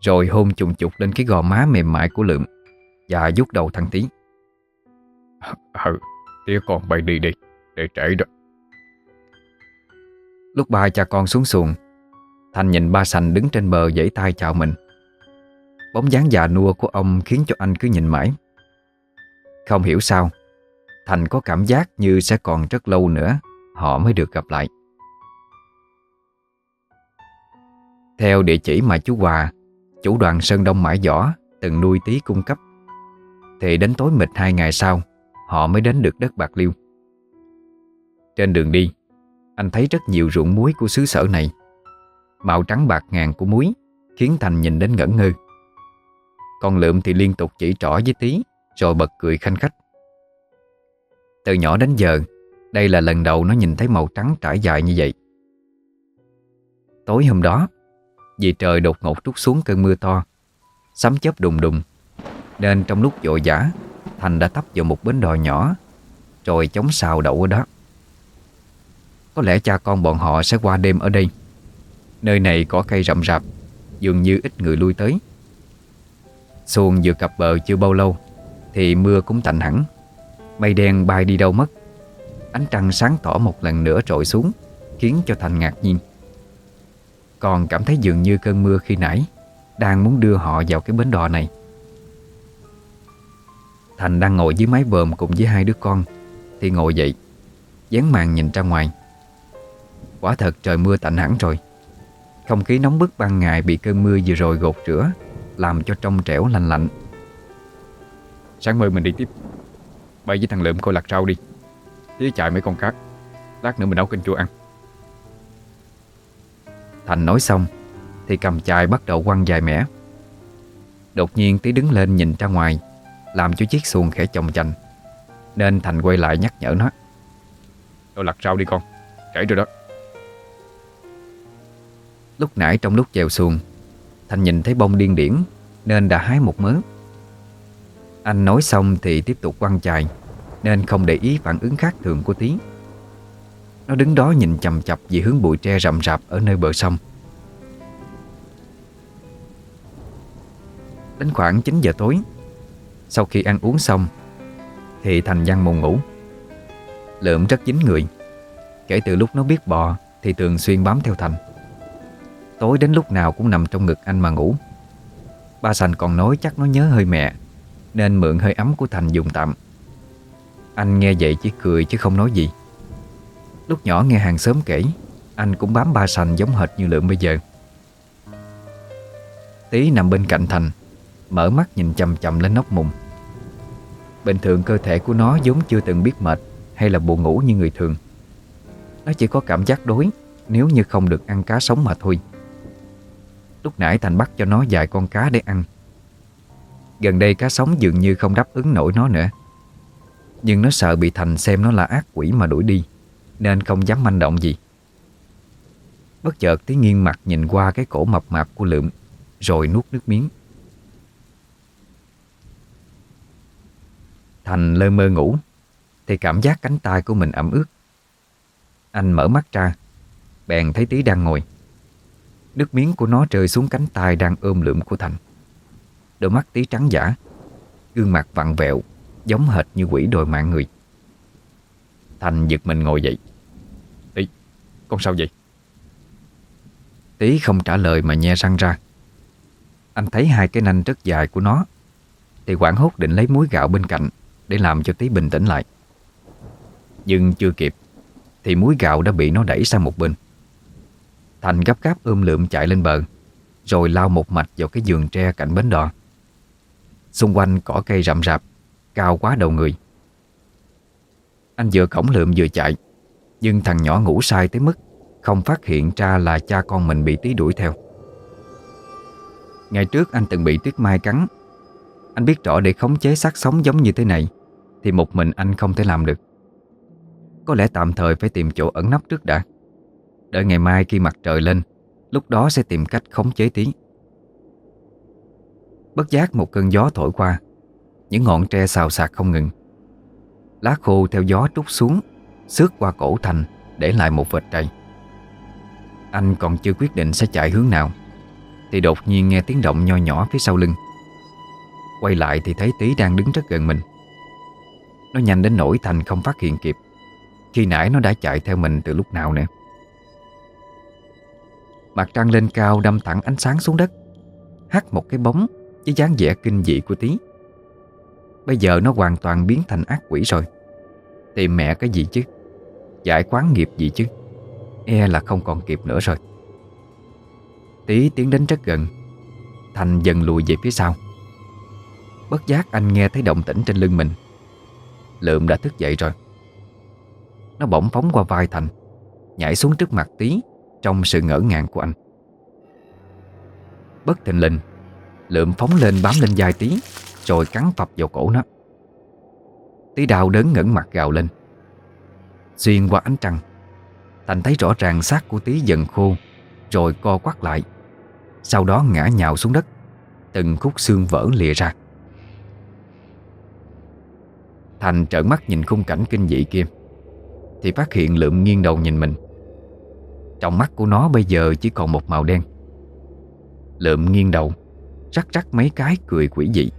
Rồi hôn trùng chục lên cái gò má mềm mại của Lượm Và vuốt đầu thằng Tí [laughs] Ừ Tía con bay đi đi Để trễ rồi Lúc ba cha con xuống xuồng Thành nhìn ba sành đứng trên bờ giãy tay chào mình. Bóng dáng già nua của ông khiến cho anh cứ nhìn mãi. Không hiểu sao Thành có cảm giác như sẽ còn rất lâu nữa Họ mới được gặp lại Theo địa chỉ mà chú Hòa, Chủ đoàn Sơn Đông Mãi Võ, Từng nuôi tí cung cấp. Thì đến tối mịt hai ngày sau, Họ mới đến được đất Bạc Liêu. Trên đường đi, Anh thấy rất nhiều ruộng muối của xứ sở này. Màu trắng bạc ngàn của muối Khiến Thành nhìn đến ngẩn ngơ. Con lượm thì liên tục chỉ trỏ với tí Rồi bật cười khanh khách. Từ nhỏ đến giờ, Đây là lần đầu nó nhìn thấy màu trắng trải dài như vậy. Tối hôm đó vì trời đột ngột trút xuống cơn mưa to. Sấm chớp đùng đùng. Nên trong lúc vội vã, Thành đã tấp vào một bến đò nhỏ, Rồi chống xào đậu ở đó. Có lẽ cha con bọn họ sẽ qua đêm ở đây. Nơi này có cây rậm rạp, Dường như ít người lui tới. Xuồng vừa cập bờ chưa bao lâu, Thì mưa cũng tạnh hẳn. Mây đen bay đi đâu mất. Ánh trăng sáng tỏ một lần nữa trội xuống, Khiến cho Thành ngạc nhiên. Còn cảm thấy dường như cơn mưa khi nãy Đang muốn đưa họ vào cái bến đò này. Thành đang ngồi dưới mái vòm cùng với hai đứa con, Thì ngồi dậy, Dán màn nhìn ra ngoài. Quả thật trời mưa tạnh hẳn rồi. Không khí nóng bức ban ngày bị cơn mưa vừa rồi gột rửa, Làm cho trong trẻo lành lạnh. Sáng mai mình đi tiếp. Bay với thằng Lượm coi lạc rau đi. Tía chạy mấy con cá Lát nữa mình nấu canh chua ăn. Thành nói xong, Thì cầm chai bắt đầu quăng dài mẻ. Đột nhiên tí đứng lên nhìn ra ngoài, Làm cho chiếc xuồng khẽ chồng chành, Nên Thành quay lại nhắc nhở nó. Tôi lặt rau đi con, Trễ rồi đó. Lúc nãy trong lúc chèo xuồng, Thành nhìn thấy bông điên điển, Nên đã hái một mớ. Anh nói xong thì tiếp tục quăng chài Nên không để ý phản ứng khác thường của Tí nó đứng đó nhìn chầm chập Về hướng bụi tre rậm rạp ở nơi bờ sông. Đến khoảng 9 giờ tối, Sau khi ăn uống xong, Thì Thành văn mồm ngủ. Lượm rất dính người. Kể từ lúc nó biết bò, Thì thường xuyên bám theo Thành. Tối đến lúc nào cũng nằm trong ngực anh mà ngủ. Ba Sành còn nói chắc nó nhớ hơi mẹ, Nên mượn hơi ấm của Thành dùng tạm. Anh nghe vậy chỉ cười chứ không nói gì. Lúc nhỏ nghe hàng xóm kể, Anh cũng bám ba Sành giống hệt như lượng bây giờ. Tí nằm bên cạnh Thành, Mở mắt nhìn chầm chầm lên nóc mùng. Bình thường cơ thể của nó vốn chưa từng biết mệt Hay là buồn ngủ như người thường. Nó chỉ có cảm giác đói Nếu như không được ăn cá sống mà thôi. Lúc nãy Thành bắt cho nó vài con cá để ăn. Gần đây cá sống dường như không đáp ứng nổi nó nữa. Nhưng nó sợ bị Thành xem nó là ác quỷ mà đuổi đi. Nên không dám manh động gì. Bất chợt tiếng nghiêng mặt nhìn qua cái cổ mập mạp của Lượm, Rồi nuốt nước miếng. Thành lơ mơ ngủ, Thì cảm giác cánh tay của mình ẩm ướt. Anh mở mắt ra, Bèn thấy tí đang ngồi. Nước miếng của nó rơi xuống cánh tay đang ôm lượm của Thành. Đôi mắt tí trắng giả, Gương mặt vặn vẹo, Giống hệt như quỷ đồi mạng người. Thành giật mình ngồi dậy con sao vậy? Tí không trả lời mà nhe răng ra. Anh thấy hai cái nanh rất dài của nó. Thì quảng hốt định lấy muối gạo bên cạnh Để làm cho Tí bình tĩnh lại. Nhưng chưa kịp, Thì muối gạo đã bị nó đẩy sang một bên. Thành gấp gáp ôm lượm chạy lên bờ, Rồi lao một mạch vào cái giường tre cạnh bến đò. Xung quanh cỏ cây rậm rạp, Cao quá đầu người. Anh vừa cổng lượm vừa chạy nhưng thằng nhỏ ngủ sai tới mức Không phát hiện ra là cha con mình bị tí đuổi theo. Ngày trước anh từng bị tuyết mai cắn. Anh biết rõ để khống chế xác sống giống như thế này Thì một mình anh không thể làm được. Có lẽ tạm thời phải tìm chỗ ẩn nấp trước đã. Đợi ngày mai khi mặt trời lên, Lúc đó sẽ tìm cách khống chế tí. Bất giác một cơn gió thổi qua, Những ngọn tre xào xạc không ngừng. Lá khô theo gió trút xuống. Xước qua cổ Thành Để lại một vệt trầy Anh còn chưa quyết định sẽ chạy hướng nào, Thì đột nhiên nghe tiếng động nho nhỏ phía sau lưng. Quay lại thì thấy Tí đang đứng rất gần mình. Nó nhanh đến nỗi Thành không phát hiện kịp, Khi nãy nó đã chạy theo mình từ lúc nào nữa Mặt trăng lên cao đâm thẳng ánh sáng xuống đất, Hắt một cái bóng Với dáng vẻ kinh dị của Tí Bây giờ nó hoàn toàn biến thành ác quỷ rồi. Tìm mẹ cái gì chứ? Giải quán nghiệp gì chứ? E là không còn kịp nữa rồi. Tí tiến đến rất gần. Thành dần lùi về phía sau. Bất giác anh nghe thấy động tĩnh trên lưng mình. Lượm đã thức dậy rồi. Nó bỗng phóng qua vai Thành, Nhảy xuống trước mặt Tí Trong sự ngỡ ngàng của anh. Bất thình lình, Lượm phóng lên bám lên vai Tí Rồi cắn phập vào cổ nó. Tí đau đớn ngẩng mặt gào lên. Xuyên qua ánh trăng, Thành thấy rõ ràng xác của Tí dần khô, Rồi co quắt lại. Sau đó ngã nhào xuống đất, Từng khúc xương vỡ lìa ra. Thành trợn mắt nhìn khung cảnh kinh dị kia, Thì phát hiện lượm nghiêng đầu nhìn mình. Trong mắt của nó bây giờ chỉ còn một màu đen. Lượm nghiêng đầu, Rắc rắc mấy cái cười quỷ dị.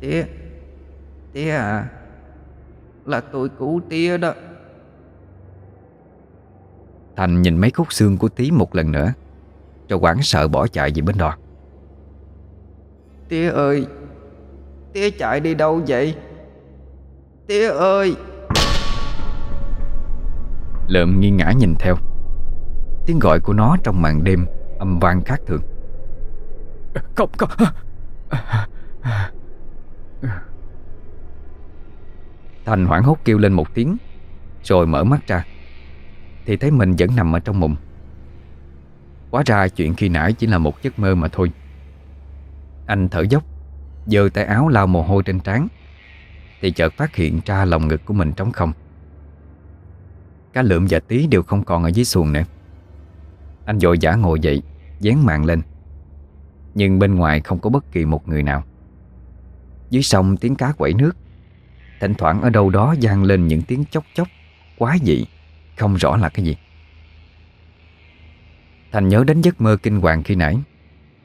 Tía Tía à là tôi cứu tía đó. Thành nhìn mấy khúc xương của tí một lần nữa Rồi quảng sợ bỏ chạy về bên đó. Tía ơi Tía chạy đi đâu vậy? Tía ơi! Lượm nghiêng ngã nhìn theo. Tiếng gọi của nó trong màn đêm Âm vang khác thường. Không không Thành hoảng hốt kêu lên một tiếng, Rồi mở mắt ra. Thì thấy mình vẫn nằm ở trong mùng Quá ra chuyện khi nãy chỉ là một giấc mơ mà thôi. Anh thở dốc, giơ tay áo lau mồ hôi trên trán, Thì chợt phát hiện ra lòng ngực của mình trống không. Cá lượm và tí đều không còn ở dưới xuồng nữa. Anh vội vã ngồi dậy, Dán màn lên. Nhưng bên ngoài không có bất kỳ một người nào. Dưới sông tiếng cá quẩy nước Thỉnh thoảng ở đâu đó vang lên những tiếng chốc chốc. Quá dị Không rõ là cái gì. Thành nhớ đến giấc mơ kinh hoàng khi nãy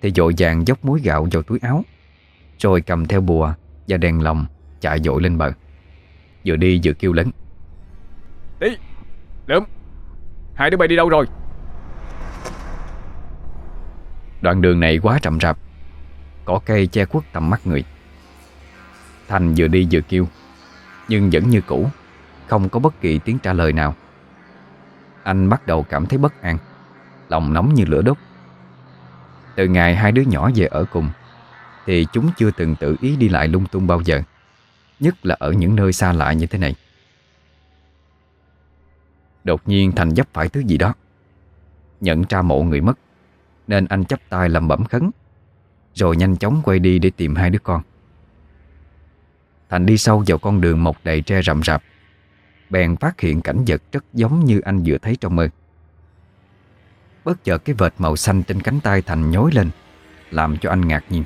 Thì dội vàng dốc muối gạo vào túi áo Rồi cầm theo bùa Và đèn lồng chạy dội lên bờ. Vừa đi vừa kêu lớn. Đi Lượm Hai đứa bay đi đâu rồi? Đoạn đường này quá chậm rạp Cỏ cây che khuất tầm mắt người. Thành vừa đi vừa kêu nhưng vẫn như cũ, Không có bất kỳ tiếng trả lời nào. Anh bắt đầu cảm thấy bất an, Lòng nóng như lửa đốt. Từ ngày hai đứa nhỏ về ở cùng, Thì chúng chưa từng tự ý đi lại lung tung bao giờ, Nhất là ở những nơi xa lạ như thế này. Đột nhiên Thành dấp phải thứ gì đó, Nhận ra mộ người mất, Nên anh chắp tay làm bẩm khấn, Rồi nhanh chóng quay đi để tìm hai đứa con. Thành đi sâu vào con đường mọc đầy tre rậm rạp. Bèn phát hiện cảnh vật rất giống như anh vừa thấy trong mơ. Bất chợt cái vệt màu xanh trên cánh tay Thành nhói lên, Làm cho anh ngạc nhiên.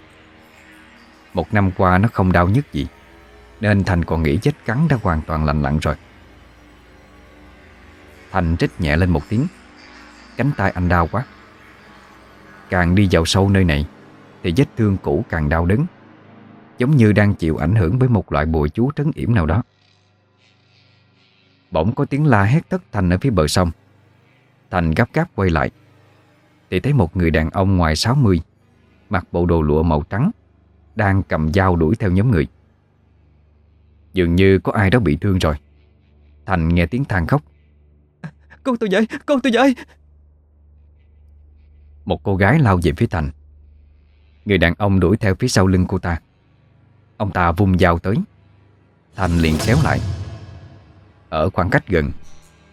Một năm qua nó không đau nhức gì, Nên Thành còn nghĩ vết cắn đã hoàn toàn lành lặn rồi. Thành trích nhẹ lên một tiếng, Cánh tay anh đau quá. Càng đi vào sâu nơi này, Thì vết thương cũ càng đau đớn. Giống như đang chịu ảnh hưởng bởi một loại bùa chú trấn yểm nào đó. Bỗng có tiếng la hét thất thanh ở phía bờ sông. Thành gấp gáp quay lại Thì thấy một người đàn ông ngoài 60 Mặc bộ đồ lụa màu trắng Đang cầm dao đuổi theo nhóm người. Dường như có ai đó bị thương rồi. Thành nghe tiếng than khóc. Con tôi vậy Con tôi vậy Một cô gái lao về phía Thành. Người đàn ông đuổi theo phía sau lưng cô ta Ông ta vung dao tới. Thành liền kéo lại. Ở khoảng cách gần,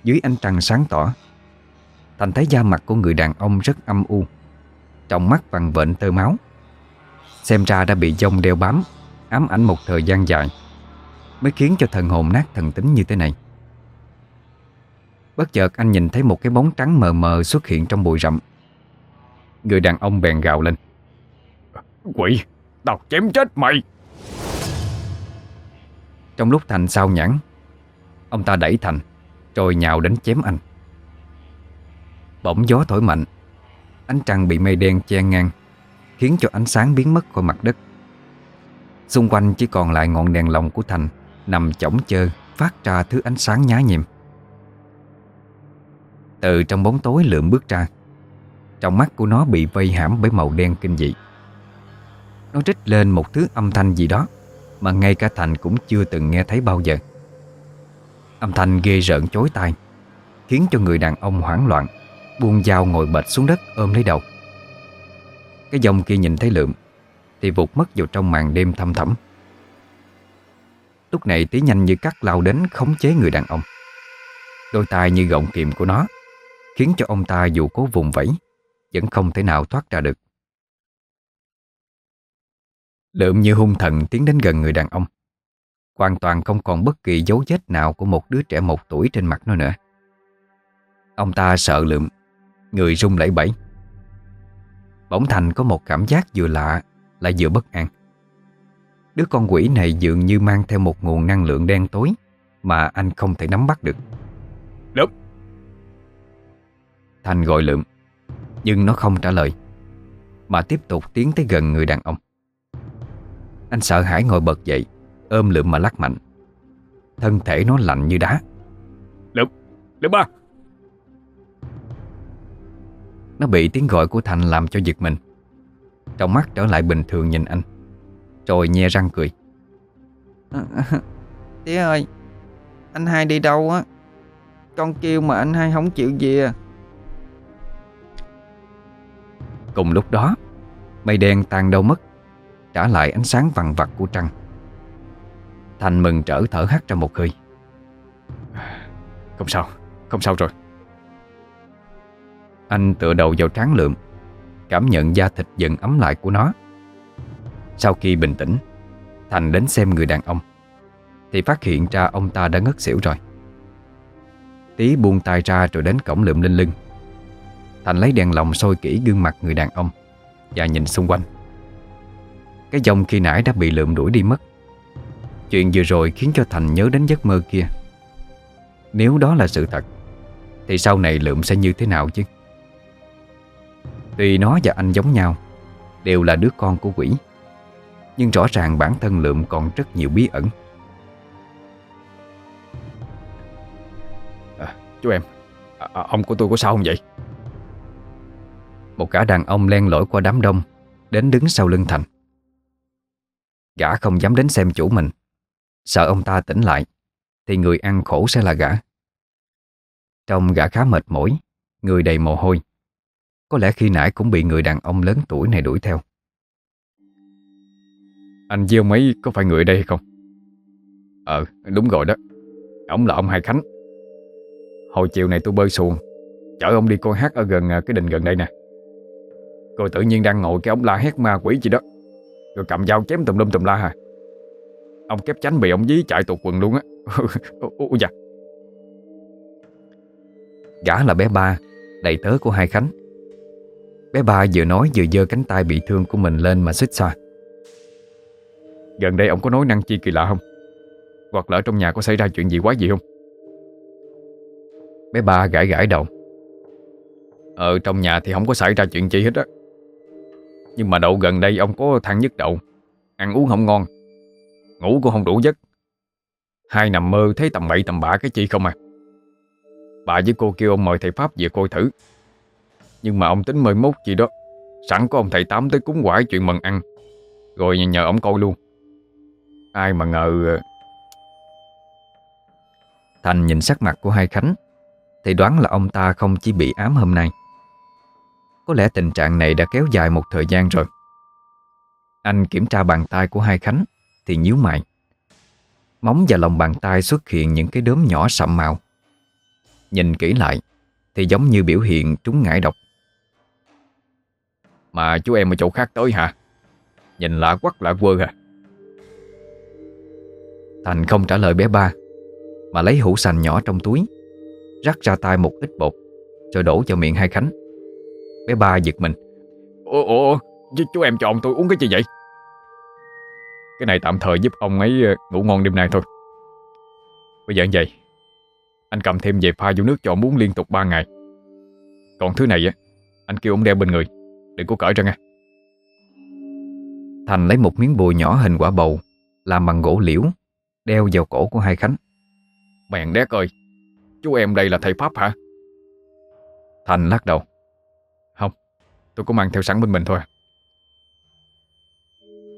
Dưới ánh trăng sáng tỏ Thành thấy da mặt của người đàn ông rất âm u, Trong mắt vằn vện tơ máu. Xem ra đã bị dông đeo bám, Ám ảnh một thời gian dài, Mới khiến cho thần hồn nát thần tính như thế này. Bất chợt anh nhìn thấy một cái bóng trắng mờ mờ xuất hiện trong bụi rậm. Người đàn ông bèn gào lên. Quỷ, Tao chém chết mày. Trong lúc Thành sao nhãn Ông ta đẩy Thành, Rồi nhào đến chém anh. Bỗng gió thổi mạnh, Ánh trăng bị mây đen che ngang, Khiến cho ánh sáng biến mất khỏi mặt đất. Xung quanh chỉ còn lại ngọn đèn lồng của Thành Nằm chỏng chơ Phát ra thứ ánh sáng nhá nhiệm. Từ trong bóng tối lượm bước ra, Trong mắt của nó bị vây hãm bởi màu đen kinh dị. Nó rít lên một thứ âm thanh gì đó Mà ngay cả Thành cũng chưa từng nghe thấy bao giờ. Âm thanh ghê rợn chối tai, Khiến cho người đàn ông hoảng loạn, Buông dao ngồi bệt xuống đất ôm lấy đầu. Cái dòng kia nhìn thấy lượm, Thì vụt mất vào trong màn đêm thâm thẳm. Lúc này tí nhanh như cắt lao đến khống chế người đàn ông. Đôi tay như gọng kìm của nó, Khiến cho ông ta dù cố vùng vẫy, Vẫn không thể nào thoát ra được. Lượm như hung thần tiến đến gần người đàn ông. Hoàn toàn không còn bất kỳ dấu vết nào Của một đứa trẻ một tuổi trên mặt nó nữa. Ông ta sợ lượm Người rung lẩy bẩy. Bỗng Thành có một cảm giác vừa lạ Lại vừa bất an. Đứa con quỷ này dường như mang theo một nguồn năng lượng đen tối Mà anh không thể nắm bắt được. Lượm. Thành gọi lượm Nhưng nó không trả lời Mà tiếp tục tiến tới gần người đàn ông Anh sợ hãi ngồi bật dậy Ôm lượm mà lắc mạnh. Thân thể nó lạnh như đá. Lượm Lượm ba. Nó bị tiếng gọi của Thành làm cho giật mình. Trong mắt trở lại bình thường nhìn anh. Rồi nhe răng cười. [laughs] Tía ơi Anh hai đi đâu á? Con kêu mà anh hai không chịu về. Cùng lúc đó Mây đen tan đâu mất Trả lại ánh sáng vằn vặt của trăng. Thành mừng trở thở hắt ra một hơi. Không sao Không sao rồi. Anh tựa đầu vào trán lượm Cảm nhận da thịt dần ấm lại của nó. Sau khi bình tĩnh Thành đến xem người đàn ông Thì phát hiện ra ông ta đã ngất xỉu rồi. Tí buông tay ra rồi đến cổng lượm lên lưng. Thành lấy đèn lồng soi kỹ gương mặt người đàn ông Và nhìn xung quanh Cái dòng khi nãy đã bị lượm đuổi đi mất. Chuyện vừa rồi khiến cho Thành nhớ đến giấc mơ kia. Nếu đó là sự thật Thì sau này lượm sẽ như thế nào chứ? Tuy nó và anh giống nhau Đều là đứa con của quỷ Nhưng rõ ràng bản thân lượm còn rất nhiều bí ẩn. À, Chú em à, à, Ông của tôi có sao không vậy? Một gã đàn ông len lỏi qua đám đông Đến đứng sau lưng Thành Gã không dám đến xem chủ mình. Sợ ông ta tỉnh lại, Thì người ăn khổ sẽ là gã. Trông gã khá mệt mỏi, Người đầy mồ hôi. Có lẽ khi nãy cũng bị người đàn ông lớn tuổi này đuổi theo. Anh với ông ấy có phải người ở đây hay không? Ờ đúng rồi đó. Ông là ông Hai Khánh. Hồi chiều này tôi bơi xuồng, Chở ông đi coi hát ở gần à, cái đình gần đây nè. Rồi tự nhiên đang ngồi cái ông la hét ma quỷ gì đó. Rồi cầm dao chém tùm lum tùm la hả Ông kép tránh bị ông dí chạy tuột quần luôn á. [laughs] Ôi dạ. Gã là bé ba, Đầy tớ của hai Khánh. Bé ba vừa nói vừa dơ cánh tay bị thương của mình lên mà xích xoa. Gần đây ông có nói năng chi kỳ lạ không? Hoặc là ở trong nhà có xảy ra chuyện gì quá gì không? Bé ba gãi gãi đầu. Ở trong nhà thì không có xảy ra chuyện chi hết á. Nhưng mà đậu gần đây ông có than nhức đậu. Ăn uống không ngon. Ngủ cũng không đủ giấc. Hai nằm mơ thấy tầm bậy tầm bạ cái chi không à. Bà với cô kêu ông mời thầy Pháp về coi thử. Nhưng mà ông tính mời mốt gì đó. Sẵn có ông thầy Tám tới cúng quải chuyện mần ăn. Rồi nhờ ông coi luôn. Ai mà ngờ ờ, Thành nhìn sắc mặt của hai Khánh, Thì đoán là ông ta không chỉ bị ám hôm nay. Có lẽ tình trạng này đã kéo dài một thời gian rồi. Anh kiểm tra bàn tay của hai Khánh, Thì nhíu mày. Móng và lòng bàn tay xuất hiện những cái đốm nhỏ sậm màu. Nhìn kỹ lại, Thì giống như biểu hiện trúng ngải độc. Mà chú em ở chỗ khác tới hả? Nhìn lạ quắc lạ quơ hả? Thành không trả lời bé ba, Mà lấy hũ sành nhỏ trong túi, Rắc ra tay một ít bột, Rồi đổ vào miệng hai Khánh. Bé ba giật mình. Ủa, ủa chú, chú em cho ông tôi uống cái gì vậy? Cái này tạm thời giúp ông ấy ờ, ngủ ngon đêm nay thôi. Bây giờ như vậy Anh cầm thêm về pha vô nước cho ông uống liên tục 3 ngày. Còn thứ này á Anh kêu ông đeo bên người Đừng có cởi ra nghe. Thành lấy một miếng bùi nhỏ hình quả bầu Làm bằng gỗ liễu Đeo vào cổ của hai Khánh. Mèn đét ơi Chú em đây là thầy Pháp hả? Thành lắc đầu Tôi cũng mang theo sẵn bên mình thôi.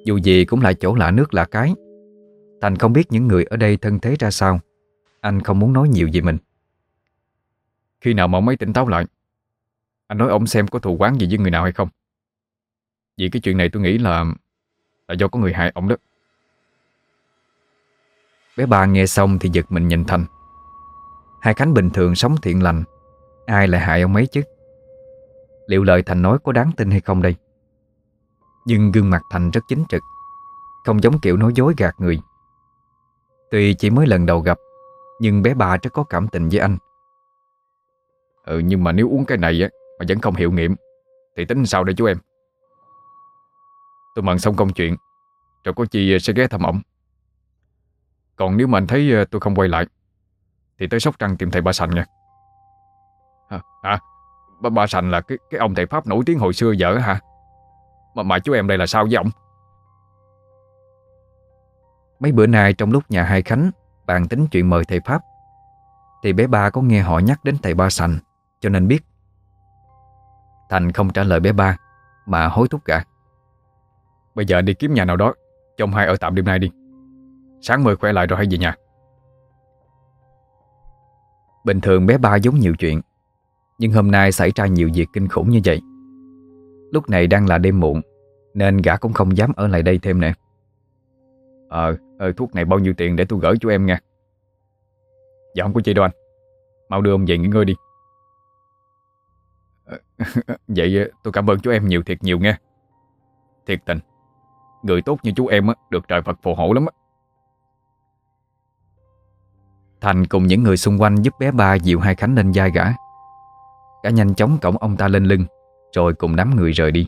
Dù gì cũng là chỗ lạ nước lạ cái. Thành không biết những người ở đây thân thế ra sao. Anh không muốn nói nhiều về mình. Khi nào mà ông ấy tỉnh táo lại, Anh nói ông xem có thù quán gì với người nào hay không. Vì cái chuyện này tôi nghĩ là Là do có người hại ông đó. Bé ba nghe xong thì giật mình nhìn Thành. Hai Khánh bình thường sống thiện lành. Ai lại hại ông ấy chứ? Liệu lời Thành nói có đáng tin hay không đây? Nhưng gương mặt Thành rất chính trực Không giống kiểu nói dối gạt người. Tuy chỉ mới lần đầu gặp Nhưng bé bà rất có cảm tình với anh. Ừ nhưng mà nếu uống cái này á Mà vẫn không hiệu nghiệm Thì tính sao đây chú em? Tôi mận xong công chuyện Rồi có chi sẽ ghé thăm ổng. Còn nếu mà anh thấy ờ, tôi không quay lại Thì tới Sóc Trăng tìm thầy Ba Sành nha. Hả? À, ba, ba Sành là cái cái ông thầy Pháp nổi tiếng hồi xưa vợ hả? Mà, mà chú em đây là sao với ổng Mấy bữa nay trong lúc nhà hai Khánh Bàn tính chuyện mời thầy Pháp Thì bé ba có nghe họ nhắc đến thầy Ba Sành Cho nên biết. Thành không trả lời bé ba Mà hối thúc cả Bây giờ đi kiếm nhà nào đó Cho ông hai ở tạm đêm nay đi. Sáng mời khỏe lại rồi hay về nhà. Bình thường bé ba giống nhiều chuyện nhưng hôm nay xảy ra nhiều việc kinh khủng như vậy. Lúc này đang là đêm muộn Nên gã cũng không dám ở lại đây thêm nè Ờ, ờ thuốc này bao nhiêu tiền để tôi gửi cho em nha? Giọng không có Đoan đâu anh. Mau đưa ông về nghỉ ngơi đi. Ờ, [laughs] vậy ờ, tôi cảm ơn chú em nhiều thiệt nhiều nghe Thiệt tình. Người tốt như chú em á, được trời Phật phù hộ lắm á. Thành cùng những người xung quanh giúp bé ba dịu hai Khánh lên vai gã. Gã nhanh chóng cõng ông ta lên lưng Rồi cùng đám người rời đi.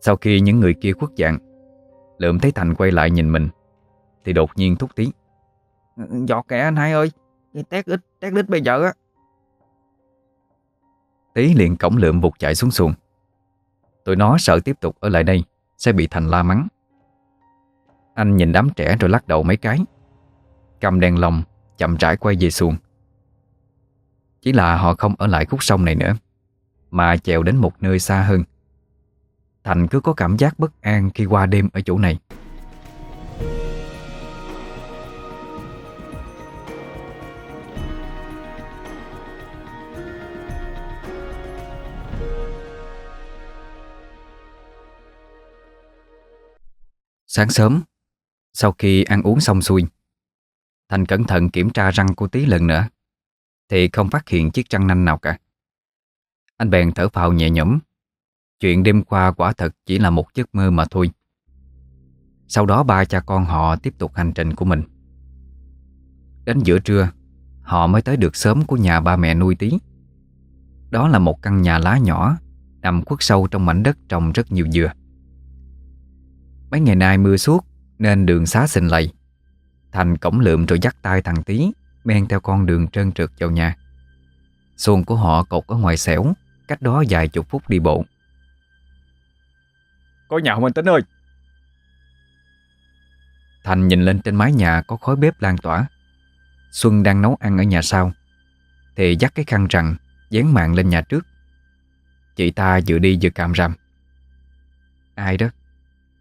Sau khi những người kia khuất dạng Lượm thấy Thành quay lại nhìn mình Thì đột nhiên thúc tí Giọt kẻ anh hai ơi tét ít tét đít bây giờ á. Tí liền cổng lượm vụt chạy xuống xuồng. Tụi nó sợ tiếp tục ở lại đây Sẽ bị Thành la mắng. Anh nhìn đám trẻ rồi lắc đầu mấy cái. Cầm đèn lồng Chậm rãi quay về xuồng chỉ là họ không ở lại khúc sông này nữa, Mà chèo đến một nơi xa hơn. Thành cứ có cảm giác bất an khi qua đêm ở chỗ này. Sáng sớm, Sau khi ăn uống xong xuôi, Thành cẩn thận kiểm tra răng của Tí lần nữa. Thì không phát hiện chiếc răng nanh nào cả. Anh bèn thở phào nhẹ nhõm. Chuyện đêm qua quả thật chỉ là một giấc mơ mà thôi. Sau đó ba cha con họ tiếp tục hành trình của mình. Đến giữa trưa, Họ mới tới được sớm của nhà ba mẹ nuôi Tí Đó là một căn nhà lá nhỏ, Nằm khuất sâu trong mảnh đất trồng rất nhiều dừa. Mấy ngày nay mưa suốt, Nên đường xá xình lầy, Thành cổng lượm rồi dắt tay thằng Tí Men theo con đường trơn trượt vào nhà. Xuồng của họ cột ở ngoài xẻo Cách đó vài chục phút đi bộ. Có nhà không anh Tính ơi? Thành nhìn lên trên mái nhà có khói bếp lan tỏa. Xuân đang nấu ăn ở nhà sau. Thì dắt cái khăn rằng Dán mạng lên nhà trước. Chị ta vừa đi vừa càm rằm Ai đó?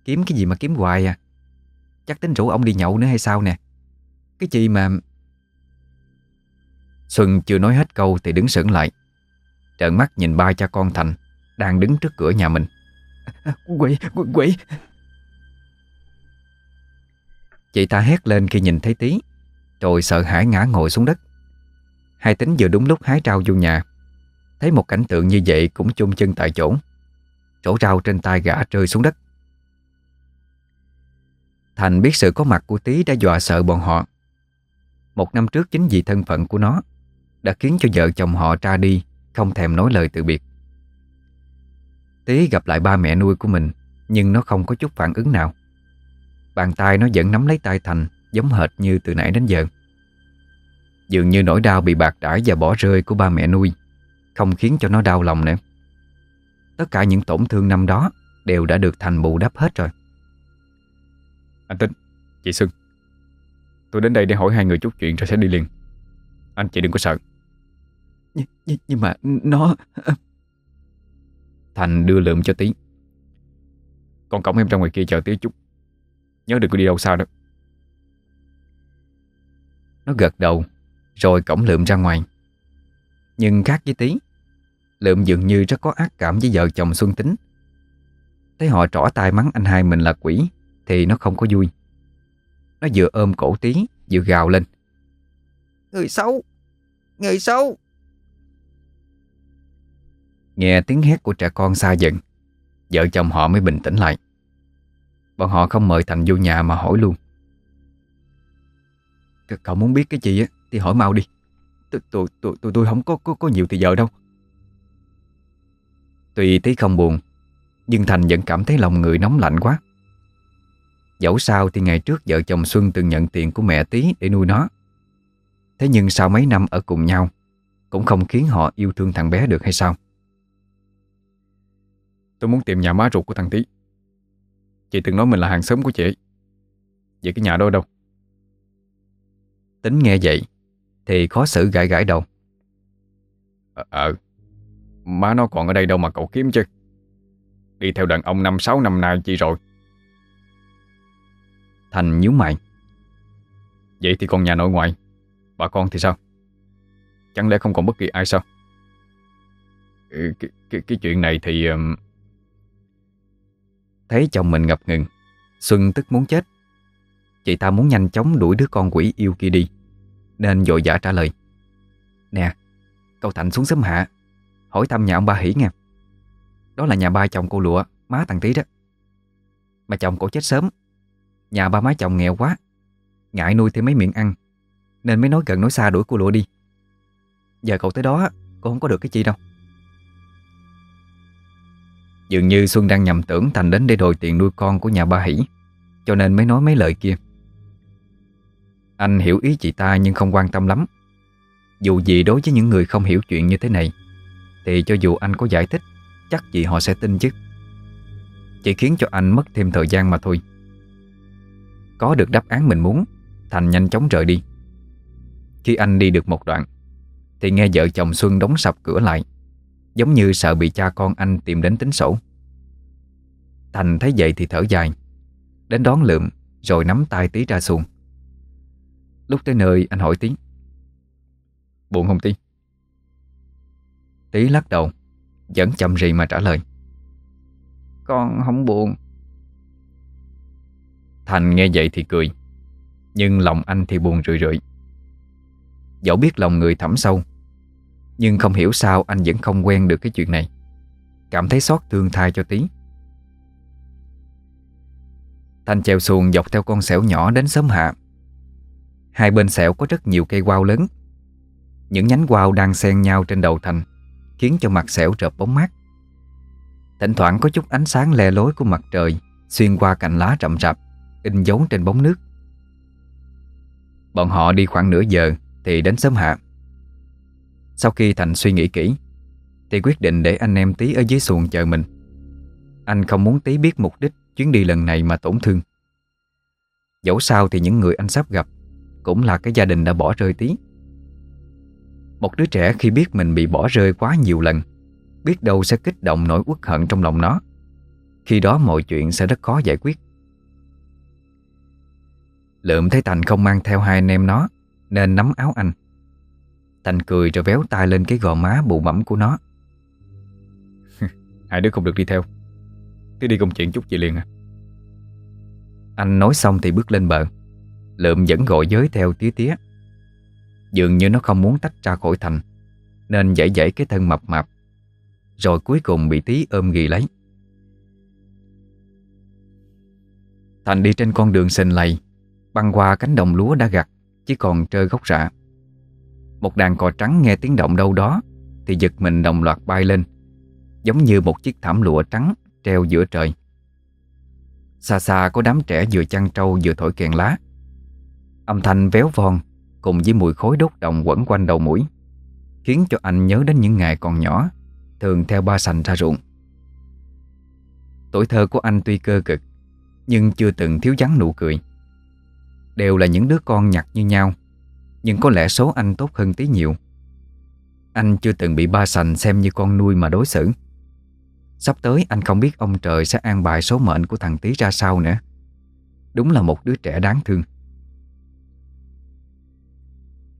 Kiếm cái gì mà kiếm hoài à? Chắc tính rủ ông đi nhậu nữa hay sao nè? Cái chị mà Xuân chưa nói hết câu thì đứng sững lại. Trợn mắt nhìn ba cha con Thành Đang đứng trước cửa nhà mình. Quỷ, quỷ, quỷ. Chị ta hét lên khi nhìn thấy tí Rồi sợ hãi ngã ngồi xuống đất. Hai tính vừa đúng lúc hái rau vô nhà. Thấy một cảnh tượng như vậy cũng chung chân tại chỗ. Chỗ rau trên tay gã rơi xuống đất. Thành biết sự có mặt của Tý đã dọa sợ bọn họ. Một năm trước chính vì thân phận của nó đã khiến cho vợ chồng họ ra đi Không thèm nói lời từ biệt. Tí gặp lại ba mẹ nuôi của mình Nhưng nó không có chút phản ứng nào. Bàn tay nó vẫn nắm lấy tay Thành Giống hệt như từ nãy đến giờ. Dường như nỗi đau bị bạc đãi và bỏ rơi của ba mẹ nuôi Không khiến cho nó đau lòng nữa. Tất cả những tổn thương năm đó Đều đã được Thành bù đắp hết rồi. Anh Tính, chị Xuân Tôi đến đây để hỏi hai người chút chuyện rồi sẽ đi liền. Anh chị đừng có sợ. Nhưng, nhưng, nhưng mà nó [laughs] Thành đưa lượm cho tí Con cổng em ra ngoài kia chờ tí chút. Nhớ đừng có đi đâu xa đó. Nó gật đầu Rồi cổng lượm ra ngoài. Nhưng khác với tí Lượm dường như rất có ác cảm với vợ chồng Xuân Tính. Thấy họ trỏ tay mắng anh hai mình là quỷ Thì nó không có vui. Nó vừa ôm cổ tí Vừa gào lên. Người xấu! Người xấu! Nghe tiếng hét của trẻ con xa dần Vợ chồng họ mới bình tĩnh lại. Bọn họ không mời Thành vô nhà mà hỏi luôn. Cậu muốn biết cái gì á Thì hỏi mau đi. Tôi, tôi, tôi, tôi không có, có có nhiều thì giờ đâu. Tuy tí không buồn Nhưng Thành vẫn cảm thấy lòng người nóng lạnh quá. Dẫu sao thì ngày trước vợ chồng Xuân từng nhận tiền của mẹ tí để nuôi nó. Thế nhưng sau mấy năm ở cùng nhau Cũng không khiến họ yêu thương thằng bé được hay sao? Tôi muốn tìm nhà má ruột của thằng Tí Chị từng nói mình là hàng xóm của chị. Vậy cái nhà đó đâu? Tính nghe vậy Thì khó xử gãi gãi đầu. Ờ, ờ Má nó còn ở đây đâu mà cậu kiếm chứ? Đi theo đàn ông năm sáu năm nay chị rồi. Thành nhíu mày. Vậy thì còn nhà nội ngoại Bà con thì sao? Chẳng lẽ không còn bất kỳ ai sao? Cái, cái, cái chuyện này thì Thấy chồng mình ngập ngừng. Xuân tức muốn chết. Chị ta muốn nhanh chóng đuổi đứa con quỷ yêu kia đi, Nên vội vã trả lời. Nè, Cậu Thành xuống xóm hạ, Hỏi thăm nhà ông ba Hỷ nghe. Đó là nhà ba chồng cô Lụa, Má thằng Tí đó. Mà chồng cổ chết sớm. Nhà ba má chồng nghèo quá, Ngại nuôi thêm mấy miệng ăn, Nên mới nói gần nói xa đuổi cô Lụa đi. Giờ cậu tới đó Cô không có được cái chi đâu. Dường như Xuân đang nhầm tưởng Thành đến để đòi tiền nuôi con của nhà ba Hỷ, Cho nên mới nói mấy lời kia. Anh hiểu ý chị ta nhưng không quan tâm lắm. Dù gì đối với những người không hiểu chuyện như thế này, Thì cho dù anh có giải thích, Chắc gì họ sẽ tin chứ. Chỉ khiến cho anh mất thêm thời gian mà thôi. Có được đáp án mình muốn, Thành nhanh chóng rời đi. Khi anh đi được một đoạn, Thì nghe vợ chồng Xuân đóng sập cửa lại. Giống như sợ bị cha con anh tìm đến tính sổ. Thành thấy vậy thì thở dài, Đến đón lượm, Rồi nắm tay tí ra xuồng. Lúc tới nơi, anh hỏi tí Buồn không Tí Tí lắc đầu, Vẫn chậm rì mà trả lời. Con không buồn. Thành nghe vậy thì cười, Nhưng lòng anh thì buồn rười rượi. Dẫu biết lòng người thẳm sâu nhưng không hiểu sao anh vẫn không quen được cái chuyện này. Cảm thấy xót thương thai cho tí Thành chèo xuồng dọc theo con sẻo nhỏ đến sớm hạ. Hai bên xẻo có rất nhiều cây quao lớn. Những nhánh quao đang xen nhau trên đầu Thành, Khiến cho mặt xẻo rợp bóng mát. Thỉnh thoảng có chút ánh sáng le lối của mặt trời Xuyên qua cành lá rậm rạp, In dấu trên bóng nước. Bọn họ đi khoảng nửa giờ Thì đến sớm hạ. Sau khi Thành suy nghĩ kỹ, Thì quyết định để anh em tí ở dưới xuồng chờ mình. Anh không muốn tí biết mục đích Chuyến đi lần này mà tổn thương. Dẫu sao thì những người anh sắp gặp Cũng là cái gia đình đã bỏ rơi tí Một đứa trẻ khi biết mình bị bỏ rơi quá nhiều lần, Biết đâu sẽ kích động nỗi uất hận trong lòng nó. Khi đó mọi chuyện sẽ rất khó giải quyết. Lượm thấy Thành không mang theo hai anh em nó, Nên nắm áo anh. Thành cười rồi véo tay lên cái gò má bụ bẩm của nó. [laughs] Hai đứa không được đi theo. Cứ đi công chuyện chút vậy liền à. Anh nói xong thì bước lên bờ. Lượm vẫn gọi giới theo tía tía. Dường như nó không muốn tách ra khỏi Thành Nên dãy dãy cái thân mập mạp Rồi cuối cùng bị tí ôm ghì lấy. Thành đi trên con đường sình lầy Băng qua cánh đồng lúa đã gặt Chỉ còn trơ gốc rạ một đàn cò trắng nghe tiếng động đâu đó, Thì giật mình đồng loạt bay lên, Giống như một chiếc thảm lụa trắng Treo giữa trời. Xa xa có đám trẻ vừa chăn trâu vừa thổi kèn lá. Âm thanh véo von Cùng với mùi khối đốt đồng quẩn quanh đầu mũi, Khiến cho anh nhớ đến những ngày còn nhỏ, Thường theo ba sành ra ruộng. Tuổi thơ của anh tuy cơ cực, Nhưng chưa từng thiếu vắng nụ cười. Đều là những đứa con nhặt như nhau nhưng có lẽ số anh tốt hơn tí nhiều. Anh chưa từng bị ba sành xem như con nuôi mà đối xử. Sắp tới anh không biết ông trời sẽ an bài số mệnh của thằng Tý ra sao nữa. Đúng là một đứa trẻ đáng thương.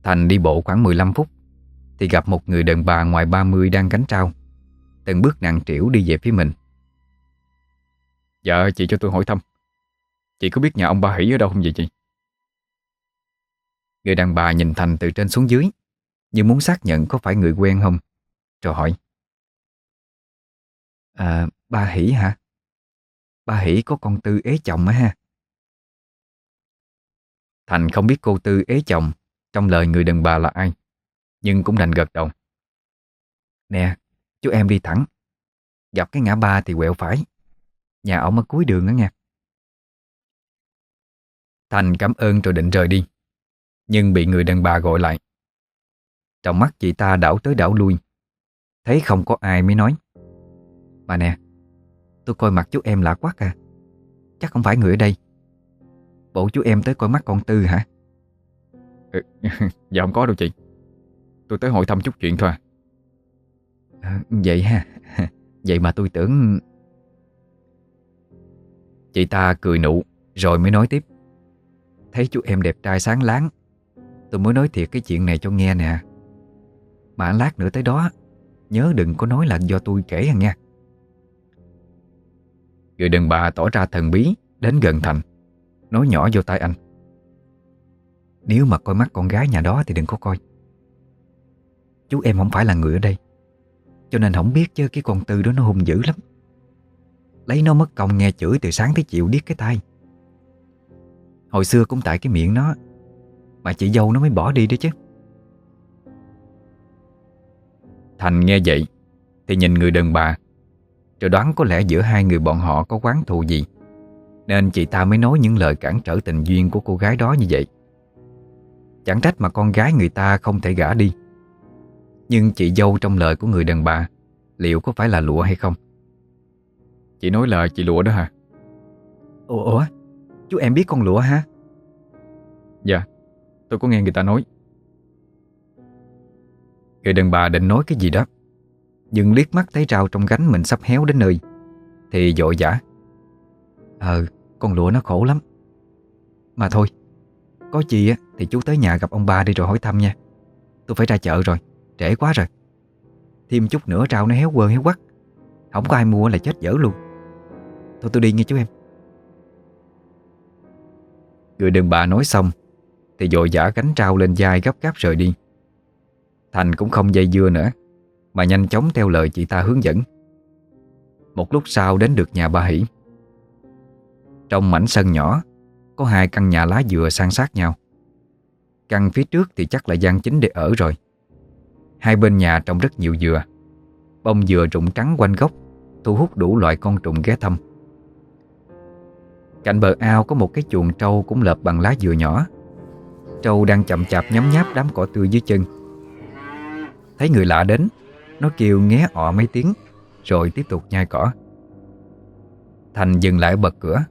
Thành đi bộ khoảng 15 phút, Thì gặp một người đàn bà ngoài 30 đang gánh trao. Từng bước nặng trĩu đi về phía mình. Dạ chị cho tôi hỏi thăm. Chị có biết nhà ông ba Hỷ ở đâu không vậy chị? Người đàn bà nhìn Thành từ trên xuống dưới, Như muốn xác nhận có phải người quen không. Rồi hỏi À ba Hỷ hả? Ba Hỷ có con Tư ế chồng á ha? Thành không biết cô Tư ế chồng Trong lời người đàn bà là ai, Nhưng cũng đành gật đầu. Nè, chú em đi thẳng, Gặp cái ngã ba thì quẹo phải, Nhà ổng ở cuối đường đó nha. Thành cảm ơn rồi định rời đi. Nhưng bị người đàn bà gọi lại. Trong mắt chị ta đảo tới đảo lui. Thấy không có ai mới nói. Bà nè Tôi coi mặt chú em lạ quá à Chắc không phải người ở đây. Bộ chú em tới coi mắt con Tư hả? Ừ, [laughs] Dạ không có đâu chị. Tôi tới hỏi thăm chút chuyện thôi à, Vậy ha. [laughs] Vậy mà tôi tưởng Chị ta cười nụ Rồi mới nói tiếp. Thấy chú em đẹp trai sáng láng Tôi mới nói thiệt cái chuyện này cho nghe nè. Mà lát nữa tới đó, Nhớ đừng có nói là do tôi kể à nha. Người đàn bà tỏ ra thần bí, Đến gần Thành. Nói nhỏ vô tay anh. Nếu mà coi mắt con gái nhà đó thì đừng có coi. Chú em không phải là người ở đây. Cho nên không biết chứ, cái con Tư đó nó hung dữ lắm. Lấy nó mất công nghe chửi từ sáng tới chiều điếc cái tai. Hồi xưa cũng tại cái miệng nó mà chị dâu nó mới bỏ đi đó chứ. Thành nghe vậy Thì nhìn người đàn bà Rồi đoán có lẽ giữa hai người bọn họ có quán thù gì Nên chị ta mới nói những lời cản trở tình duyên của cô gái đó như vậy. Chẳng trách mà con gái người ta không thể gả đi. Nhưng chị dâu trong lời của người đàn bà Liệu có phải là lụa hay không? Chị nói là chị lụa đó hả? Ủa, ủa? Chú em biết con lụa hả? Dạ Tôi có nghe người ta nói. Người đàn bà định nói cái gì đó, Nhưng liếc mắt thấy rau trong gánh mình sắp héo đến nơi, Thì dội dã Ờ con lụa nó khổ lắm. Mà thôi, Có gì á thì chú tới nhà gặp ông ba đi rồi hỏi thăm nha. Tôi phải ra chợ rồi, Trễ quá rồi. Thêm chút nữa rau nó héo quơ héo quắc Không có ai mua là chết dở luôn. Thôi tôi đi nghe chú em. Người đàn bà nói xong thì dội dã gánh trao lên vai gấp gáp rời đi. Thành cũng không dây dưa nữa, Mà nhanh chóng theo lời chị ta hướng dẫn. Một lúc sau đến được nhà bà Hỷ. Trong mảnh sân nhỏ, Có hai căn nhà lá dừa san sát nhau. Căn phía trước thì chắc là gian chính để ở rồi. Hai bên nhà trồng rất nhiều dừa. Bông dừa rụng trắng quanh gốc, Thu hút đủ loại con trùng ghé thăm. Cạnh bờ ao có một cái chuồng trâu cũng lợp bằng lá dừa nhỏ. Trâu đang chậm chạp nhấm nháp đám cỏ tươi dưới chân. Thấy người lạ đến Nó kêu nghé ọ mấy tiếng Rồi tiếp tục nhai cỏ. Thành dừng lại bật cửa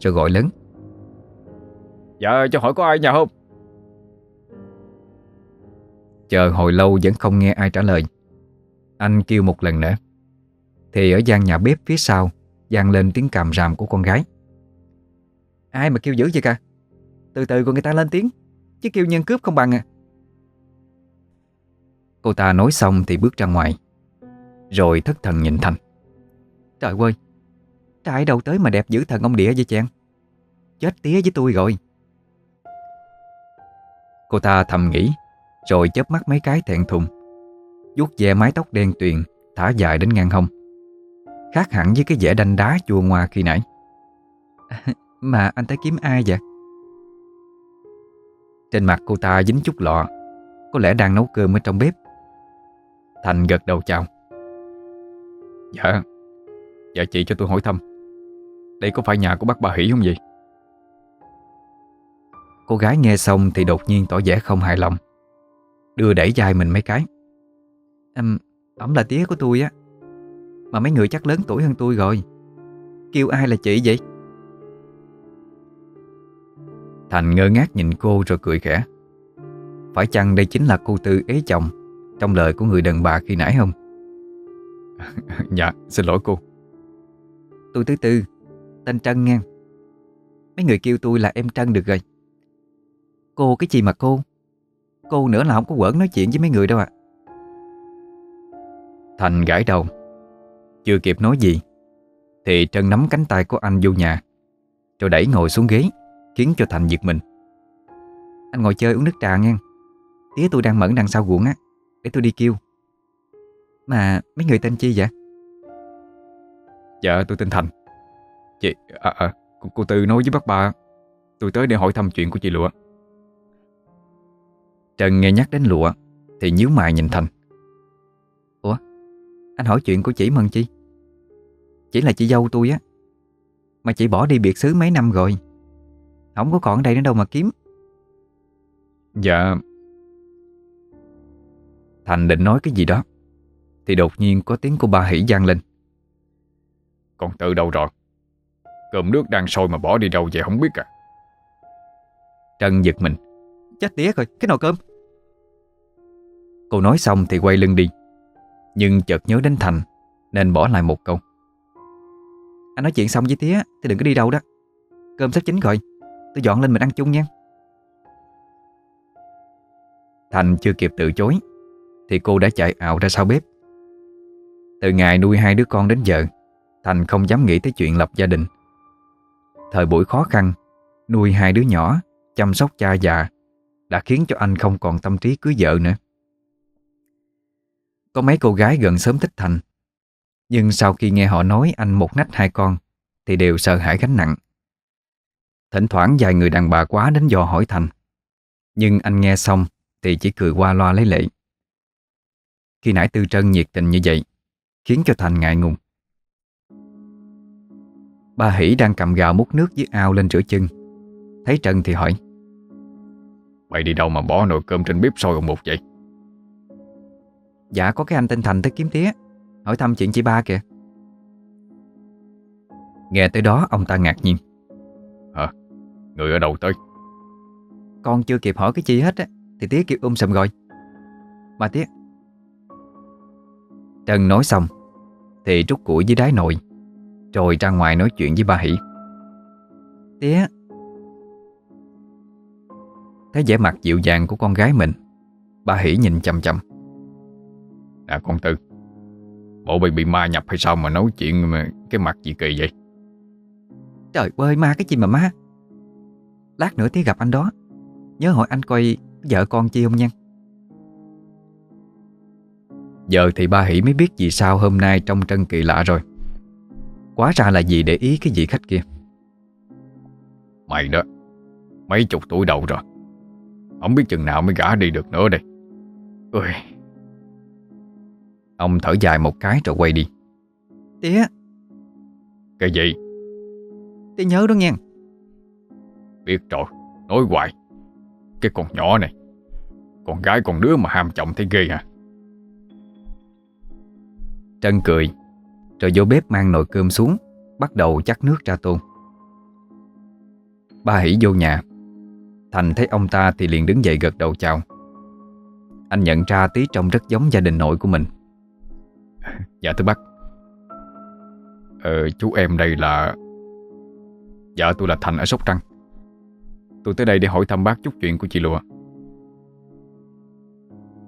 Rồi gọi lớn. Dạ cho hỏi có ai nhà không? Chờ hồi lâu vẫn không nghe ai trả lời. Anh kêu một lần nữa. Thì ở gian nhà bếp phía sau vang lên tiếng càm ràm của con gái. Ai mà kêu dữ vậy cả? Từ từ con người ta lên tiếng Chứ kêu nhân cướp không bằng à. Cô ta nói xong thì bước ra ngoài, Rồi thất thần nhìn Thành. Trời ơi Trai đâu tới mà đẹp dữ thần ông địa vậy chàng? Chết tía với tôi rồi. Cô ta thầm nghĩ, Rồi chớp mắt mấy cái thẹn thùng. Vuốt ve mái tóc đen tuyền, Thả dài đến ngang hông. Khác hẳn với cái vẻ đanh đá chua ngoa khi nãy. [laughs] Mà anh tới kiếm ai vậy? Trên mặt cô ta dính chút lọ. Có lẽ đang nấu cơm ở trong bếp. Thành gật đầu chào. Dạ Dạ chị cho tôi hỏi thăm. Đây có phải nhà của bác bà Hỷ không vậy? Cô gái nghe xong thì đột nhiên tỏ vẻ không hài lòng. Đưa đẩy dài mình mấy cái. Um, Ổng là tía của tôi á. Mà mấy người chắc lớn tuổi hơn tôi rồi. Kêu ai là chị vậy? Thành ngơ ngác nhìn cô rồi cười khẽ. Phải chăng đây chính là cô Tư ế chồng Trong lời của người đàn bà khi nãy không? [laughs] Dạ xin lỗi cô. Tôi Tư Tư Tên Trân nha Mấy người kêu tôi là em Trân được rồi. Cô cái gì mà cô? Cô nữa là không có quẩn nói chuyện với mấy người đâu ạ. Thành gãi đầu. Chưa kịp nói gì Thì Trân nắm cánh tay của anh vô nhà Rồi đẩy ngồi xuống ghế Khiến cho Thành giật mình. Anh ngồi chơi uống nước trà nha Tía tôi đang mẫn đằng sau ruộng á Để tôi đi kêu. Mà mấy người tên chi vậy? Dạ tôi tên Thành. Chị, à, à, cô, cô Tư nói với bác ba Tôi tới để hỏi thăm chuyện của chị Lụa. Trần nghe nhắc đến lụa Thì nhíu mày nhìn Thành. Ủa? Anh hỏi chuyện của chị Mân chi? Chỉ là chị dâu tôi á Mà chị bỏ đi biệt xứ mấy năm rồi Không có còn ở đây nữa đâu mà kiếm. Dạ. Thành định nói cái gì đó Thì đột nhiên có tiếng của ba hỉ gian lên. Con Tư đâu rồi. Cơm nước đang sôi mà bỏ đi đâu vậy không biết à? Trân giật mình. Chết tía rồi, cái nồi cơm. Cô nói xong thì quay lưng đi Nhưng chợt nhớ đến Thành Nên bỏ lại một câu. Anh nói chuyện xong với tía Thì đừng có đi đâu đó. Cơm sắp chín rồi Tôi dọn lên mình ăn chung nha. Thành chưa kịp từ chối, Thì cô đã chạy ảo ra sau bếp. Từ ngày nuôi hai đứa con đến giờ, Thành không dám nghĩ tới chuyện lập gia đình. Thời buổi khó khăn, Nuôi hai đứa nhỏ, Chăm sóc cha già Đã khiến cho anh không còn tâm trí cưới vợ nữa. Có mấy cô gái gần sớm thích Thành, Nhưng sau khi nghe họ nói anh một nách hai con, Thì đều sợ hãi gánh nặng. Thỉnh thoảng vài người đàn bà quá đến dò hỏi Thành. Nhưng anh nghe xong Thì chỉ cười qua loa lấy lệ. Khi nãy Tư Trân nhiệt tình như vậy Khiến cho Thành ngại ngùng. Ba Hỷ đang cầm gạo múc nước dưới ao lên rửa chân. Thấy Trân thì hỏi Mày đi đâu mà bỏ nồi cơm trên bếp sôi còn một vậy? Dạ có cái anh tên Thành tới kiếm tía Hỏi thăm chuyện chị ba kìa. Nghe tới đó ông ta ngạc nhiên Người ở đâu tới Con chưa kịp hỏi cái chi hết á Thì tía kêu um sầm rồi Mà tía. Trân nói xong Thì trút củi dưới đáy nồi Rồi ra ngoài nói chuyện với ba Hỷ. Tía. Thấy vẻ mặt dịu dàng của con gái mình Ba Hỷ nhìn chầm chầm. À con Tư. Bộ bị bị ma nhập hay sao mà nói chuyện mà cái mặt gì kỳ vậy? Trời ơi ma cái gì mà ma Lát nữa tía gặp anh đó. Nhớ hỏi anh coi vợ con chi không nha. Giờ thì ba Hỷ mới biết vì sao hôm nay trong trân kỳ lạ rồi. Quá ra là gì để ý cái vị khách kia. Mày đó Mấy chục tuổi đầu rồi. Không biết chừng nào mới gả đi được nữa đây. Ôi. Ông thở dài một cái rồi quay đi. Tía. Cái gì? Tía nhớ đó nha Biết rồi Nói hoài. Cái con nhỏ này Con gái con đứa mà ham chồng thấy ghê hả? Trân cười Rồi vô bếp mang nồi cơm xuống Bắt đầu chắc nước ra tô. Ba Hỷ vô nhà. Thành thấy ông ta thì liền đứng dậy gật đầu chào. Anh nhận ra tí trông rất giống gia đình nội của mình. [laughs] Dạ thưa bác. Ờ chú em đây là Dạ tôi là Thành ở Sóc Trăng Tôi tới đây để hỏi thăm bác chút chuyện của chị Lụa.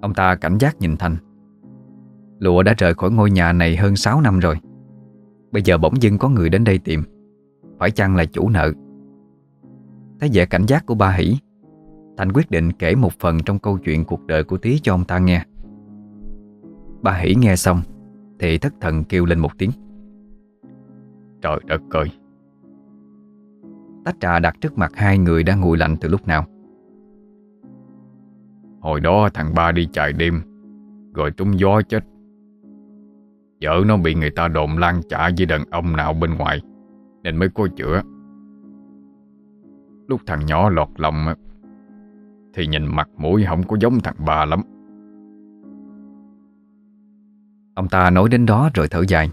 Ông ta cảnh giác nhìn Thành. Lụa đã rời khỏi ngôi nhà này hơn 6 năm rồi. Bây giờ bỗng dưng có người đến đây tìm. Phải chăng là chủ nợ? Thấy vẻ cảnh giác của ba Hỷ, Thành quyết định kể một phần trong câu chuyện cuộc đời của Tí cho ông ta nghe. Ba Hỷ nghe xong, Thì thất thần kêu lên một tiếng. Trời đất ơi! Tách trà đặt trước mặt hai người đang ngồi lạnh từ lúc nào. Hồi đó thằng ba đi chạy đêm Rồi trúng gió chết. Vợ nó bị người ta đồn lan trả với đàn ông nào bên ngoài Nên mới có chữa. Lúc thằng nhỏ lọt lòng Thì nhìn mặt mũi không có giống thằng ba lắm. Ông ta nói đến đó rồi thở dài.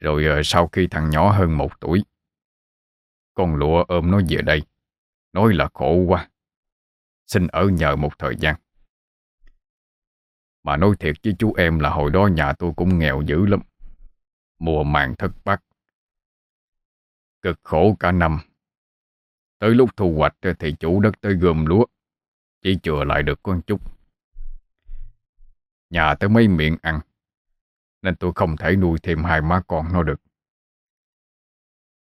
Rồi ờ, sau khi thằng nhỏ hơn một tuổi con lụa ôm nó về đây. Nói là khổ quá. Xin ở nhờ một thời gian. Mà nói thiệt với chú em là hồi đó nhà tôi cũng nghèo dữ lắm. Mùa màng thất bát. Cực khổ cả năm. Tới lúc thu hoạch thì chủ đất tới gom lúa. Chỉ chừa lại được con chút. Nhà tới mấy miệng ăn. Nên tôi không thể nuôi thêm hai má con nó được.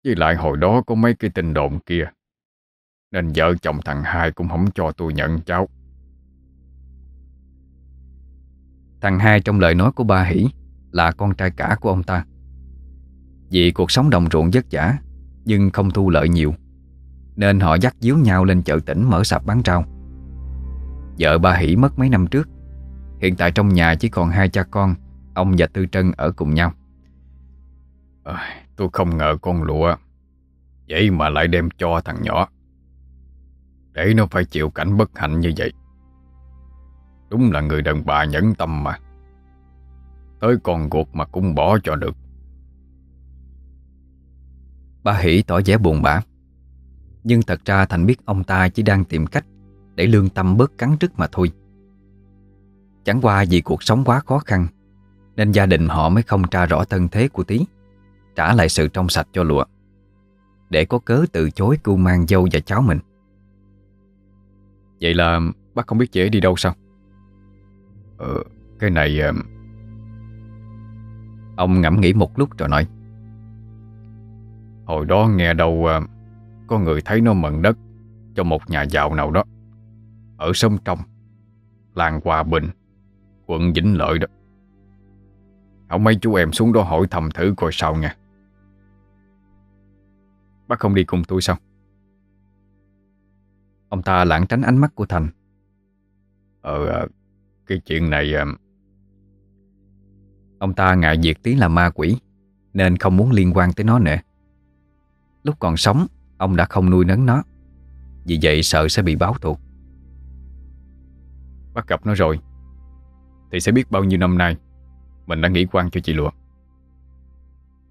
Với lại hồi đó có mấy cái tình đồn kia. Nên vợ chồng thằng hai cũng không cho tôi nhận cháu. Thằng hai trong lời nói của ba Hỷ Là con trai cả của ông ta. Vì cuộc sống đồng ruộng vất vả Nhưng không thu lợi nhiều Nên họ dắt díu nhau lên chợ tỉnh mở sạp bán rau. Vợ ba Hỷ mất mấy năm trước Hiện tại trong nhà chỉ còn hai cha con Ông và Tư Trân ở cùng nhau. À, Tôi không ngờ con lụa. Vậy mà lại đem cho thằng nhỏ. Để nó phải chịu cảnh bất hạnh như vậy. Đúng là người đàn bà nhẫn tâm mà. Tới con ruột mà cũng bỏ cho được. Ba Hỷ tỏ vẻ buồn bã. Nhưng thật ra Thành biết ông ta chỉ đang tìm cách Để lương tâm bớt cắn rứt mà thôi. Chẳng qua vì cuộc sống quá khó khăn, Nên gia đình họ mới không tra rõ thân thế của Tí Trả lại sự trong sạch cho lụa Để có cớ từ chối cưu mang dâu và cháu mình. Vậy là bác không biết dễ đi đâu sao? Ờ, cái này... ờ, Ông ngẫm nghĩ một lúc rồi nói. Hồi đó nghe đâu ờ, Có người thấy nó mận đất Cho một nhà giàu nào đó Ở sông Trong Làng Hòa Bình Quận Vĩnh Lợi đó. Không mấy chú em xuống đó hỏi thầm thử coi sao nha Bác không đi cùng tôi sao? Ông ta lãng tránh ánh mắt của Thành. Ờ, ờ cái chuyện này ờ, Ông ta ngại việc Tí là ma quỷ Nên không muốn liên quan tới nó nữa. Lúc còn sống Ông đã không nuôi nấng nó Vì vậy sợ sẽ bị báo thù. Bác gặp nó rồi Thì sẽ biết bao nhiêu năm nay Mình đã nghĩ quan cho chị Lụa.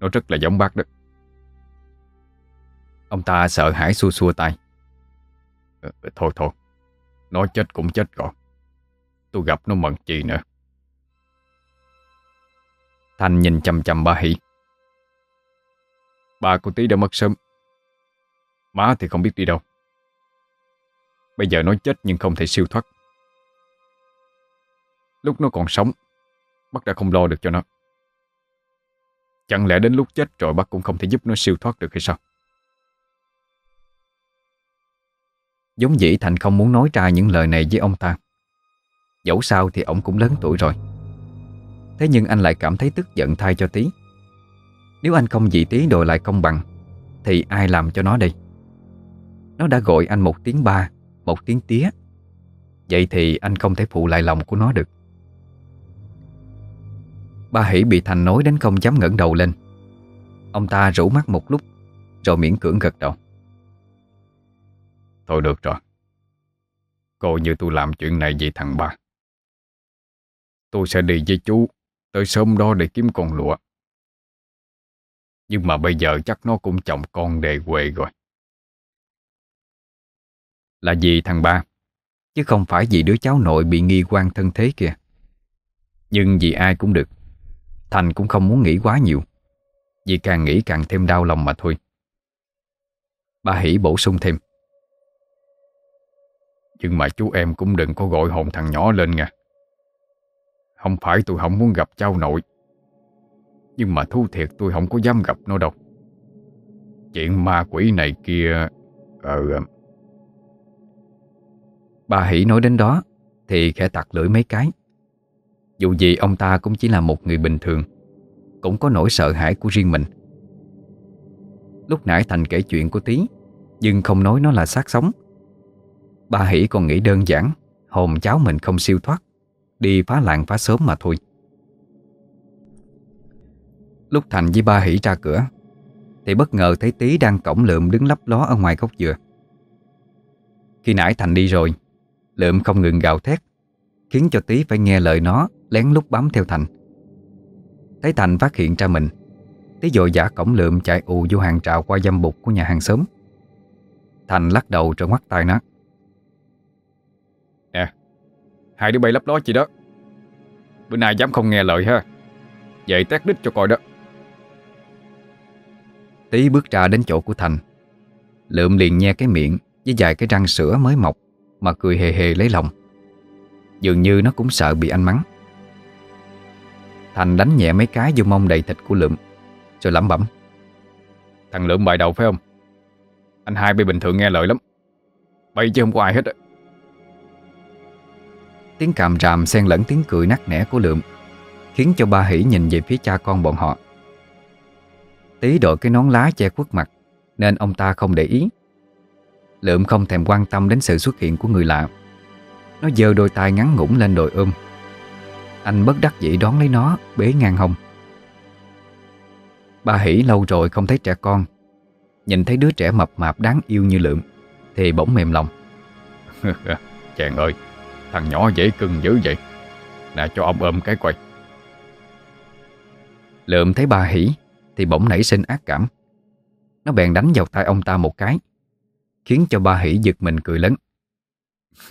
Nó rất là giống bác đó. Ông ta sợ hãi xua xua tay. Ờ, Thôi thôi. Nó chết cũng chết rồi. Tôi gặp nó mận chi nữa. Thành nhìn chầm chầm ba hỷ. Ba của Tí đã mất sớm. Má thì không biết đi đâu. Bây giờ nó chết nhưng không thể siêu thoát. Lúc nó còn sống Bác đã không lo được cho nó. Chẳng lẽ đến lúc chết rồi bác cũng không thể giúp nó siêu thoát được hay sao Giống dĩ Thành không muốn nói ra những lời này với ông ta. Dẫu sao thì ông cũng lớn tuổi rồi. Thế nhưng anh lại cảm thấy tức giận thay cho Tí Nếu anh không dị Tí đòi lại công bằng, Thì ai làm cho nó đây? Nó đã gọi anh một tiếng ba, Một tiếng tía. Vậy thì anh không thể phụ lại lòng của nó được. Ba Hỷ bị Thành nói đến không dám ngẩng đầu lên. Ông ta rủ mắt một lúc, Rồi miễn cưỡng gật đầu. Thôi được rồi. Coi như tôi làm chuyện này vì thằng ba Tôi sẽ đi với chú Tới sớm đó để kiếm con lụa. Nhưng mà bây giờ chắc nó cũng chồng con đề quê rồi. Là vì thằng ba? Chứ không phải vì đứa cháu nội bị nghi quan thân thế kìa. Nhưng vì ai cũng được. Thành cũng không muốn nghĩ quá nhiều. Vì càng nghĩ càng thêm đau lòng mà thôi. Ba Hỷ bổ sung thêm nhưng mà chú em cũng đừng có gọi hồn thằng nhỏ lên nha Không phải tôi không muốn gặp cháu nội. Nhưng mà thu thiệt tôi không có dám gặp nó đâu. Chuyện ma quỷ này kia ờ, ờ Bà Hỷ nói đến đó, Thì khẽ tặc lưỡi mấy cái. Dù gì ông ta cũng chỉ là một người bình thường, Cũng có nỗi sợ hãi của riêng mình. Lúc nãy Thành kể chuyện của Tí Nhưng không nói nó là xác sống. Ba Hỷ còn nghĩ đơn giản, Hồn cháu mình không siêu thoát, Đi phá làng phá sớm mà thôi. Lúc Thành với ba Hỷ ra cửa, Thì bất ngờ thấy Tí đang cổng lượm đứng lấp ló ở ngoài gốc dừa. Khi nãy Thành đi rồi, Lượm không ngừng gào thét, Khiến cho Tí phải nghe lời nó Lén lút bám theo Thành. Thấy Thành phát hiện ra mình Tí dội giả cổng lượm chạy ù vô hàng trào qua dâm bục của nhà hàng xóm. Thành lắc đầu rồi ngoắt tay nó. Hai đứa bay lấp đó chị đó. Bữa nay dám không nghe lời ha. Vậy tét đít cho coi đó. Tí bước ra đến chỗ của Thành. Lượm liền nhe cái miệng Với vài cái răng sữa mới mọc Mà cười hề hề lấy lòng. Dường như nó cũng sợ bị anh mắng. Thành đánh nhẹ mấy cái vô mông đầy thịt của Lượm Rồi lẩm bẩm. Thằng Lượm bài đầu phải không? Anh hai bay bình thường nghe lời lắm. Bay chứ không có ai hết á Tiếng càm ràm xen lẫn tiếng cười nắc nẻ của Lượm, Khiến cho ba hỉ nhìn về phía cha con bọn họ. Tí đội cái nón lá che khuất mặt, Nên ông ta không để ý. Lượm không thèm quan tâm đến sự xuất hiện của người lạ. Nó giơ đôi tay ngắn ngủn lên đồi ôm. Anh bất đắc dĩ đón lấy nó, Bế ngang hông. Ba hỉ lâu rồi không thấy trẻ con. Nhìn thấy đứa trẻ mập mạp đáng yêu như Lượm, Thì bỗng mềm lòng. [laughs] Chàng ơi Thằng nhỏ dễ cưng dữ vậy. Nè, cho ông ôm cái quay Lượm thấy ba hỉ, Thì bỗng nảy sinh ác cảm. Nó bèn đánh vào tay ông ta một cái, Khiến cho ba hỉ giật mình cười lớn.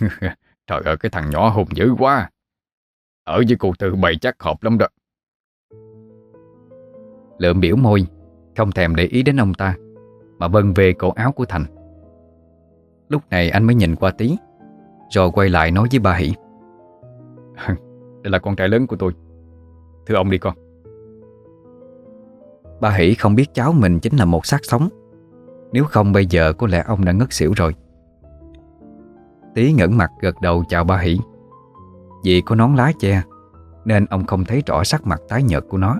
[laughs] Trời ơi, cái thằng nhỏ hùng dữ quá. Ở với cô Tư bày chắc hợp lắm đó. Lượm biểu môi, Không thèm để ý đến ông ta, Mà vân về cổ áo của Thành. Lúc này anh mới nhìn qua tí. Rồi quay lại nói với ba hỉ [laughs] Đây là con trai lớn của tôi. Thưa ông đi con. Ba hỉ không biết cháu mình chính là một xác sống. Nếu không bây giờ có lẽ ông đã ngất xỉu rồi. Tí ngẩn mặt gật đầu chào ba hỉ Vì có nón lá che Nên ông không thấy rõ sắc mặt tái nhợt của nó.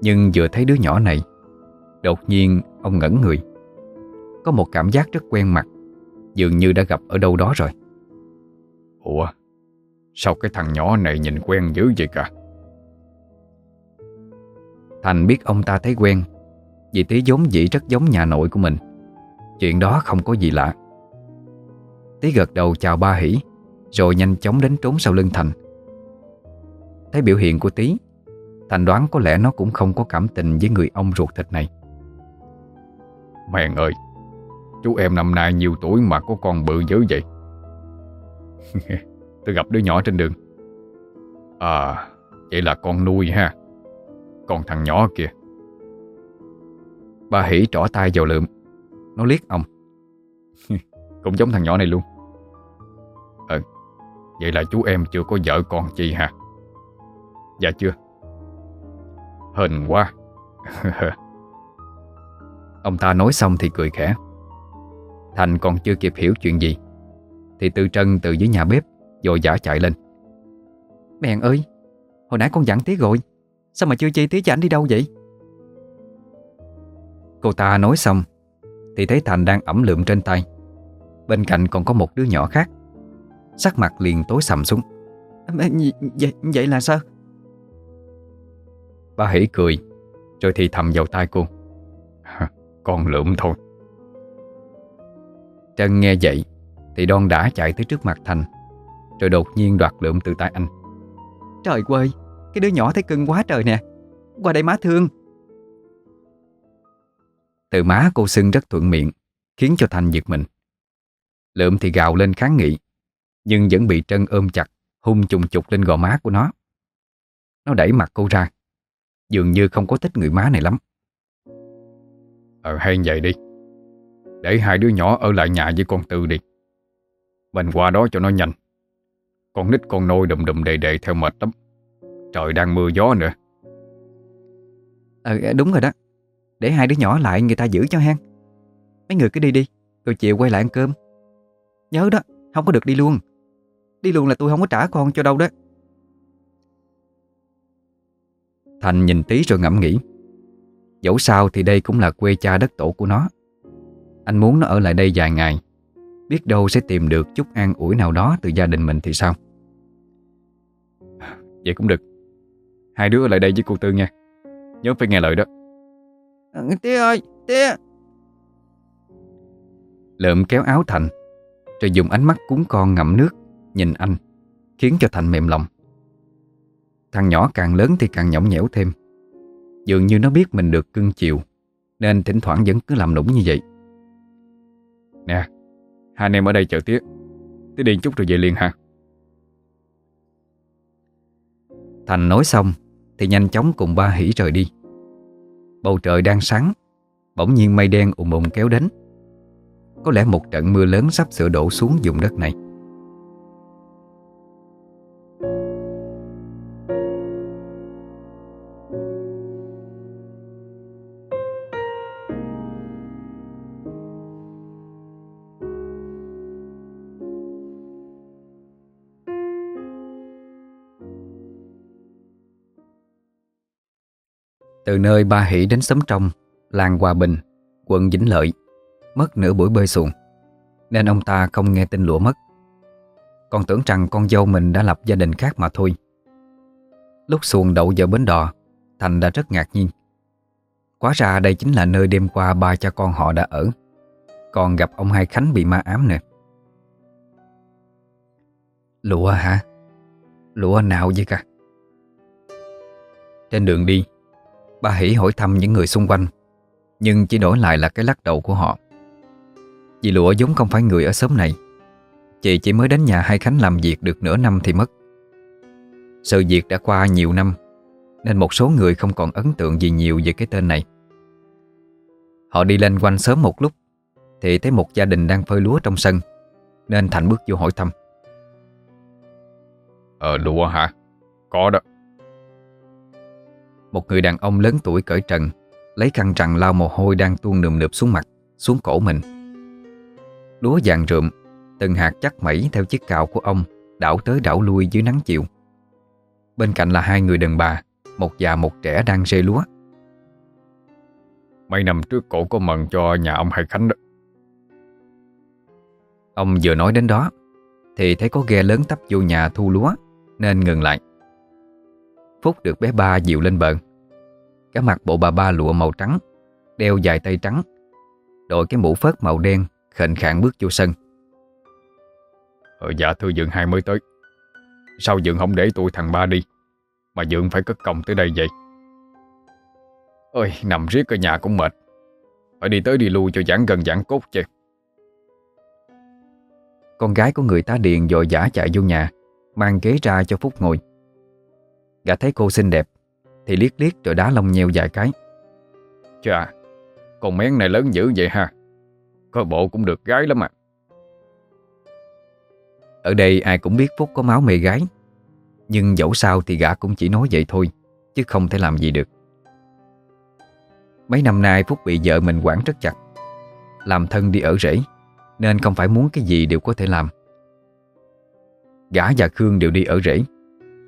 Nhưng vừa thấy đứa nhỏ này Đột nhiên ông ngẩn người. Có một cảm giác rất quen mặt Dường như đã gặp ở đâu đó rồi. Ủa? Sao cái thằng nhỏ này nhìn quen dữ vậy cả? Thành biết ông ta thấy quen Vì tí giống dĩ rất giống nhà nội của mình. Chuyện đó không có gì lạ. Tí gật đầu chào ba hỉ Rồi nhanh chóng đến trốn sau lưng Thành. Thấy biểu hiện của Tí Thành đoán có lẽ nó cũng không có cảm tình với người ông ruột thịt này. Mèn ơi Chú em năm nay nhiều tuổi mà có con bự dữ vậy? [laughs] Tôi gặp đứa nhỏ trên đường. À Vậy là con nuôi ha. Còn thằng nhỏ kìa. Ba hỉ trỏ tay vào lượm. Nó liếc ông. [laughs] Cũng giống thằng nhỏ này luôn. Ừ Vậy là chú em chưa có vợ con chi hả Dạ chưa. Hình quá. [laughs] Ông ta nói xong thì cười khẽ. Thành còn chưa kịp hiểu chuyện gì Thì Tư Trân từ dưới nhà bếp Rồi giả chạy lên. Mẹ ơi Hồi nãy con dặn tí rồi Sao mà chưa chi tí cho anh đi đâu vậy? Cô ta nói xong Thì thấy Thành đang ẩm lượm trên tay. Bên cạnh còn có một đứa nhỏ khác. Sắc mặt liền tối sầm xuống. Vậy, vậy là sao? Ba hỉ cười Rồi thì thầm vào tai cô. [laughs] Con lượm thôi Trân nghe vậy Thì đon đã chạy tới trước mặt Thành Rồi đột nhiên đoạt lượm từ tay anh. Trời ơi Cái đứa nhỏ thấy cưng quá trời nè. Qua đây má thương. Từ má cô xưng rất thuận miệng Khiến cho Thành giật mình. Lượm thì gào lên kháng nghị Nhưng vẫn bị Trân ôm chặt Hung trùng chục lên gò má của nó. Nó đẩy mặt cô ra Dường như không có thích người má này lắm. Ờ hay vậy đi để hai đứa nhỏ ở lại nhà với con Tư đi. Mình qua đó cho nó nhanh. Con nít con nôi đùm đùm đề đề theo mệt lắm. Trời đang mưa gió nữa. Ờ, ờ đúng rồi đó. Để hai đứa nhỏ lại người ta giữ cho hang Mấy người cứ đi đi Rồi chiều quay lại ăn cơm. Nhớ đó, không có được đi luôn. Đi luôn là tôi không có trả con cho đâu đó. Thành nhìn tí rồi ngẫm nghĩ. Dẫu sao thì đây cũng là quê cha đất tổ của nó. Anh muốn nó ở lại đây vài ngày. Biết đâu sẽ tìm được chút an ủi nào đó từ gia đình mình thì sao? Vậy cũng được. Hai đứa ở lại đây với cô Tư nha. Nhớ phải nghe lời đó. À, Tía ơi, tía. Lượm kéo áo Thành Rồi dùng ánh mắt cúng con ngậm nước Nhìn anh Khiến cho Thành mềm lòng. Thằng nhỏ càng lớn thì càng nhõng nhẽo thêm. Dường như nó biết mình được cưng chiều Nên thỉnh thoảng vẫn cứ làm nũng như vậy Nè, Hai anh em ở đây chờ tía Tía đi chút rồi về liền ha Thành nói xong Thì nhanh chóng cùng ba hỉ rời đi. Bầu trời đang sáng, Bỗng nhiên mây đen ùm ùm kéo đến. Có lẽ một trận mưa lớn sắp sửa đổ xuống vùng đất này. Từ nơi Ba Hỷ đến Sấm Trong, làng Hòa Bình, quận Vĩnh Lợi, mất nửa buổi bơi xuồng, nên ông ta không nghe tin lụa mất. Còn tưởng rằng con dâu mình đã lập gia đình khác mà thôi. Lúc xuồng đậu vào bến đò, Thành đã rất ngạc nhiên. Quá ra đây chính là nơi đêm qua ba cha con họ đã ở. Còn gặp ông Hai Khánh bị ma ám nè. Lụa hả? Lụa nào vậy cả? Trên đường đi, Ba Hỷ hỏi thăm những người xung quanh, Nhưng chỉ đổi lại là cái lắc đầu của họ. Dì Lụa giống không phải người ở xóm này, Chị chỉ mới đến nhà hai Khánh làm việc được nửa năm thì mất. Sự việc đã qua nhiều năm, Nên một số người không còn ấn tượng gì nhiều về cái tên này. Họ đi lên quanh sớm một lúc, Thì thấy một gia đình đang phơi lúa trong sân, Nên Thành bước vô hỏi thăm. Ờ đùa hả? Có đó. Một người đàn ông lớn tuổi cởi trần Lấy khăn trằn lau mồ hôi đang tuôn nườm nượp xuống mặt Xuống cổ mình. Lúa vàng rượm Từng hạt chắc mẩy theo chiếc cào của ông Đảo tới đảo lui dưới nắng chiều. Bên cạnh là hai người đàn bà Một già một trẻ đang rê lúa. Mấy năm trước cổ có mần cho nhà ông Hai Khánh đó. Ông vừa nói đến đó Thì thấy có ghe lớn tấp vô nhà thu lúa Nên ngừng lại. Phúc được bé ba dịu lên bờ Cả mặt bộ bà ba lụa màu trắng Đeo dài tay trắng Đội cái mũ phớt màu đen Khệnh khạng bước vô sân. Ờ dạ thưa Dượng hai mới tới. Sao Dượng không để tôi thằng ba đi? Mà Dượng phải cất công tới đây vậy? Ôi nằm riết ở nhà cũng mệt. Phải đi tới đi lui cho giãn gần giãn cốt chứ. Con gái của người tá điền dội dã chạy vô nhà Mang ghế ra cho Phúc ngồi. Gã thấy cô xinh đẹp thì liếc liếc rồi đá lông nheo vài cái. Chà, Con mén này lớn dữ vậy ha. Coi bộ cũng được gái lắm à. Ở đây ai cũng biết Phúc có máu mê gái, Nhưng dẫu sao thì gã cũng chỉ nói vậy thôi, Chứ không thể làm gì được. Mấy năm nay Phúc bị vợ mình quản rất chặt, Làm thân đi ở rể Nên không phải muốn cái gì đều có thể làm. Gã và Khương đều đi ở rể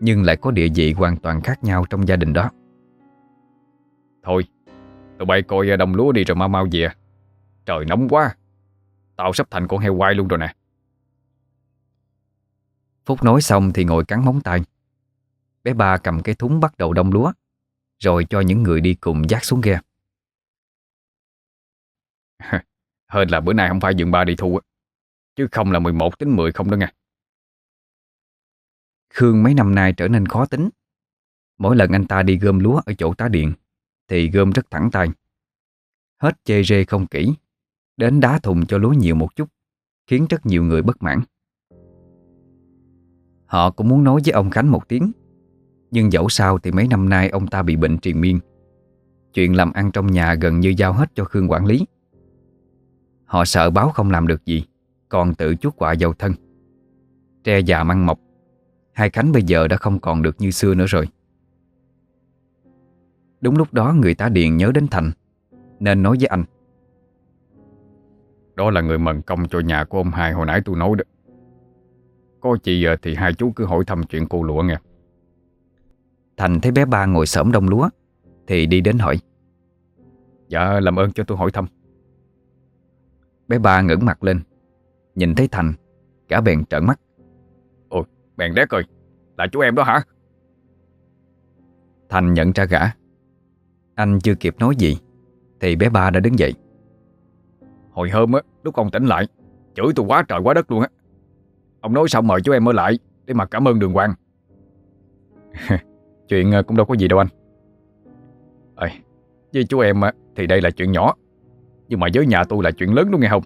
nhưng lại có địa vị hoàn toàn khác nhau trong gia đình đó. Thôi Tụi bay coi đồng lúa đi rồi mau mau về. Trời nóng quá Tao sắp thành con heo quay luôn rồi nè. Phúc nói xong thì ngồi cắn móng tay. Bé ba cầm cái thúng bắt đầu đông lúa Rồi cho những người đi cùng dắt xuống ghe. [laughs] Hơn là bữa nay không phải dượng ba đi thu á Chứ không là 11 tính 10 không đó nha Khương mấy năm nay trở nên khó tính. Mỗi lần anh ta đi gom lúa ở chỗ tá điện, Thì gom rất thẳng tay. Hết chê rê không kỹ, Đến đá thùng cho lúa nhiều một chút, Khiến rất nhiều người bất mãn. Họ cũng muốn nói với ông Khánh một tiếng, Nhưng dẫu sao thì mấy năm nay ông ta bị bệnh triền miên. Chuyện làm ăn trong nhà gần như giao hết cho Khương quản lý. Họ sợ báo không làm được gì, Còn tự chuốc quả giàu thân. Tre già măng mọc Hai Khánh bây giờ đã không còn được như xưa nữa rồi. Đúng lúc đó người tá điện nhớ đến Thành Nên nói với anh. Đó là người mần công cho nhà của ông hai hồi nãy tôi nói đó. Có gì giờ thì hai chú cứ hỏi thăm chuyện cô lụa nghe. Thành thấy bé ba ngồi xổm đông lúa Thì đi đến hỏi. Dạ làm ơn cho tôi hỏi thăm. Bé ba ngẩng mặt lên Nhìn thấy Thành Cả bèn trợn mắt bèn đét rồi Là chú em đó hả? Thành nhận ra gã. Anh chưa kịp nói gì Thì bé ba đã đứng dậy. Hồi hôm á lúc ông tỉnh lại Chửi tôi quá trời quá đất luôn á. Ông nói xong mời chú em ở lại Để mà cảm ơn đường hoàng. [laughs] Chuyện ờ, cũng đâu có gì đâu anh. Ê, Với chú em thì đây là chuyện nhỏ Nhưng mà với nhà tôi là chuyện lớn đúng nghe không?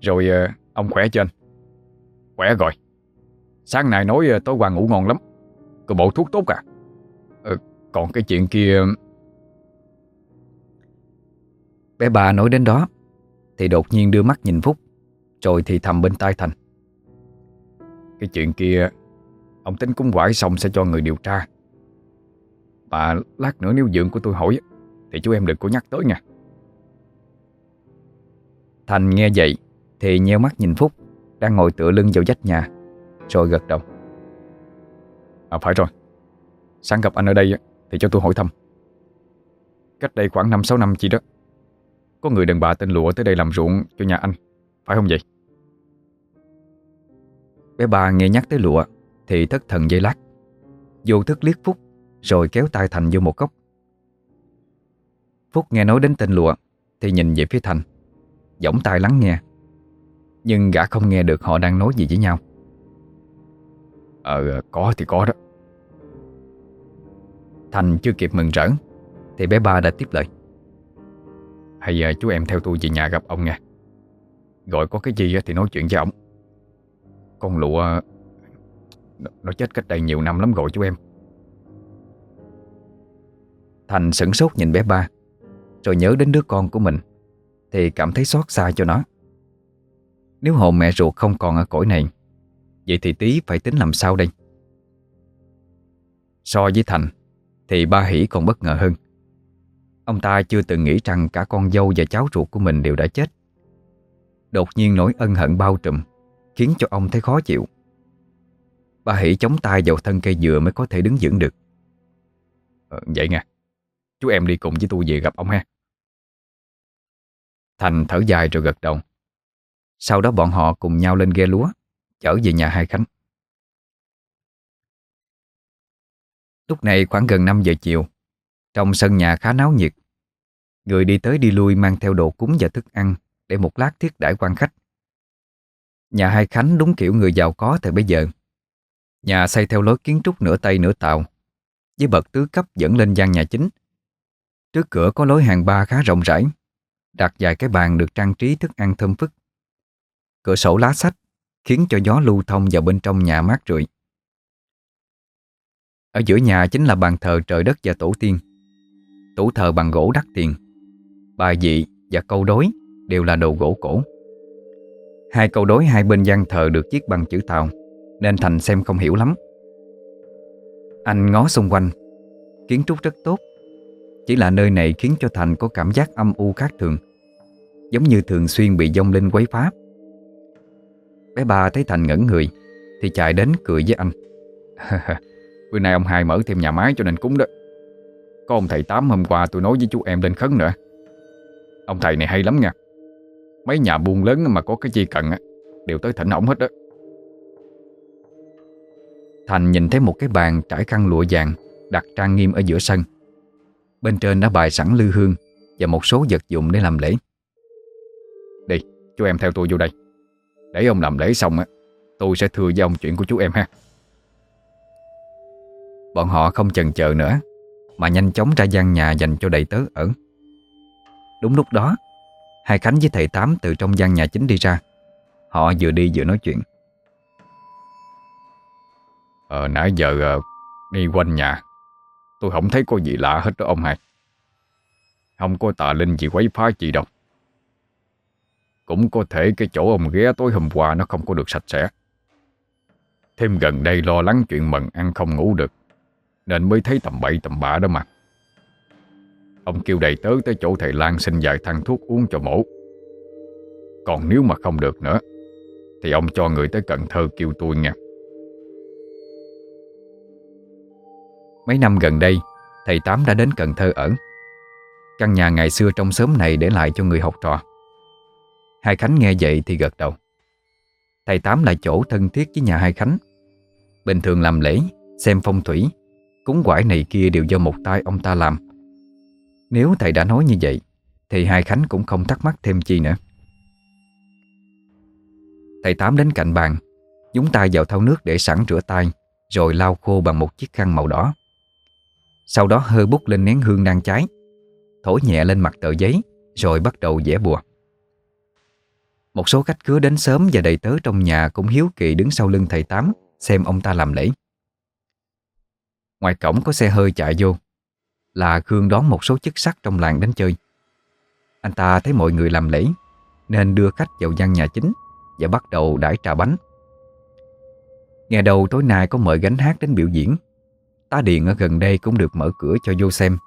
Rồi ờ, ông khỏe chưa anh? Khỏe rồi. Sáng nay nói ờ, tối qua ngủ ngon lắm. Cô bộ thuốc tốt à? Ờ, Còn cái chuyện kia Bé bà nói đến đó Thì đột nhiên đưa mắt nhìn Phúc Rồi thì thầm bên tai Thành. Cái chuyện kia Ông tính cúng quải xong sẽ cho người điều tra. Mà lát nữa nếu dượng của tôi hỏi Thì chú em đừng có nhắc tới nha. Thành nghe vậy Thì nheo mắt nhìn Phúc Đang ngồi tựa lưng vào vách nhà. Rồi gật đầu. À phải rồi. Sáng gặp anh ở đây thì cho tôi hỏi thăm. Cách đây khoảng 5-6 năm chỉ đó, Có người đàn bà tên Lụa tới đây làm ruộng cho nhà anh, Phải không vậy? Bé bà nghe nhắc tới lụa Thì thất thần dây lát. Vô thức liếc Phúc, Rồi kéo tay Thành vô một góc. Phúc nghe nói đến tên lụa, Thì nhìn về phía Thành. Giỏng tay lắng nghe, Nhưng gã không nghe được họ đang nói gì với nhau. Ờ có thì có đó. Thành chưa kịp mừng rỡ, Thì bé ba đã tiếp lời. Hay giờ chú em theo tôi về nhà gặp ông nha. Gọi có cái gì thì nói chuyện với ông Con lụa ờ, nó- Nó chết cách đây nhiều năm lắm rồi chú em. Thành sửng sốt nhìn bé ba, Rồi nhớ đến đứa con của mình, Thì cảm thấy xót xa cho nó. Nếu hồn mẹ ruột không còn ở cõi này Vậy thì tí phải tính làm sao đây? So với Thành Thì ba Hỷ còn bất ngờ hơn. Ông ta chưa từng nghĩ rằng Cả con dâu và cháu ruột của mình đều đã chết. Đột nhiên nỗi ân hận bao trùm Khiến cho ông thấy khó chịu. Ba Hỷ chống tay vào thân cây dừa Mới có thể đứng vững được. Ờ, Vậy nha. Chú em đi cùng với tôi về gặp ông ha. Thành thở dài rồi gật đầu. Sau đó bọn họ cùng nhau lên ghe lúa. Chở về nhà hai Khánh. Lúc này khoảng gần 5 giờ chiều, Trong sân nhà khá náo nhiệt, Người đi tới đi lui mang theo đồ cúng và thức ăn Để một lát thiết đãi quan khách. Nhà hai Khánh đúng kiểu người giàu có thời bấy giờ. Nhà xây theo lối kiến trúc nửa Tây nửa Tàu Với bậc tứ cấp dẫn lên gian nhà chính. Trước cửa có lối hàng ba khá rộng rãi, đặt vài cái bàn được trang trí thức ăn thơm phức. Cửa sổ lá sách khiến cho gió lưu thông vào bên trong nhà mát rượi. Ở giữa nhà chính là bàn thờ trời đất và tổ tiên. Tủ thờ bằng gỗ đắt tiền. Bài vị và câu đối đều là đồ gỗ cổ. Hai câu đối hai bên gian thờ được viết bằng chữ Tàu nên Thành xem không hiểu lắm. Anh ngó xung quanh, kiến trúc rất tốt chỉ là nơi này khiến cho Thành có cảm giác âm u khác thường Giống như thường xuyên bị dông linh quấy phá Bé ba thấy Thành ngẩn người, Thì chạy đến cười với anh. [laughs] Bữa nay ông hai mở thêm nhà máy cho nên cúng đó. Có ông thầy Tám hôm qua tôi nói với chú em lên khấn nữa. Ông thầy này hay lắm nha. Mấy nhà buôn lớn mà có cái chi cần á, Đều tới thỉnh ổng hết đó. Thành nhìn thấy một cái bàn trải khăn lụa vàng Đặt trang nghiêm ở giữa sân. Bên trên đã bày sẵn lư hương Và một số vật dụng để làm lễ. Đi, chú em theo tôi vô đây. Để ông làm lễ xong á, Tôi sẽ thưa với ông chuyện của chú em ha. Bọn họ không chần chờ nữa, Mà nhanh chóng ra gian nhà dành cho đầy tớ ở. Đúng lúc đó, Hai Khánh với thầy Tám từ trong gian nhà chính đi ra. Họ vừa đi vừa nói chuyện. Ờ nãy giờ ờ, đi quanh nhà. Tôi không thấy có gì lạ hết đó ông hai. Không có tà linh gì quấy phá gì đâu. Cũng có thể cái chỗ ông ghé tối hôm qua nó không có được sạch sẽ. Thêm gần đây lo lắng chuyện mần ăn không ngủ được, Nên mới thấy tầm bậy tầm bạ đó mà. Ông kêu đầy tớ tới chỗ thầy Lan xin vài thang thuốc uống cho mổ. Còn nếu mà không được nữa, Thì ông cho người tới Cần Thơ kêu tôi nha Mấy năm gần đây, Thầy Tám đã đến Cần Thơ ở. Căn nhà ngày xưa trong xóm này để lại cho người học trò. Hai Khánh nghe vậy thì gật đầu. Thầy Tám là chỗ thân thiết với nhà Hai Khánh. Bình thường làm lễ, xem phong thủy Cúng quải này kia đều do một tay ông ta làm. Nếu thầy đã nói như vậy Thì Hai Khánh cũng không thắc mắc thêm chi nữa. Thầy Tám đến cạnh bàn Nhúng tay vào thau nước để sẵn rửa tay Rồi lau khô bằng một chiếc khăn màu đỏ. Sau đó hơi bút lên nén hương đang cháy Thổi nhẹ lên mặt tờ giấy Rồi bắt đầu vẽ bùa. Một số khách khứa đến sớm Và đầy tớ trong nhà cũng hiếu kỳ đứng sau lưng thầy Tám, Xem ông ta làm lễ. Ngoài cổng có xe hơi chạy vô. Là Khương đón một số chức sắc trong làng đến chơi. Anh ta thấy mọi người làm lễ, Nên đưa khách vào gian nhà chính Và bắt đầu đãi trà bánh. Nghe đầu tối nay có mời gánh hát đến biểu diễn. Tá điện ở gần đây cũng được mở cửa cho vô xem.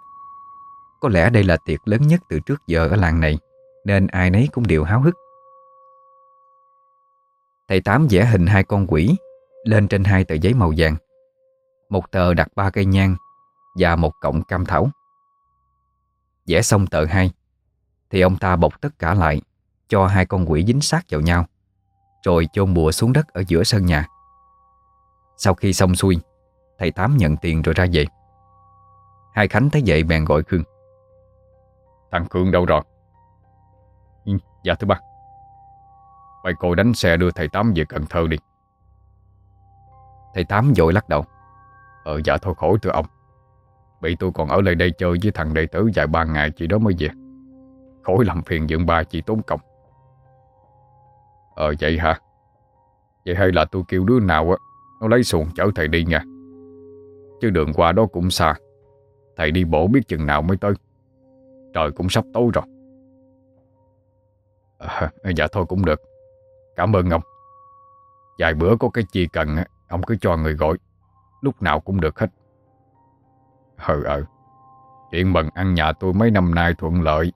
Có lẽ đây là tiệc lớn nhất từ trước giờ ở làng này, Nên ai nấy cũng đều háo hức. Thầy Tám vẽ hình hai con quỷ Lên trên hai tờ giấy màu vàng. Một tờ đặt ba cây nhang Và một cọng cam thảo. Vẽ xong tờ hai Thì ông ta bọc tất cả lại Cho hai con quỷ dính sát vào nhau Rồi chôn bùa xuống đất ở giữa sân nhà. Sau khi xong xuôi Thầy Tám nhận tiền rồi ra về. Hai Khánh thấy vậy bèn gọi Khương. Thằng Khương đâu rồi? Ừ, Dạ thưa bác Mày cô đánh xe đưa thầy Tám về Cần Thơ đi. Thầy Tám vội lắc đầu. Ờ dạ thôi khổ thưa ông. Bị tôi còn ở lại đây chơi với thằng đệ tử vài ba ngày chị đó mới về. Khổ làm phiền dưỡng ba chị tốn công. Ờ vậy hả? Vậy hay là tôi kêu đứa nào á nó lấy xuồng chở thầy đi nha. Chứ đường qua đó cũng xa. Thầy đi bộ biết chừng nào mới tới. Trời cũng sắp tối rồi. À, Dạ thôi cũng được. Cảm ơn ông. Vài bữa có cái chi cần Ông cứ cho người gọi. Lúc nào cũng được hết. Ừ ừ Chuyện bần ăn nhà tôi mấy năm nay thuận lợi.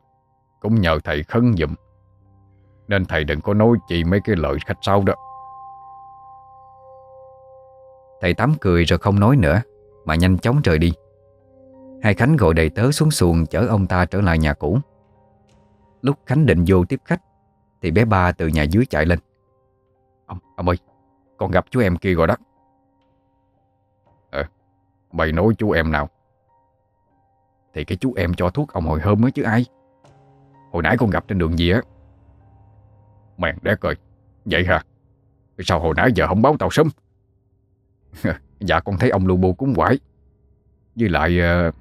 Cũng nhờ thầy khấn dùm Nên thầy đừng có nói chi mấy cái lợi khách sau đó. Thầy Tám cười rồi không nói nữa, Mà nhanh chóng rời đi. Hai Khánh gọi đầy tớ xuống xuồng chở ông ta trở lại nhà cũ. Lúc Khánh định vô tiếp khách, Thì bé ba từ nhà dưới chạy lên. Ông, ông ơi Con gặp chú em kia rồi đó. Ờ Mày nói chú em nào? Thì cái chú em cho thuốc ông hồi hôm mới chứ ai? Hồi nãy con gặp trên đường gì á? Mèn đét rồi Vậy hả? Sao hồi nãy giờ không báo tao sớm? [laughs] Dạ con thấy ông lu bu cúng quải. Với lại uh...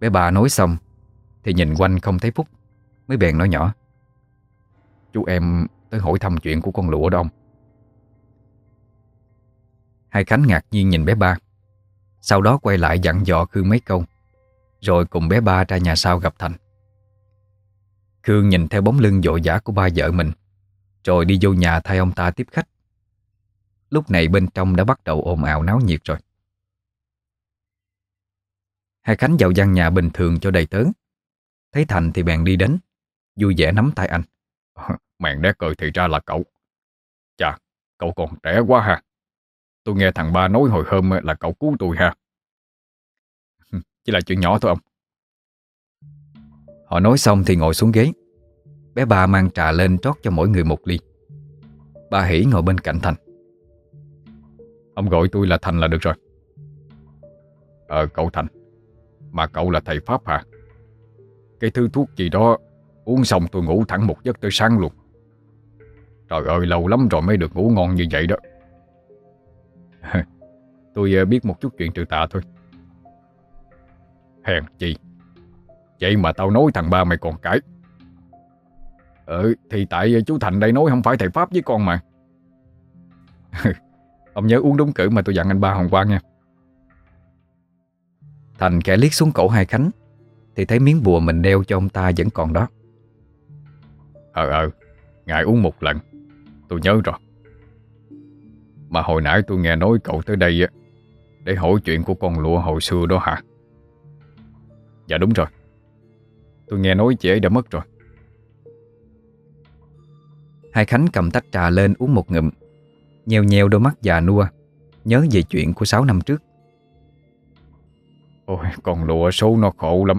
Bé bà nói xong Thì nhìn quanh không thấy Phúc. Mới bèn nói nhỏ. Chú em tới hỏi thăm chuyện của con lụa đó ông. Hai Khánh ngạc nhiên nhìn bé ba. Sau đó quay lại dặn dò Khương mấy câu, Rồi cùng bé ba ra nhà sau gặp Thành. Khương nhìn theo bóng lưng vội vã của ba vợ mình, Rồi đi vô nhà thay ông ta tiếp khách. Lúc này bên trong đã bắt đầu ồn ào náo nhiệt rồi. Hai Khánh vào gian nhà bình thường cho đầy tớ. Thấy Thành thì bèn đi đến, Vui vẻ nắm tay anh. Mẹn đét cười thì ra là cậu. Chà, cậu còn trẻ quá ha. Tôi nghe thằng ba nói hồi hôm là cậu cứu tôi ha. [laughs] Chỉ là chuyện nhỏ thôi ông. Họ nói xong thì ngồi xuống ghế. Bé ba mang trà lên trót cho mỗi người một ly. Ba hỉ ngồi bên cạnh Thành. Ông gọi tôi là Thành là được rồi. Ờ cậu Thành. Mà cậu là thầy Pháp hả? Cái thứ thuốc gì đó Uống xong tôi ngủ thẳng một giấc tới sáng luôn Trời ơi lâu lắm rồi mới được ngủ ngon như vậy đó. [laughs] Tôi ờ, biết một chút chuyện trừ tà thôi. Hèn chi. Vậy mà tao nói thằng ba mày còn cãi. Ừ thì tại chú Thành đây nói không phải thầy Pháp với con mà. [laughs] Ông nhớ uống đúng cử mà tôi dặn anh ba hôm qua nha. Thành kẻ liếc xuống cổ hai Khánh Thì thấy miếng bùa mình đeo cho ông ta vẫn còn đó. Ờ ờ. Ngài uống một lần Tôi nhớ rồi. Mà hồi nãy tôi nghe nói cậu tới đây á Để hỏi chuyện của con lụa hồi xưa đó hả? Dạ đúng rồi. Tôi nghe nói chị ấy đã mất rồi. Hai Khánh cầm tách trà lên uống một ngụm Nheo nheo đôi mắt già nua Nhớ về chuyện của 6 năm trước. Ôi con lụa số nó khổ lắm.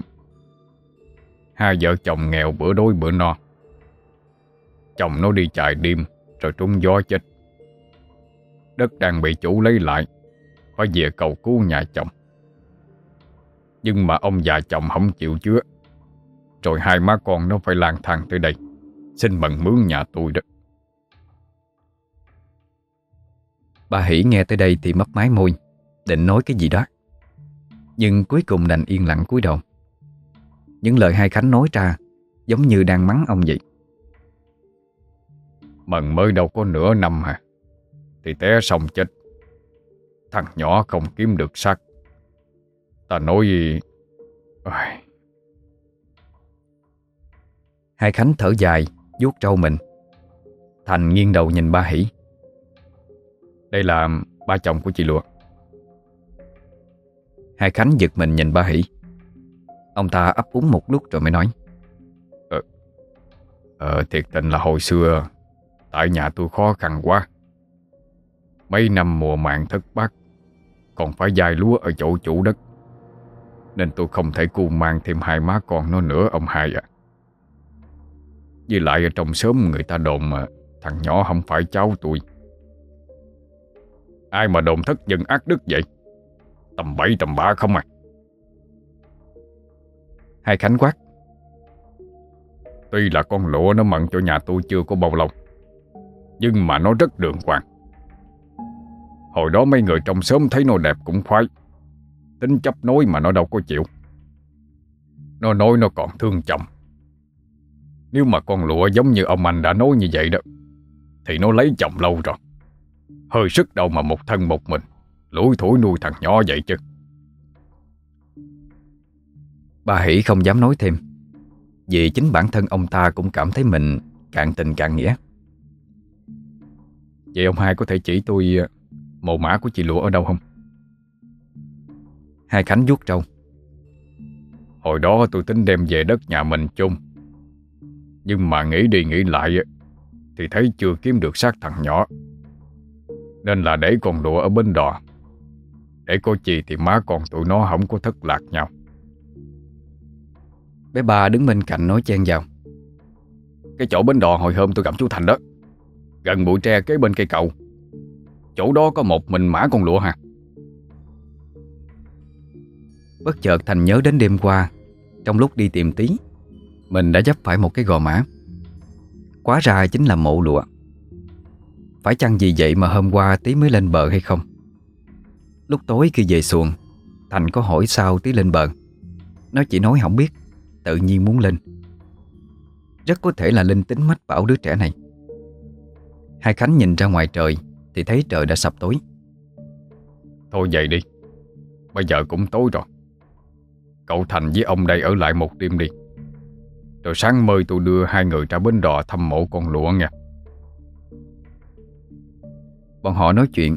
Hai vợ chồng nghèo bữa đói bữa no. Chồng nó đi chạy đêm rồi trúng gió chết. Đất đang bị chủ lấy lại, Phải về cầu cứu nhà chồng. Nhưng mà ông già chồng không chịu chứa. Rồi hai má con nó phải lang thang tới đây, Xin bằng mướn nhà tôi đó. Bà Hỷ nghe tới đây thì mấp mái môi, Định nói cái gì đó. Nhưng cuối cùng đành yên lặng cúi đầu. Những lời hai Khánh nói ra Giống như đang mắng ông vậy. Mần mới đâu có nửa năm hả? Thì té xong chết. Thằng nhỏ không kiếm được xác. Ta nói gì? Ôi, Hai Khánh thở dài vuốt trâu mình. Thành nghiêng đầu nhìn ba Hỷ. Đây là ba chồng của chị Lụa. Hai Khánh giật mình nhìn ba Hỷ. Ông ta ấp úng một lúc rồi mới nói. Ờ thiệt tình là hồi xưa Tại nhà tôi khó khăn quá. Mấy năm mùa màng thất bát, Còn phải dài lúa ở chỗ chủ đất. Nên tôi không thể cu mang thêm hai má con nó nữa, ông hai ạ. Với lại ở trong xóm người ta đồn mà Thằng nhỏ không phải cháu tôi. Ai mà đồn thất dân ác đức vậy? Tầm bậy tầm bạ không à? Hai Khánh quát. Tuy là con lụa nó mận cho nhà tôi chưa có bao lâu nhưng mà nó rất đường hoàng. Hồi đó mấy người trong xóm thấy nó đẹp cũng khoái. Tính chấp nối mà nó đâu có chịu. Nó nói nó còn thương chồng. Nếu mà con lụa giống như ông anh đã nói như vậy đó, Thì nó lấy chồng lâu rồi. Hơi sức đâu mà một thân một mình, Lủi thủi nuôi thằng nhỏ vậy chứ. Bà Hỷ không dám nói thêm, Vì chính bản thân ông ta cũng cảm thấy mình cạn tình cạn nghĩa. Vậy ông hai có thể chỉ tôi ờ, Mộ mã của chị Lụa ở đâu không? Hai Khánh vuốt trâu. Hồi đó tôi tính đem về đất nhà mình chôn. Nhưng mà nghĩ đi nghĩ lại á, Thì thấy chưa kiếm được xác thằng nhỏ. Nên là để con lụa ở bên đò. Để có gì thì má con tụi nó không có thất lạc nhau. Bé ba đứng bên cạnh nói chen vào. Cái chỗ bên đò hồi hôm tôi gặp chú Thành đó Gần bụi tre kế bên cây cầu. Chỗ đó có một mình mã con lụa hả Bất chợt Thành nhớ đến đêm qua, Trong lúc đi tìm tí, Mình đã dấp phải một cái gò mã Quá ra chính là mộ lụa. Phải chăng vì vậy mà hôm qua tí mới lên bờ hay không? Lúc tối khi về xuồng, Thành có hỏi sao tí lên bờ. Nó chỉ nói không biết, Tự nhiên muốn lên. Rất có thể là linh tính mách bảo đứa trẻ này. Hai Khánh nhìn ra ngoài trời Thì thấy trời đã sập tối. Thôi vậy đi Bây giờ cũng tối rồi. Cậu Thành với ông đây ở lại một đêm đi. Rồi sáng mời tôi đưa hai người ra bến đò thăm mộ con lụa nha. Bọn họ nói chuyện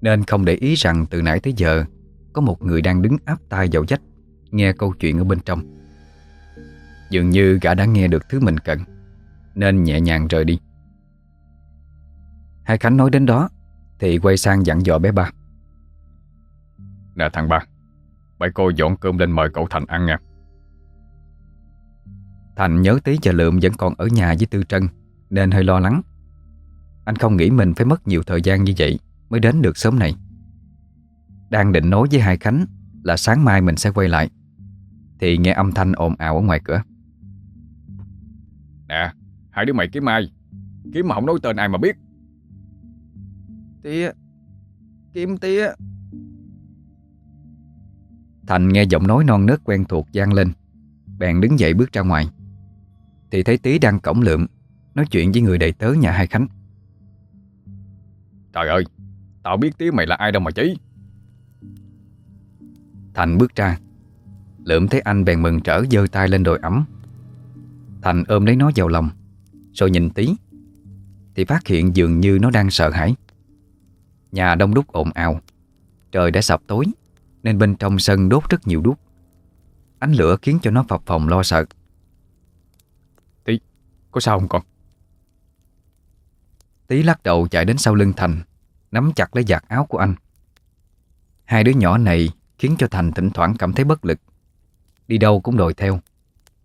Nên không để ý rằng từ nãy tới giờ Có một người đang đứng áp tai vào vách Nghe câu chuyện ở bên trong. Dường như gã đã nghe được thứ mình cần Nên nhẹ nhàng rời đi Hai Khánh nói đến đó Thì quay sang dặn dò bé ba. Nè thằng ba Bảy cô dọn cơm lên mời cậu Thành ăn nha. Thành nhớ tí và Lượm vẫn còn ở nhà với Tư Trân Nên hơi lo lắng. Anh không nghĩ mình phải mất nhiều thời gian như vậy Mới đến được sớm này. Đang định nói với Hai Khánh Là sáng mai mình sẽ quay lại Thì nghe âm thanh ồn ào ở ngoài cửa. Nè Hai đứa mày kiếm ai? Kiếm mà không nói tên ai mà biết Tía Kiếm tía Thành nghe giọng nói non nớt quen thuộc vang lên. Bèn đứng dậy bước ra ngoài. Thì thấy Tý đang cổng lượm Nói chuyện với người đầy tớ nhà hai Khánh. Trời ơi Tao biết tía mày là ai đâu mà chí Thành bước ra. Lượm thấy anh bèn mừng trở giơ tay lên đồi ấm. Thành ôm lấy nó vào lòng Rồi nhìn tí Thì phát hiện dường như nó đang sợ hãi Nhà đông đúc ồn ào. Trời đã sập tối Nên bên trong sân đốt rất nhiều đuốc. Ánh lửa khiến cho nó phập phòng lo sợ. Có sao không con? Tí lắc đầu chạy đến sau lưng Thành Nắm chặt lấy giặt áo của anh. Hai đứa nhỏ này khi Khiến cho Thành thỉnh thoảng cảm thấy bất lực. Đi đâu cũng đòi theo.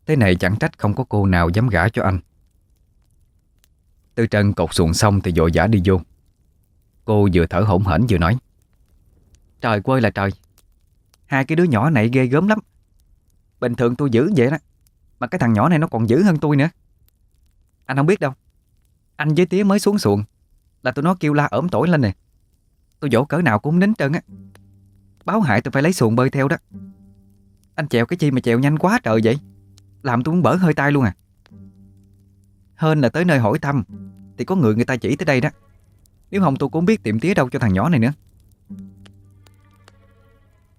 Thế này chẳng trách không có cô nào dám gả cho anh. Tư Trân cột xuồng xong thì vội vã đi vô Cô vừa thở hổn hển vừa nói. Trời quơi là trời. Hai cái đứa nhỏ này ghê gớm lắm. Bình thường tôi giữ vậy đó, Mà cái thằng nhỏ này nó còn dữ hơn tôi nữa. Anh không biết đâu. Anh với tía mới xuống xuồng, Là tụi nó kêu la ổm tổi lên nè. Tôi dỗ cỡ nào cũng nín trơn á. Báo hại tôi phải lấy xuồng bơi theo đó. Anh chèo cái chi mà chèo nhanh quá trời vậy, Làm tôi muốn bở hơi tay luôn à. Hên là tới nơi hỏi thăm, Thì có người người ta chỉ tới đây đó. Nếu không tôi cũng biết tìm tía đâu cho thằng nhỏ này nữa.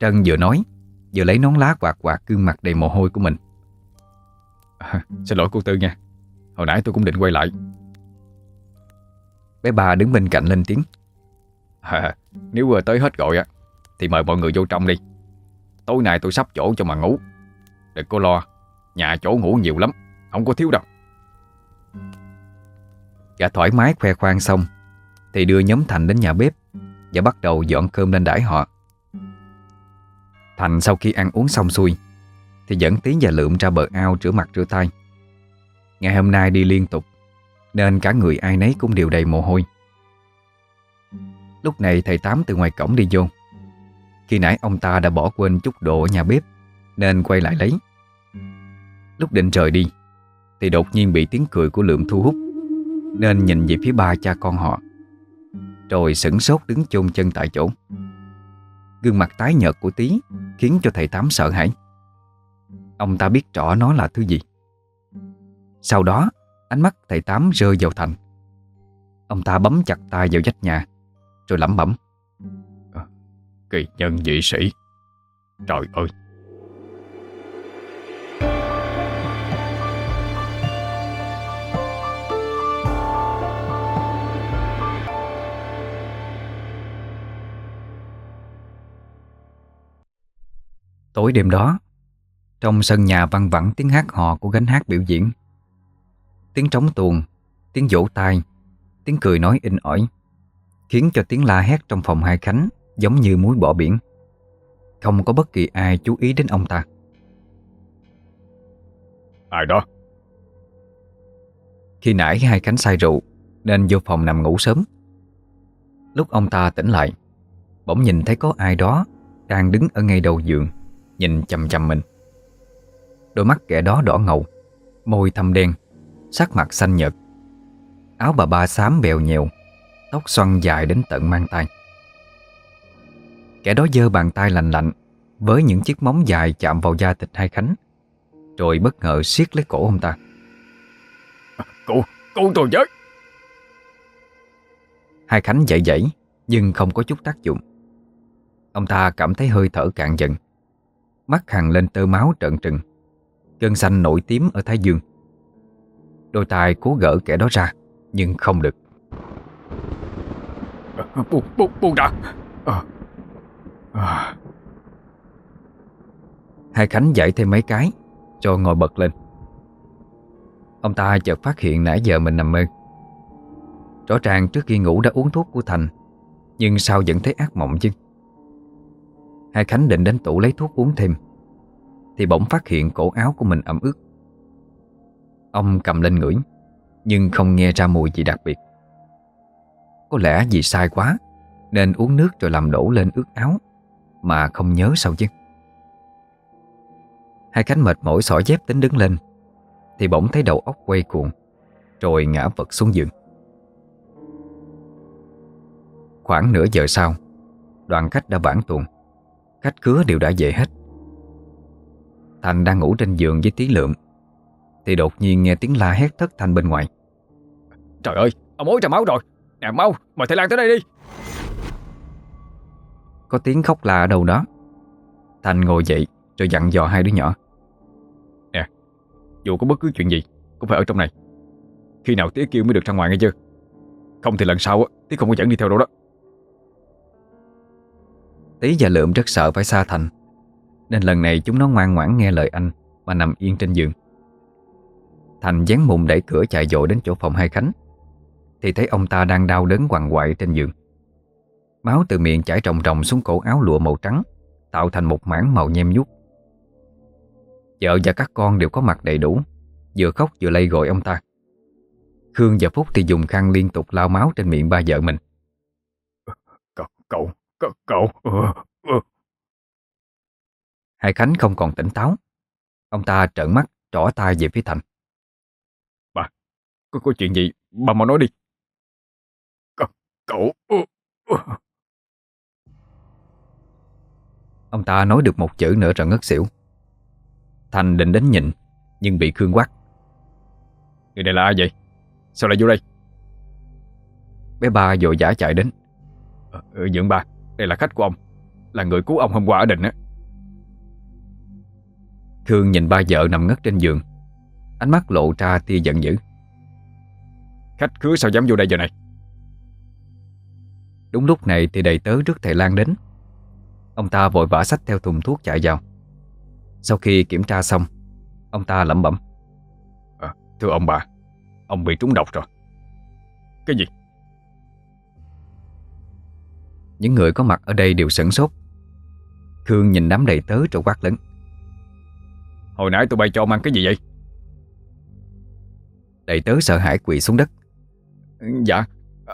Trân vừa nói Vừa lấy nón lá quạt quạt gương mặt đầy mồ hôi của mình. À, Xin lỗi cô Tư nha. Hồi nãy tôi cũng định quay lại. Bé ba đứng bên cạnh lên tiếng. À, Nếu vừa tới hết gọi á Thì mời mọi người vô trong đi. Tối nay tôi sắp chỗ cho mà ngủ. Đừng có lo Nhà chỗ ngủ nhiều lắm Không có thiếu đâu. Gã thoải mái khoe khoang xong thì đưa nhóm Thành đến nhà bếp Và bắt đầu dọn cơm lên đãi họ. Thành sau khi ăn uống xong xuôi, Thì dẫn Tiến và Lượm ra bờ ao rửa mặt rửa tay. Ngày hôm nay đi liên tục, Nên cả người ai nấy cũng đều đầy mồ hôi. Lúc này thầy Tám từ ngoài cổng đi vô. Khi nãy ông ta đã bỏ quên chút đồ ở nhà bếp, Nên quay lại lấy. Lúc định rời đi, Thì đột nhiên bị tiếng cười của Lượm thu hút, Nên nhìn về phía ba cha con họ. Rồi sửng sốt đứng chôn chân tại chỗ. Gương mặt tái nhợt của Tí Khiến cho thầy Tám sợ hãi. Ông ta biết rõ nó là thứ gì. Sau đó Ánh mắt thầy Tám rơi vào Thành. Ông ta bấm chặt tay vào vách nhà Rồi lẩm bẩm. À, Kỳ nhân dị sĩ. Trời ơi Tối đêm đó Trong sân nhà văng vẳng tiếng hát hò của gánh hát biểu diễn. Tiếng trống tuồng Tiếng vỗ tay Tiếng cười nói in ỏi Khiến cho tiếng la hét trong phòng hai Khánh Giống như muối bỏ biển. Không có bất kỳ ai chú ý đến ông ta. Ai đó? Khi nãy hai Khánh say rượu Nên vô phòng nằm ngủ sớm. Lúc ông ta tỉnh lại Bỗng nhìn thấy có ai đó Đang đứng ở ngay đầu giường Nhìn chầm chầm mình. Đôi mắt kẻ đó đỏ ngầu Môi thâm đen Sắc mặt xanh nhợt. Áo bà ba xám bèo nhèo Tóc xoăn dài đến tận mang tay Kẻ đó giơ bàn tay lạnh lạnh Với những chiếc móng dài chạm vào da thịt hai Khánh Rồi bất ngờ siết lấy cổ ông ta. Cô, cô tôi với. Hai Khánh dậy dậy Nhưng không có chút tác dụng. Ông ta cảm thấy hơi thở cạn dần Mắt hằng lên tơ máu trợn trừng. Cơn xanh nổi tím ở thái dương. Đôi tay cố gỡ kẻ đó ra Nhưng không được. Buông, buông, buông ra à, à. Hai Khánh dậy thêm mấy cái Cho ngồi bật lên. Ông ta chợt phát hiện nãy giờ mình nằm mơ. Rõ ràng trước khi ngủ đã uống thuốc của Thành Nhưng sao vẫn thấy ác mộng chứ Hai Khánh định đến tủ lấy thuốc uống thêm. Thì bỗng phát hiện cổ áo của mình ẩm ướt. Ông cầm lên ngửi, Nhưng không nghe ra mùi gì đặc biệt. Có lẽ vì sai quá, Nên uống nước rồi làm đổ lên ướt áo, Mà không nhớ sao chứ. Hai Khánh mệt mỏi xỏ dép tính đứng lên, Thì bỗng thấy đầu óc quay cuồng, Rồi ngã vật xuống giường. Khoảng nửa giờ sau, Đoàn khách đã vãn tuồng. Khách khứa đều đã về hết. Thành đang ngủ trên giường với tí lượng Thì đột nhiên nghe tiếng la hét thất thanh bên ngoài. Trời ơi, ông ối ra máu rồi. Nè mau, mời thầy Lan tới đây đi. Có tiếng khóc la ở đâu đó. Thành ngồi dậy rồi dặn dò hai đứa nhỏ. Nè, dù có bất cứ chuyện gì Cũng phải ở trong này. Khi nào tía kêu mới được ra ngoài nghe chưa Không thì lần sau tía không có dẫn đi theo đâu đó Tí và Lượm rất sợ phải xa Thành. Nên lần này chúng nó ngoan ngoãn nghe lời anh Mà nằm yên trên giường. Thành dán mùng đẩy cửa chạy dội đến chỗ phòng hai Khánh. Thì thấy ông ta đang đau đớn quằn quại trên giường. Máu từ miệng chảy ròng ròng xuống cổ áo lụa màu trắng Tạo thành một mảng màu nhem nhuốc. Vợ và các con đều có mặt đầy đủ Vừa khóc vừa lay gọi ông ta. Khương và Phúc thì dùng khăn liên tục lao máu trên miệng ba vợ mình. Cậu, cậu, cậu, cậu. ừ. Hai Khánh không còn tỉnh táo Ông ta trợn mắt trỏ tay về phía Thành Có, có chuyện gì, bà mau nói đi. Cậu, cậu. ừ, ừ. Ông ta nói được một chữ nữa rồi ngất xỉu Thành định đến nhìn Nhưng bị Khương quát Người này là ai vậy? Sao lại vô đây? Bé ba vội vã chạy đến Ờ, Dượng ba, đây là khách của ông. Là người cứu ông hôm qua ở đình á. Khương nhìn ba vợ nằm ngất trên giường Ánh mắt lộ ra tia giận dữ Khách khứa sao dám vô đây giờ này? Đúng lúc này thì đầy tớ rước thầy Lan đến Ông ta vội vã xách theo thùng thuốc chạy vào Sau khi kiểm tra xong Ông ta lẩm bẩm à, Thưa ông bà, ông bị trúng độc rồi. Cái gì? Những người có mặt ở đây đều sửng sốt Khương nhìn đám đầy tớ rồi quát lớn Hồi nãy tụi bay cho ông ăn cái gì vậy? Đầy tớ sợ hãi quỳ xuống đất Dạ,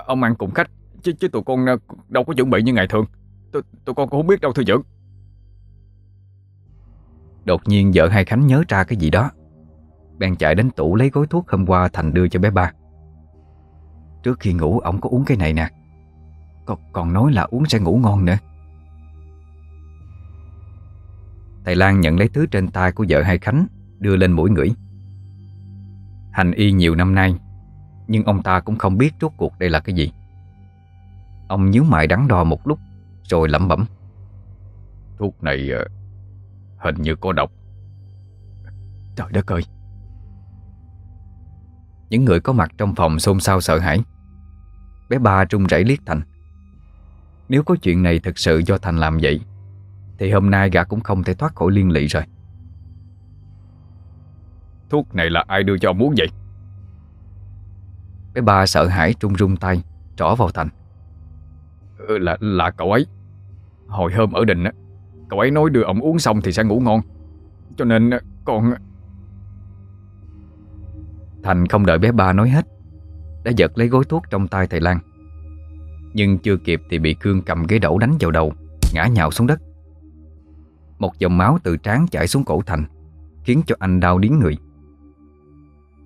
ông ăn cùng khách. Chứ chứ tụi con ờ, đâu có chuẩn bị như ngày thường. Tụi, tụi con cũng không biết đâu thưa dưỡng. Đột nhiên vợ hai Khánh nhớ ra cái gì đó Bèn chạy đến tủ lấy gói thuốc hôm qua Thành đưa cho bé ba Trước khi ngủ ổng có uống cái này nè còn, còn nói là uống sẽ ngủ ngon nữa. Thầy Lan nhận lấy thứ trên tay của vợ hai Khánh Đưa lên mũi ngửi. Hành y nhiều năm nay Nhưng ông ta cũng không biết rốt cuộc đây là cái gì. Ông nhíu mày đắn đo một lúc Rồi lẩm bẩm. Thuốc này ờ, hình như có độc. Trời đất ơi! Những người có mặt trong phòng xôn xao sợ hãi. Bé ba trung rẩy liếc Thành Nếu có chuyện này thực sự do Thành làm vậy Thì hôm nay gã cũng không thể thoát khỏi liên lụy rồi Thuốc này là ai đưa cho ông uống vậy? Bé ba sợ hãi trung rung tay Trỏ vào Thành Ừ, là là cậu ấy. Hồi hôm ở đình á, cậu ấy nói đưa ông uống xong thì sẽ ngủ ngon. Cho nên ờ, con Thành không đợi bé ba nói hết Đã giật lấy gói thuốc trong tay thầy Lan nhưng chưa kịp thì bị Cương cầm ghế đẩu đánh vào đầu, Ngã nhào xuống đất. Một dòng máu từ trán chảy xuống cổ Thành, Khiến cho anh đau điến người.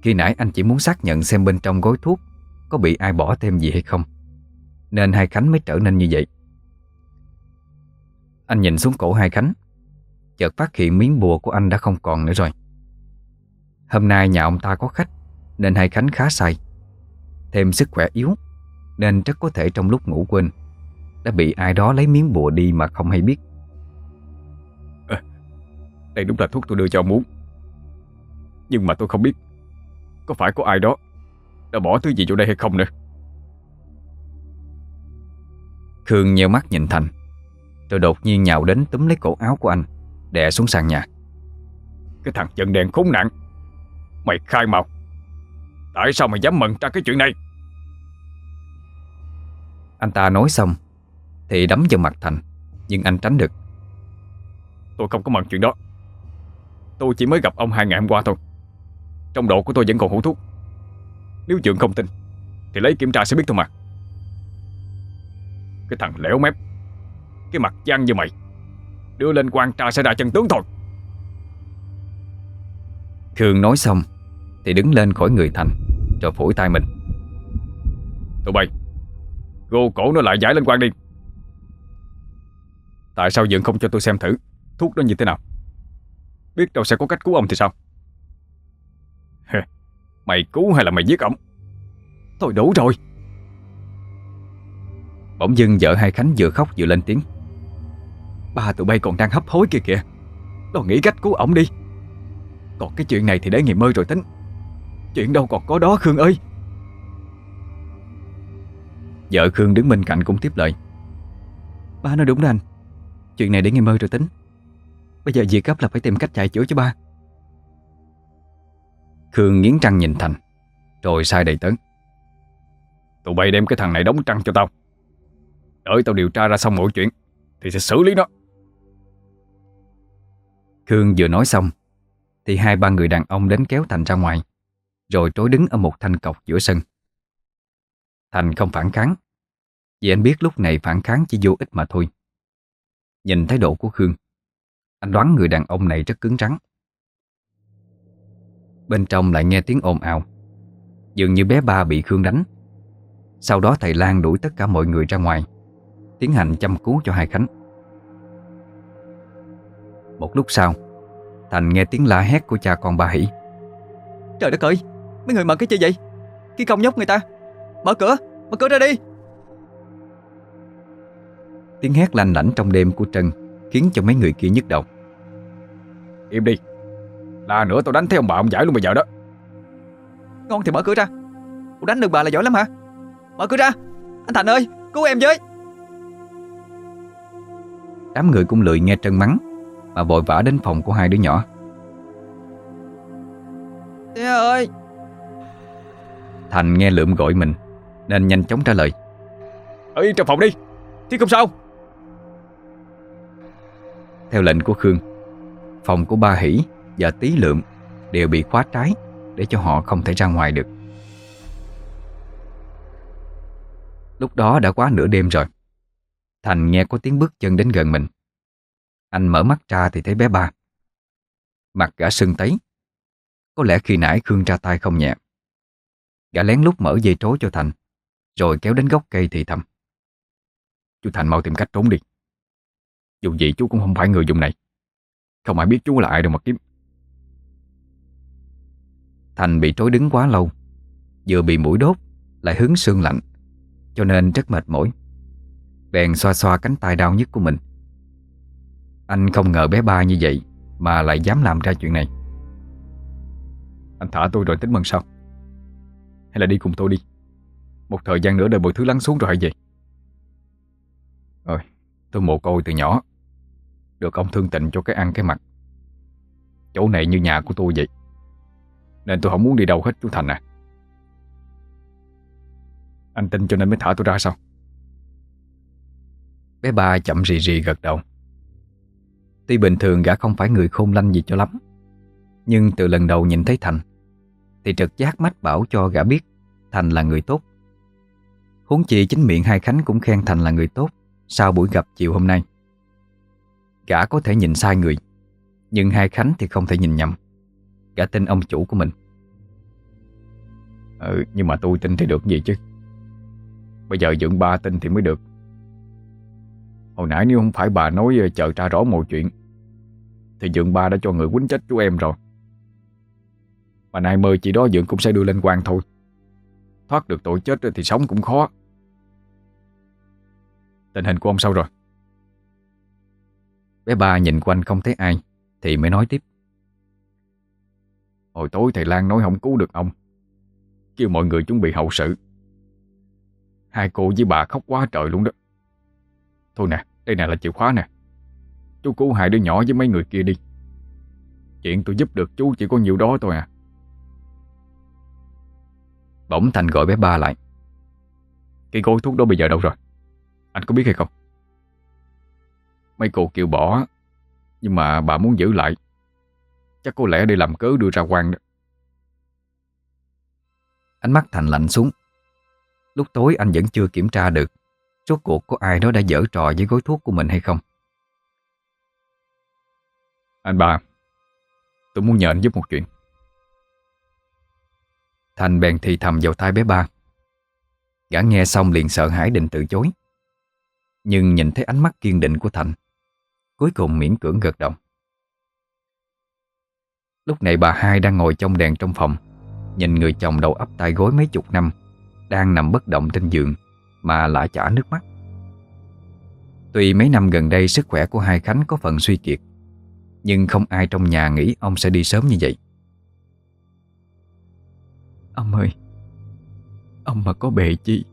Khi nãy anh chỉ muốn xác nhận xem bên trong gói thuốc Có bị ai bỏ thêm gì hay không, Nên hai Khánh mới trở nên như vậy. Anh nhìn xuống cổ hai Khánh, Chợt phát hiện miếng bùa của anh đã không còn nữa rồi. Hôm nay nhà ông ta có khách, Nên hai Khánh khá say, Thêm sức khỏe yếu. Nên rất có thể trong lúc ngủ quên Đã bị ai đó lấy miếng bùa đi mà không hay biết đây đúng là thuốc tôi đưa cho uống. Nhưng mà tôi không biết có phải có ai đó đã bỏ thứ gì vô đây hay không nữa. Khương nheo mắt nhìn Thành Rồi đột nhiên nhào đến túm lấy cổ áo của anh Đè xuống sàn nhà Cái thằng chân đèn khốn nạn. Mày khai màu. Tại sao mày dám mận ra cái chuyện này? Anh ta nói xong Thì đấm vào mặt Thành Nhưng anh tránh được Tôi không có mận chuyện đó. Tôi chỉ mới gặp ông hai ngày hôm qua thôi. Trong độ của tôi vẫn còn hút thuốc. Nếu Dượng không tin Thì lấy kiểm tra sẽ biết thôi mà Cái thằng lẻo mép Cái mặt gian như mày Đưa lên quan tra sẽ ra chân tướng thôi Khương nói xong Thì đứng lên khỏi người Thành Rồi phủi tay mình Tụi bay Gô cổ nó lại giải lên quan đi. Tại sao vẫn không cho tôi xem thử? Thuốc đó như thế nào? Biết đâu sẽ có cách cứu ông thì sao? Mày cứu hay là mày giết ông? Thôi đủ rồi. Bỗng dưng vợ hai Khánh vừa khóc vừa lên tiếng. Ba tụi bay còn đang hấp hối kia kìa. Lo nghĩ cách cứu ổng đi. Còn cái chuyện này thì để ngày mơ rồi tính. Chuyện đâu còn có đó Khương ơi. Vợ Khương đứng bên cạnh cũng tiếp lời. Ba nói đúng đó anh. Chuyện này để ngày mơ rồi tính. Bây giờ việc gấp là phải tìm cách chạy chữa cho ba. Khương nghiến răng nhìn Thành Rồi sai đầy tấn Tụi bay đem cái thằng này đóng trăng cho tao. Đợi tao điều tra ra xong mọi chuyện Thì sẽ xử lý nó. Khương vừa nói xong Thì hai ba người đàn ông đến kéo Thành ra ngoài Rồi trối đứng ở một thanh cọc giữa sân Thành không phản kháng. Vì anh biết lúc này phản kháng chỉ vô ích mà thôi. Nhìn thái độ của Khương, Anh đoán người đàn ông này rất cứng rắn. Bên trong lại nghe tiếng ồn ào. Dường như bé ba bị Khương đánh. Sau đó thầy Lan đuổi tất cả mọi người ra ngoài, Tiến hành chăm cứu cho hai Khánh. Một lúc sau, Thành nghe tiếng la hét của cha con bà Hỷ. Trời đất ơi, Mấy người mở cái chi vậy? Khi công nhóc người ta Mở cửa Mở cửa ra đi. Tiếng hét lanh lảnh trong đêm của Trân Khiến cho mấy người kia nhức đầu. Im đi. La nữa tao đánh theo ông bà ông giải luôn bây giờ đó. Ngon thì mở cửa ra. Ủa đánh được bà là giỏi lắm hả? Mở cửa ra. Anh Thành ơi Cứu em với. Đám người cũng lười nghe Trân mắng Mà vội vã đến phòng của hai đứa nhỏ. Tía ơi. Thành nghe lượm gọi mình Nên nhanh chóng trả lời. Ê trong phòng đi Thì không sao. Theo lệnh của Khương Phòng của ba Hỷ và Tí Lượm Đều bị khóa trái Để cho họ không thể ra ngoài được. Lúc đó đã quá nửa đêm rồi. Thành nghe có tiếng bước chân đến gần mình. Anh mở mắt ra thì thấy bé ba. Mặt gã sưng tấy. Có lẽ khi nãy Khương ra tay không nhẹ. Gã lén lút mở dây trối cho Thành rồi kéo đến gốc cây thì thầm, Chú Thành mau tìm cách trốn đi. Dù gì chú cũng không phải người dùng này. Không ai biết chú là ai đâu mà kiếm. Thành bị trối đứng quá lâu, Vừa bị mũi đốt Lại hứng sương lạnh, Cho nên rất mệt mỏi. Bèn xoa xoa cánh tay đau nhất của mình. Anh không ngờ bé ba như vậy Mà lại dám làm ra chuyện này. Anh thả tôi rồi tính mừng sau Hay là đi cùng tôi đi? Một thời gian nữa đợi mọi thứ lắng xuống rồi hãy về Rồi, Tôi mồ côi từ nhỏ. Được ông thương tịnh cho cái ăn cái mặc. Chỗ này như nhà của tôi vậy. Nên tôi không muốn đi đâu hết, chú Thành à. Anh tin cho nên mới thả tôi ra sao? Bé ba chậm rì rì gật đầu. Tuy bình thường gã không phải người khôn lanh gì cho lắm, Nhưng từ lần đầu nhìn thấy Thành, Thì trực giác mách bảo cho gã biết Thành là người tốt. Huống chị chính miệng hai Khánh cũng khen Thành là người tốt, Sau buổi gặp chiều hôm nay. Gã có thể nhìn sai người, Nhưng hai Khánh thì không thể nhìn nhầm. Gã tin ông chủ của mình. Ừ nhưng mà tôi tin thì được gì chứ? Bây giờ dựng ba tin thì mới được. Hồi nãy nếu không phải bà nói ờ, chờ tra rõ mọi chuyện, Thì dưỡng ba đã cho người quýnh chết chú em rồi. Mà nay mời chị đó, dưỡng cũng sẽ đưa lên quan thôi. Thoát được tội chết thì sống cũng khó. Tình hình của ông sao rồi. Bé ba nhìn quanh không thấy ai Thì mới nói tiếp. Hồi tối thầy Lan nói không cứu được ông Kêu mọi người chuẩn bị hậu sự. Hai cô với bà khóc quá trời luôn đó. Thôi nè, đây nè là chìa khóa nè. Chú cứu hai đứa nhỏ với mấy người kia đi. Chuyện tôi giúp được chú chỉ có nhiều đó thôi à. Bỗng Thành gọi bé ba lại. Cái gói thuốc đó bây giờ đâu rồi? Anh có biết hay không? Mấy cô kêu bỏ Nhưng mà bà muốn giữ lại. Chắc có lẽ để làm cớ đưa ra quan đó. Ánh mắt Thành lạnh xuống. Lúc tối anh vẫn chưa kiểm tra được Rốt cuộc có ai đó đã dở trò với gói thuốc của mình hay không. Anh ba Tôi muốn nhờ anh giúp một chuyện. Thành bèn thì thầm vào tai bé ba. Gã nghe xong liền sợ hãi định từ chối nhưng nhìn thấy ánh mắt kiên định của Thành, Cuối cùng miễn cưỡng gật đầu. Lúc này bà hai đang ngồi trong đèn trong phòng, Nhìn người chồng đầu ấp tay gối mấy chục năm, Đang nằm bất động trên giường, Mà lại chả nước mắt. Tuy mấy năm gần đây sức khỏe của hai Khánh có phần suy kiệt, Nhưng không ai trong nhà nghĩ ông sẽ đi sớm như vậy. Ông ơi, Ông mà có bệ chi?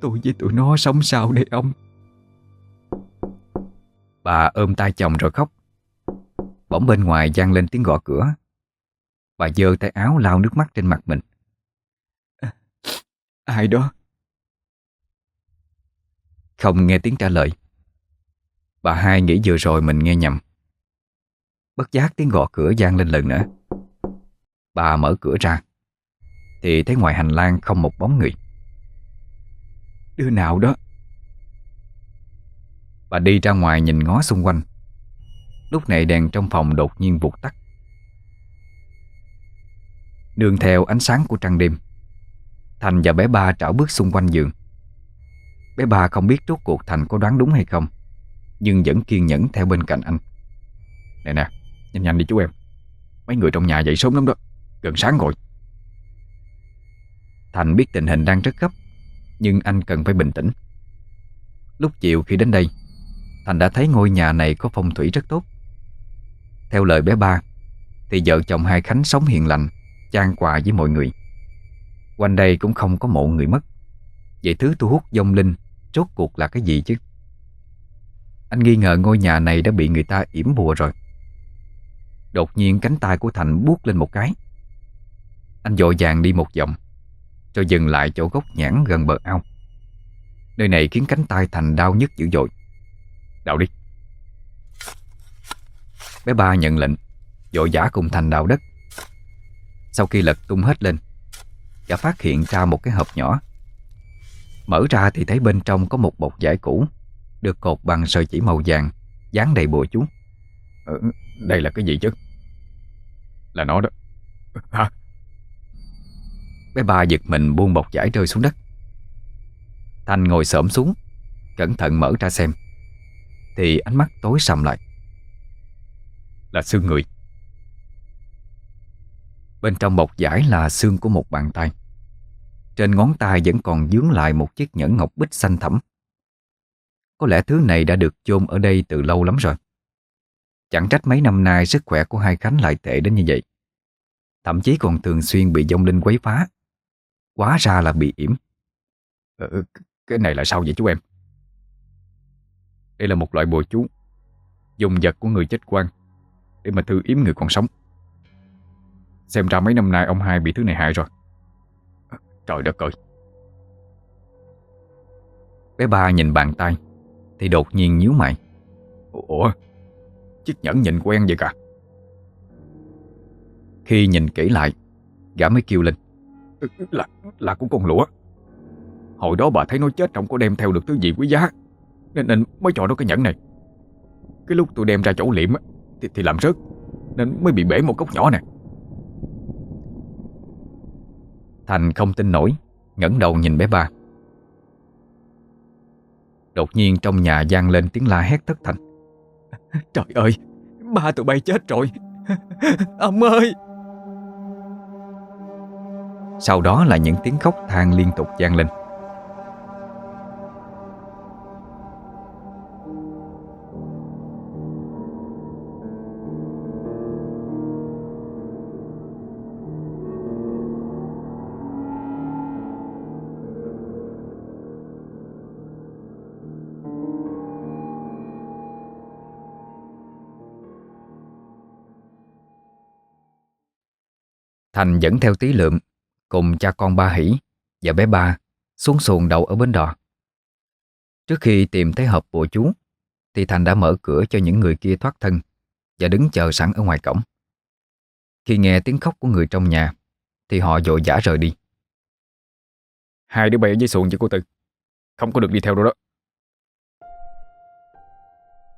Tôi với tụi nó sống sao đây ông? Bà ôm tay chồng rồi khóc. Bỗng bên ngoài vang lên tiếng gõ cửa. Bà giơ tay áo lau nước mắt trên mặt mình. Ai đó? Không nghe tiếng trả lời. Bà hai nghĩ vừa rồi mình nghe nhầm. Bất giác tiếng gõ cửa gian lên lần nữa. Bà mở cửa ra. Thì thấy ngoài hành lang không một bóng người Đứa nào đó. Bà đi ra ngoài nhìn ngó xung quanh. Lúc này đèn trong phòng đột nhiên vụt tắt. Nương theo ánh sáng của trăng đêm Thành và bé ba trảo bước xung quanh giường. Bé ba không biết rốt cuộc Thành có đoán đúng hay không Nhưng vẫn kiên nhẫn theo bên cạnh anh. Nè nè, nhanh nhanh đi chú em. Mấy người trong nhà dậy sớm lắm đó Gần sáng rồi. Thành biết tình hình đang rất gấp nhưng anh cần phải bình tĩnh. Lúc chiều khi đến đây, Thành đã thấy ngôi nhà này có phong thủy rất tốt. Theo lời bé ba, Thì vợ chồng hai Khánh sống hiền lành trang quà với mọi người. Quanh đây cũng không có mộ người mất. Vậy thứ thu hút dông linh Rốt cuộc là cái gì chứ? Anh nghi ngờ ngôi nhà này đã bị người ta yểm bùa rồi. Đột nhiên cánh tay của Thành buốt lên một cái. Anh dội vàng đi một vòng. Rồi dừng lại chỗ gốc nhãn gần bờ ao. Nơi này khiến cánh tay Thành đau nhức dữ dội. Đào đi. Bé ba nhận lệnh Dội giả cùng Thành đào đất. Sau khi lật tung hết lên Gã phát hiện ra một cái hộp nhỏ. Mở ra thì thấy bên trong có một bọc giải cũ Được cột bằng sợi chỉ màu vàng Dán đầy bùa chú. Ừ, Đây là cái gì chứ? Là nó đó. Hả? Bé ba giật mình buông bọc giải rơi xuống đất. Thanh ngồi xổm xuống, Cẩn thận mở ra xem. Thì ánh mắt tối sầm lại. Là xương người. Bên trong bọc giải là xương của một bàn tay. Trên ngón tay vẫn còn dướng lại một chiếc nhẫn ngọc bích xanh thẳm. Có lẽ thứ này đã được chôn ở đây từ lâu lắm rồi. Chẳng trách mấy năm nay sức khỏe của hai Khánh lại tệ đến như vậy. Thậm chí còn thường xuyên bị dông linh quấy phá. Quá ra là bị yểm. Ừ, Cái này là sao vậy chú em? Đây là một loại bùa chú Dùng vật của người chết quan Để mà thư yếm người còn sống. Xem ra mấy năm nay ông hai bị thứ này hại rồi. Ờ, trời đất ơi! Bé ba nhìn bàn tay Thì đột nhiên nhíu mày. Ủa Chiếc nhẫn nhìn quen vậy cả. Khi nhìn kỹ lại Gã mới kêu lên. Là là của con lũa Hồi đó bà thấy nó chết trong có đem theo được thứ gì quý giá. Nên, nên mới chọn nó cái nhẫn này. Cái lúc tôi đem ra chỗ liệm thì, thì làm rớt Nên mới bị bể một cốc nhỏ nè. Thành không tin nổi ngẩng đầu nhìn bé ba. Đột nhiên trong nhà vang lên tiếng la hét thất thành [laughs] Trời ơi Ba tụi bay chết rồi. [laughs] Ông ơi! Sau đó là những tiếng khóc than liên tục gian lên. Thành dẫn theo tí lượm cùng cha con ba hỷ và bé ba xuống xuồng đậu ở bến đò. Trước khi tìm thấy hộp bùa chú thì Thành đã mở cửa cho những người kia thoát thân và đứng chờ sẵn ở ngoài cổng. Khi nghe tiếng khóc của người trong nhà thì họ vội vã rời đi. Hai đứa bay ở dưới xuồng chứ cô Tư Không có được đi theo đâu đó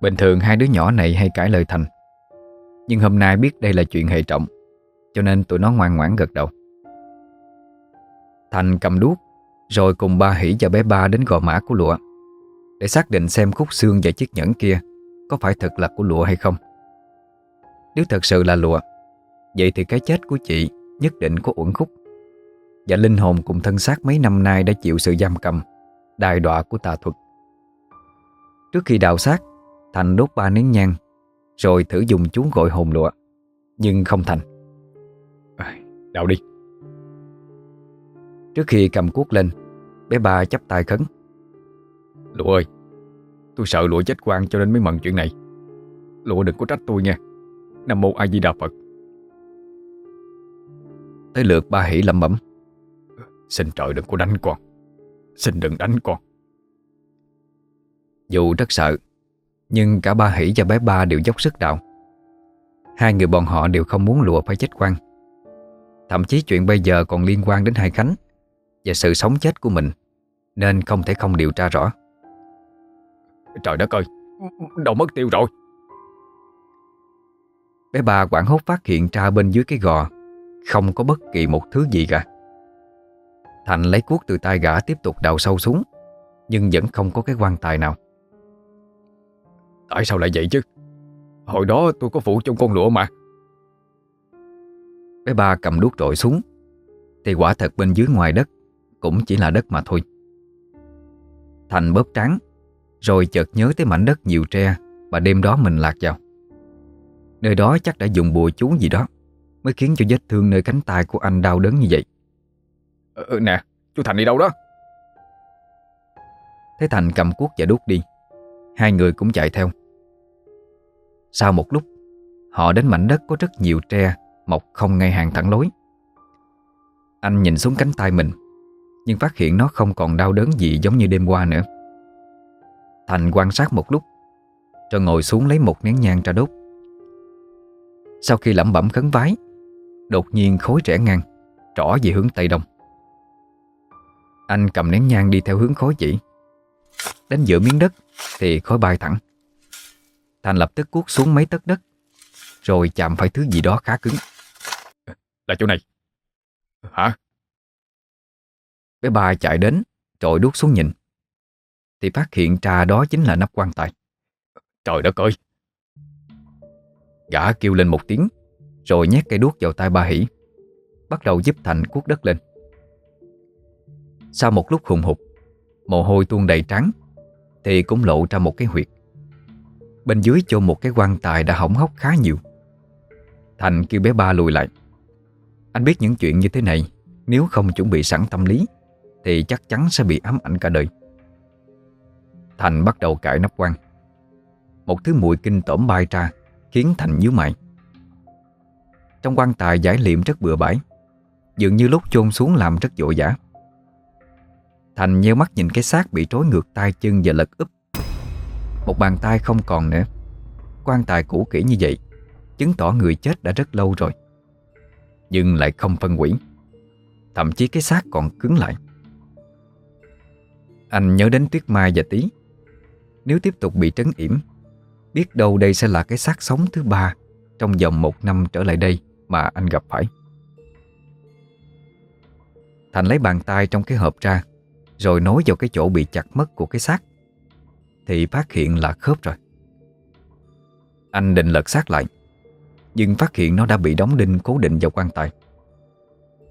Bình thường hai đứa nhỏ này hay cãi lời Thành Nhưng hôm nay biết đây là chuyện hệ trọng Cho nên tụi nó ngoan ngoãn gật đầu Thành cầm đuốc, Rồi cùng ba hỉ và bé ba đến gò mã của lụa, Để xác định xem khúc xương và chiếc nhẫn kia Có phải thật là của lụa hay không. Nếu thật sự là lụa, Vậy thì cái chết của chị Nhất định có uẩn khúc. Và linh hồn cùng thân xác mấy năm nay Đã chịu sự giam cầm Đài đọa của tà thuật. Trước khi đào xác, Thành đốt ba nén nhang, Rồi thử dùng chú gọi hồn lụa, Nhưng không thành. Đào đi. Trước khi cầm cuốc lên, Bé ba chắp tay khấn. Lụa ơi, Tôi sợ lụa chết quang cho nên mới mận chuyện này. Lụa đừng có trách tôi nha. Nam mô A Di Đà Phật. Tới lượt ba hỉ lẩm bẩm. Xin trời đừng có đánh con. Xin đừng đánh con. Dù rất sợ, Nhưng cả ba hỉ và bé ba đều dốc sức đạo. Hai người bọn họ đều không muốn lụa phải chết quang Thậm chí chuyện bây giờ còn liên quan đến hai Khánh. Và sự sống chết của mình Nên không thể không điều tra rõ. Trời đất ơi Đâu mất tiêu rồi. Bé ba quảng hốt phát hiện ra bên dưới cái gò Không có bất kỳ một thứ gì cả. Thành lấy cuốc từ tay gã tiếp tục đào sâu xuống Nhưng vẫn không có cái quan tài nào. Tại sao lại vậy chứ? Hồi đó tôi có phụ trong con lụa mà. Bé ba cầm đuốc trội xuống Thì quả thật bên dưới ngoài đất Cũng chỉ là đất mà thôi. Thành bóp trắng Rồi chợt nhớ tới mảnh đất nhiều tre Mà đêm đó mình lạc vào. Nơi đó chắc đã dùng bùa chú gì đó Mới khiến cho vết thương nơi cánh tay của anh đau đớn như vậy. Ừ, Nè chú Thành đi đâu đó? Thấy Thành cầm cuốc và đuốc đi. Hai người cũng chạy theo. Sau một lúc Họ đến mảnh đất có rất nhiều tre Mọc không ngay hàng thẳng lối. Anh nhìn xuống cánh tay mình nhưng phát hiện nó không còn đau đớn gì Giống như đêm qua nữa. Thành quan sát một lúc, Rồi ngồi xuống lấy một nén nhang ra đốt. Sau khi lẩm bẩm khấn vái, Đột nhiên khối rẽ ngang Trỏ về hướng Tây Đông. Anh cầm nén nhang đi theo hướng khối chỉ Đến giữa miếng đất Thì khối bay thẳng. Thành lập tức cuốc xuống mấy tấc đất, Rồi chạm phải thứ gì đó khá cứng. Là chỗ này. Hả? Bé ba chạy đến Trội đuốc xuống nhìn. Thì phát hiện ra đó chính là nắp quan tài. Trời đất ơi! Gã kêu lên một tiếng Rồi nhét cây đuốc vào tay ba hỉ Bắt đầu giúp Thành cuốc đất lên. Sau một lúc hùng hục Mồ hôi tuôn đầy trắng Thì cũng lộ ra một cái huyệt. Bên dưới chôn một cái quan tài đã hỏng hóc khá nhiều. Thành kêu bé ba lùi lại. Anh biết những chuyện như thế này Nếu không chuẩn bị sẵn tâm lý thì chắc chắn sẽ bị ám ảnh cả đời. Thành bắt đầu cải nắp quan. Một thứ mùi kinh tởm bay ra, Khiến Thành nhíu mày. Trong quan tài giải liệm rất bừa bãi, Dường như lúc chôn xuống làm rất vội vã. Thành nheo mắt nhìn cái xác bị trối ngược tay chân và lật úp. Một bàn tay không còn nữa. Quan tài cũ kỹ như vậy, Chứng tỏ người chết đã rất lâu rồi. Nhưng lại không phân hủy. Thậm chí cái xác còn cứng lại. Anh nhớ đến Tuyết Mai và Tí Nếu tiếp tục bị trấn yểm, Biết đâu đây sẽ là cái xác sống thứ ba Trong vòng một năm trở lại đây Mà anh gặp phải. Thành lấy bàn tay trong cái hộp ra, Rồi nối vào cái chỗ bị chặt mất của cái xác, Thì phát hiện là khớp rồi. Anh định lật xác lại, Nhưng phát hiện nó đã bị đóng đinh cố định vào quan tài.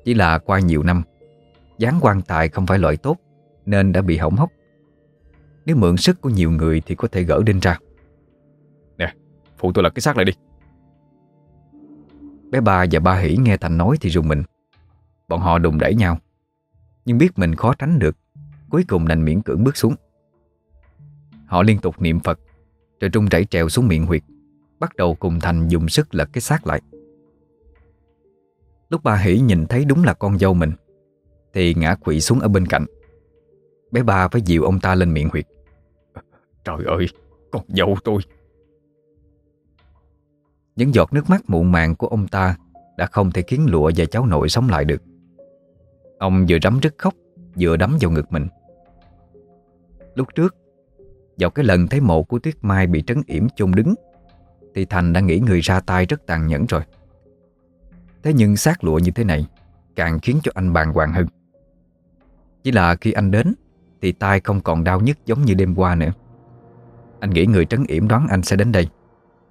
Chỉ là qua nhiều năm, dáng quan tài không phải loại tốt nên đã bị hỏng hóc. Nếu mượn sức của nhiều người Thì có thể gỡ đinh ra. Nè phụ tôi lật cái xác lại đi. Bé ba và ba hỉ nghe Thành nói thì rùng mình. Bọn họ đùng đẩy nhau. Nhưng biết mình khó tránh được Cuối cùng đành miễn cưỡng bước xuống. Họ liên tục niệm Phật Rồi trung rẩy trèo xuống miệng huyệt Bắt đầu cùng Thành dùng sức lật cái xác lại. Lúc ba hỉ nhìn thấy đúng là con dâu mình Thì ngã quỵ xuống ở bên cạnh Bé ba phải dịu ông ta lên miệng huyệt. Trời ơi Con dâu tôi. Những giọt nước mắt muộn màng của ông ta Đã không thể khiến lụa và cháu nội sống lại được. Ông vừa rắm rứt khóc Vừa đấm vào ngực mình. Lúc trước Vào cái lần thấy mộ của Tuyết Mai bị trấn yểm chôn đứng Thì Thành đã nghĩ người ra tay rất tàn nhẫn rồi. Thế nhưng xác lụa như thế này Càng khiến cho anh bàng hoàng hơn. Chỉ là khi anh đến thì tai không còn đau nhức giống như đêm qua nữa. Anh nghĩ người trấn yểm đoán anh sẽ đến đây,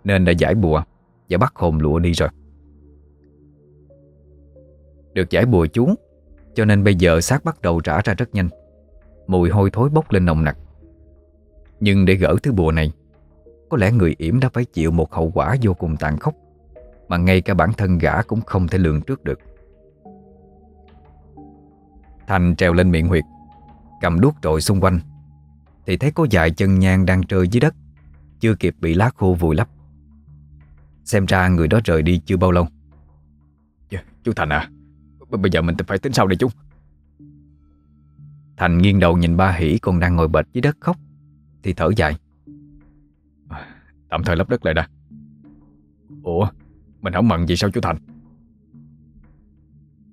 Nên đã giải bùa Và bắt hồn lụa đi rồi. Được giải bùa chú, Cho nên bây giờ xác bắt đầu rã ra rất nhanh. Mùi hôi thối bốc lên nồng nặc. Nhưng để gỡ thứ bùa này, Có lẽ người yểm đã phải chịu một hậu quả vô cùng tàn khốc Mà ngay cả bản thân gã cũng không thể lường trước được. Thành trèo lên miệng huyệt. Cầm đuốc trội xung quanh. Thì thấy có vài chân nhang đang rơi dưới đất Chưa kịp bị lá khô vùi lấp. Xem ra người đó rời đi chưa bao lâu. Dạ, Chú Thành à B- Bây giờ mình phải tính sao đây chú. Thành nghiêng đầu nhìn ba hỉ còn đang ngồi bệt dưới đất khóc Thì thở dài. Tạm thời lấp đất lại đã. Ủa Mình không mận gì sao chú Thành?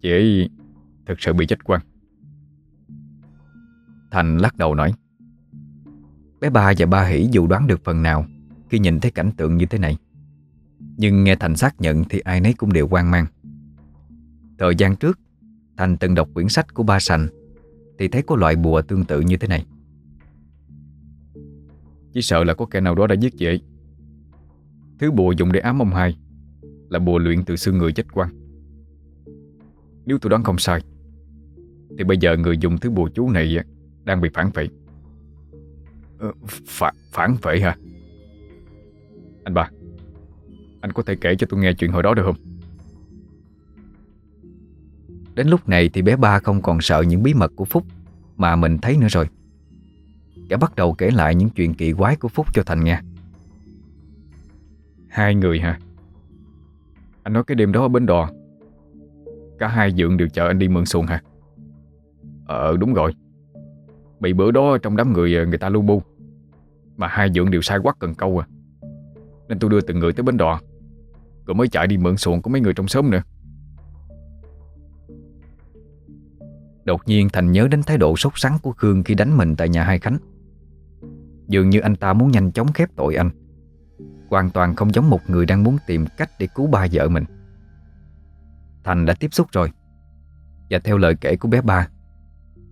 Chị ấy thực sự bị chết quăng Thành lắc đầu nói. Bé ba và ba hỷ dù đoán được phần nào Khi nhìn thấy cảnh tượng như thế này. Nhưng nghe Thành xác nhận Thì ai nấy cũng đều hoang mang. Thời gian trước, Thành từng đọc quyển sách của ba sành Thì thấy có loại bùa tương tự như thế này. Chỉ sợ là có kẻ nào đó đã giết chị ấy. Thứ bùa dùng để ám ông hai Là bùa luyện từ xương người chết quăng. Nếu tôi đoán không sai, Thì bây giờ người dùng thứ bùa chú này đang bị phản vệ. Ờ, phản, phản vệ hả? Anh ba Anh có thể kể cho tôi nghe chuyện hồi đó được không? Đến lúc này thì bé ba không còn sợ những bí mật của Phúc Mà mình thấy nữa rồi. Cả bắt đầu kể lại những chuyện kỳ quái của Phúc cho Thành nghe. Hai người hả? Anh nói cái đêm đó ở bến đò. Cả hai dượng đều chờ anh đi mượn xuồng hả? Ờ đúng rồi. Bị bữa đó trong đám người ờ, người ta lu bu. Mà hai dượng đều sai quắc cần câu à. Nên tôi đưa từng người tới bến đò. Rồi mới chạy đi mượn xuồng của mấy người trong xóm nữa. Đột nhiên Thành nhớ đến thái độ sốt sắng của Khương khi đánh mình tại nhà hai Khánh. Dường như anh ta muốn nhanh chóng khép tội anh. Hoàn toàn không giống một người đang muốn tìm cách để cứu ba vợ mình. Thành đã tiếp xúc rồi. Và theo lời kể của bé ba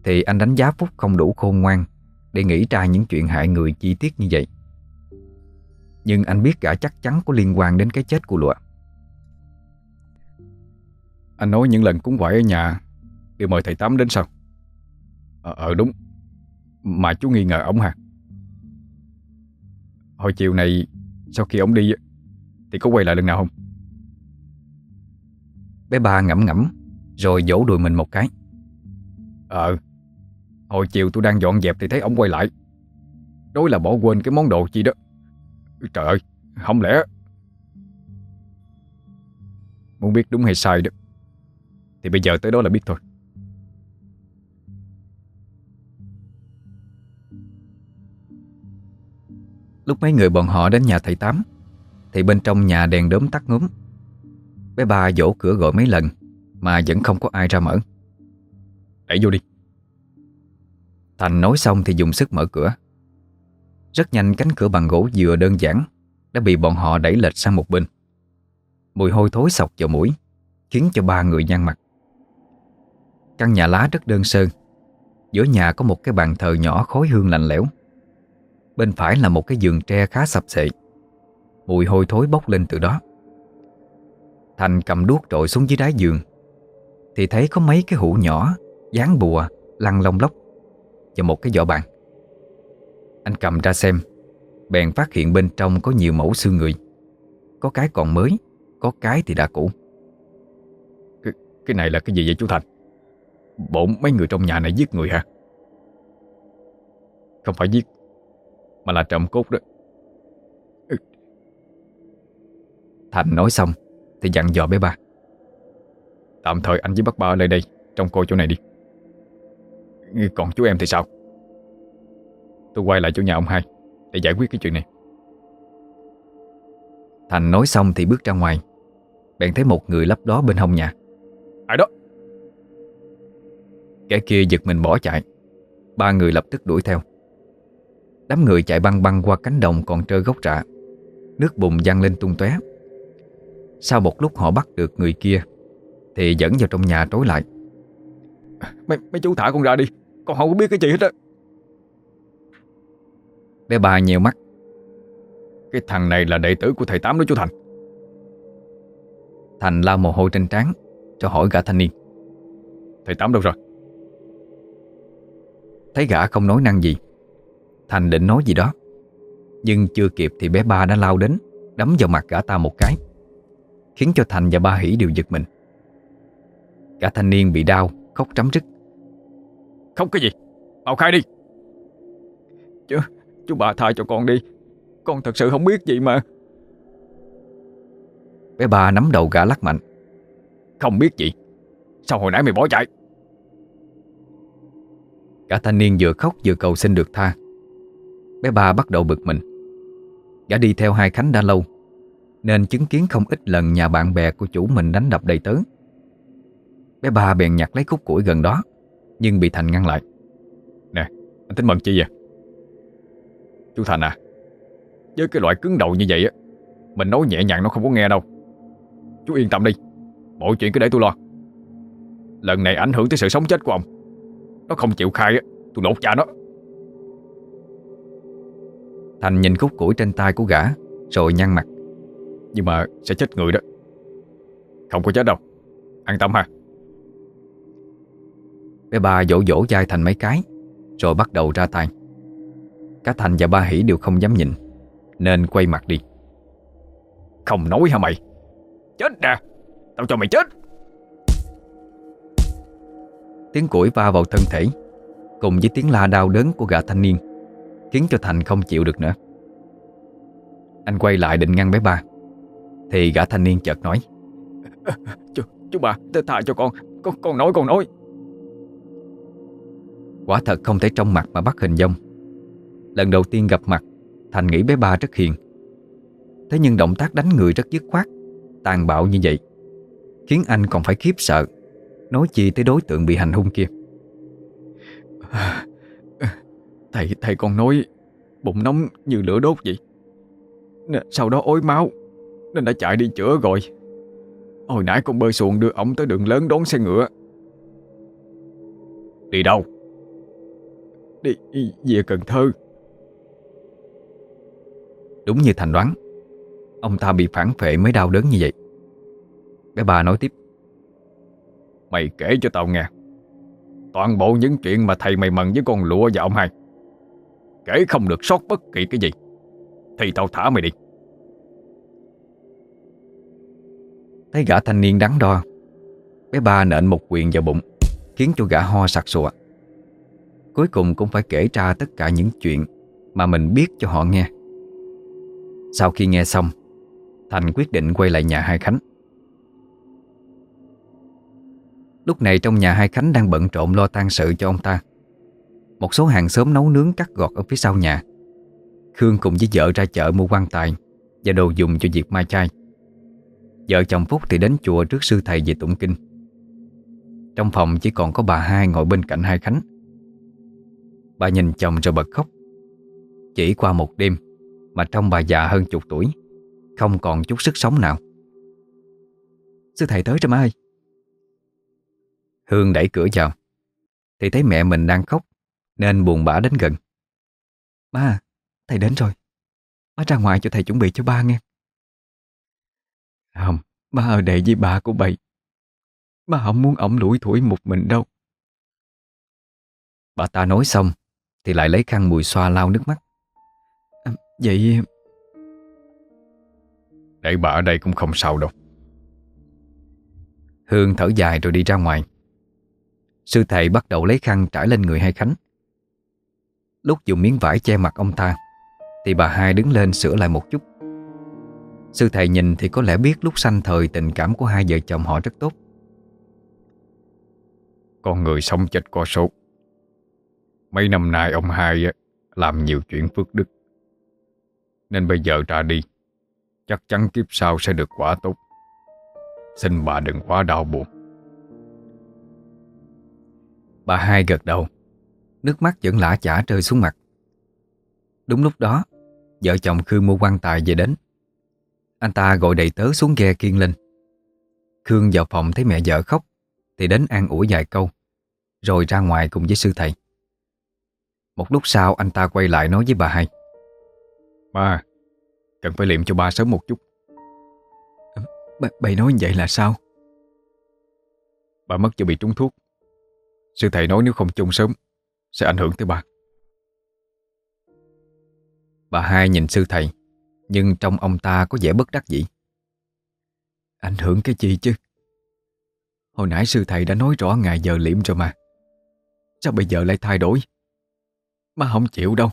thì anh đánh giá Phúc không đủ khôn ngoan Để nghĩ ra những chuyện hại người chi tiết như vậy. Nhưng anh biết cả chắc chắn có liên quan đến cái chết của lụa. Anh nói những lần cúng quải ở nhà Đều mời thầy Tám đến sao Ờ, ờ đúng. Mà chú nghi ngờ ông hả? Hồi chiều này Sau khi ông đi Thì có quay lại lần nào không? Bé ba ngẫm ngẫm Rồi vỗ đùi mình một cái. Ờ Hồi chiều tôi đang dọn dẹp thì thấy ông quay lại. Đối là bỏ quên cái món đồ chi đó. Trời ơi, Không lẽ Muốn biết đúng hay sai đó. Thì bây giờ tới đó là biết thôi. Lúc mấy người bọn họ đến nhà thầy Tám, Thì bên trong nhà đèn đốm tắt ngúm. Bé ba vỗ cửa gọi mấy lần, Mà vẫn không có ai ra mở. Đẩy vô đi. Thành nói xong thì dùng sức mở cửa. Rất nhanh cánh cửa bằng gỗ dừa đơn giản Đã bị bọn họ đẩy lệch sang một bên. Mùi hôi thối sọc vào mũi Khiến cho ba người nhăn mặt. Căn nhà lá rất đơn sơ Giữa nhà có một cái bàn thờ nhỏ khói hương lạnh lẽo. Bên phải là một cái giường tre khá sập xệ Mùi hôi thối bốc lên từ đó. Thành cầm đuốc trội xuống dưới đáy giường Thì thấy có mấy cái hũ nhỏ Dán bùa, lăn lông lóc. Và một cái giỏ bàn. Anh cầm ra xem Bèn phát hiện bên trong có nhiều mẫu xương người. Có cái còn mới Có cái thì đã cũ. Cái, cái này là cái gì vậy chú Thành? Bộ mấy người trong nhà này giết người hả? Không phải giết Mà là trộm cốt đó. Thành nói xong Thì dặn dò bé ba. Tạm thời anh với bác ba ở lại đây Trong coi chỗ này đi Còn chú em thì sao? Tôi quay lại chỗ nhà ông hai Để giải quyết cái chuyện này. Thành nói xong thì bước ra ngoài. Bèn thấy một người lấp đó bên hông nhà. Ai đó? Kẻ kia giật mình bỏ chạy. Ba người lập tức đuổi theo. Đám người chạy băng băng qua cánh đồng còn trơ gốc rạ. Nước bùn văng lên tung tóe. Sau một lúc họ bắt được người kia Thì dẫn vào trong nhà trối lại. Mấy, mấy chú thả con ra đi con không có biết cái gì hết á. Bé ba nheo mắt. Cái thằng này là đệ tử của thầy Tám đó chú Thành. Thành lao mồ hôi trên trán, Cho hỏi gã thanh niên. Thầy Tám đâu rồi? Thấy gã không nói năng gì, Thành định nói gì đó. Nhưng chưa kịp thì bé ba đã lao đến, Đấm vào mặt gã ta một cái, Khiến cho Thành và ba hỉ đều giật mình. Cả thanh niên bị đau, Khóc trắm rứt. Không cái gì? Mau khai đi. Chú, chú bà tha cho con đi. Con thật sự không biết gì mà. Bé ba nắm đầu gã lắc mạnh. Không biết gì. Sao hồi nãy mày bỏ chạy? Cả thanh niên vừa khóc vừa cầu xin được tha. Bé ba bắt đầu bực mình. Gã đi theo hai Khánh đã lâu Nên chứng kiến không ít lần nhà bạn bè của chủ mình đánh đập đầy tớ. Bé ba bèn nhặt lấy khúc củi gần đó nhưng bị Thành ngăn lại. Nè, anh tính mần chi vậy? Chú Thành à Với cái loại cứng đầu như vậy á Mình nói nhẹ nhàng nó không có nghe đâu. Chú yên tâm đi Mọi chuyện cứ để tôi lo. Lần này ảnh hưởng tới sự sống chết của ông. Nó không chịu khai á Tôi lột cha nó. Thành nhìn khúc củi trên tay của gã Rồi nhăn mặt. Nhưng mà sẽ chết người đó. Không có chết đâu. An tâm ha. Bé ba dỗ dỗ dai Thành mấy cái Rồi bắt đầu ra tay. Cả Thành và ba Hỷ đều không dám nhìn Nên quay mặt đi. Không nói hả mày? Chết nè! Tao cho mày chết! Tiếng củi va vào thân thể Cùng với tiếng la đau đớn của gã thanh niên Khiến cho Thành không chịu được nữa. Anh quay lại định ngăn bé ba Thì gã thanh niên chợt nói [laughs] Chú, chú bà tha cho con Con con nói con nói. Quả thật không thể trong mặt mà bắt hình dong. Lần đầu tiên gặp mặt Thành nghĩ bé ba rất hiền. Thế nhưng động tác đánh người rất dứt khoát Tàn bạo như vậy Khiến anh còn phải khiếp sợ Nói chi tới đối tượng bị hành hung kia. [sighs] Thầy thầy con nói Bụng nóng như lửa đốt vậy. Sau đó ối máu Nên đã chạy đi chữa rồi. Hồi nãy con bơi xuồng đưa ổng tới đường lớn đón xe ngựa. Đi đâu? Đi, đi về Cần Thơ. Đúng như Thành đoán Ông ta bị phản phệ mới đau đớn như vậy. Bé ba nói tiếp. Mày kể cho tao nghe. Toàn bộ những chuyện mà thầy mày mần với con lụa và ông hai. Kể không được sót bất kỳ cái gì. Thì tao thả mày đi. Thấy gã thanh niên đắn đo Bé ba nện một quyền vào bụng Khiến cho gã ho sặc sụa Cuối cùng cũng phải kể ra tất cả những chuyện Mà mình biết cho họ nghe. Sau khi nghe xong, Thành quyết định quay lại nhà hai Khánh. Lúc này trong nhà hai Khánh đang bận trộn lo tang sự cho ông ta. Một số hàng xóm nấu nướng cắt gọt ở phía sau nhà. Khương cùng với vợ ra chợ mua quan tài Và đồ dùng cho việc mai chay. Vợ chồng Phúc thì đến chùa trước sư thầy về tụng kinh. Trong phòng chỉ còn có bà hai ngồi bên cạnh hai Khánh. Bà nhìn chồng rồi bật khóc. Chỉ qua một đêm Mà trong bà già hơn chục tuổi Không còn chút sức sống nào. Sư thầy tới rồi má ơi. Hương đẩy cửa vào. Thì thấy mẹ mình đang khóc Nên buồn bã đến gần. Ba, thầy đến rồi. Má ra ngoài cho thầy chuẩn bị cho ba nghe. Không, ba ở đây với bà của bầy. Ba không muốn ổng lủi thủi một mình đâu. Bà ta nói xong thì lại lấy khăn mùi xoa lau nước mắt. À, Vậy Để bà ở đây cũng không sao đâu. Hương thở dài rồi đi ra ngoài. Sư thầy bắt đầu lấy khăn trải lên người hai Khánh. Lúc dùng miếng vải che mặt ông ta Thì bà hai đứng lên sửa lại một chút. Sư thầy nhìn thì có lẽ biết lúc sanh thời tình cảm của hai vợ chồng họ rất tốt. Con người sống chết có số Mấy năm nay ông hai làm nhiều chuyện phước đức. Nên bây giờ ra đi, Chắc chắn kiếp sau sẽ được quả tốt. Xin bà đừng quá đau buồn. Bà hai gật đầu, Nước mắt vẫn lã chả rơi xuống mặt. Đúng lúc đó, Vợ chồng Khương mua quan tài về đến. Anh ta gọi đầy tớ xuống ghe kiên lên Khương vào phòng thấy mẹ vợ khóc, Thì đến an ủi vài câu, Rồi ra ngoài cùng với sư thầy. Một lúc sau anh ta quay lại nói với bà hai. Ba Cần phải liệm cho ba sớm một chút. B Bày nói vậy là sao? Bà mất cho bị trúng thuốc. Sư thầy nói nếu không chung sớm Sẽ ảnh hưởng tới bà Bà hai nhìn sư thầy Nhưng trong ông ta có vẻ bất đắc dĩ. Ảnh hưởng cái gì chứ? Hồi nãy sư thầy đã nói rõ ngày giờ liệm rồi mà. Sao bây giờ lại thay đổi Má không chịu đâu.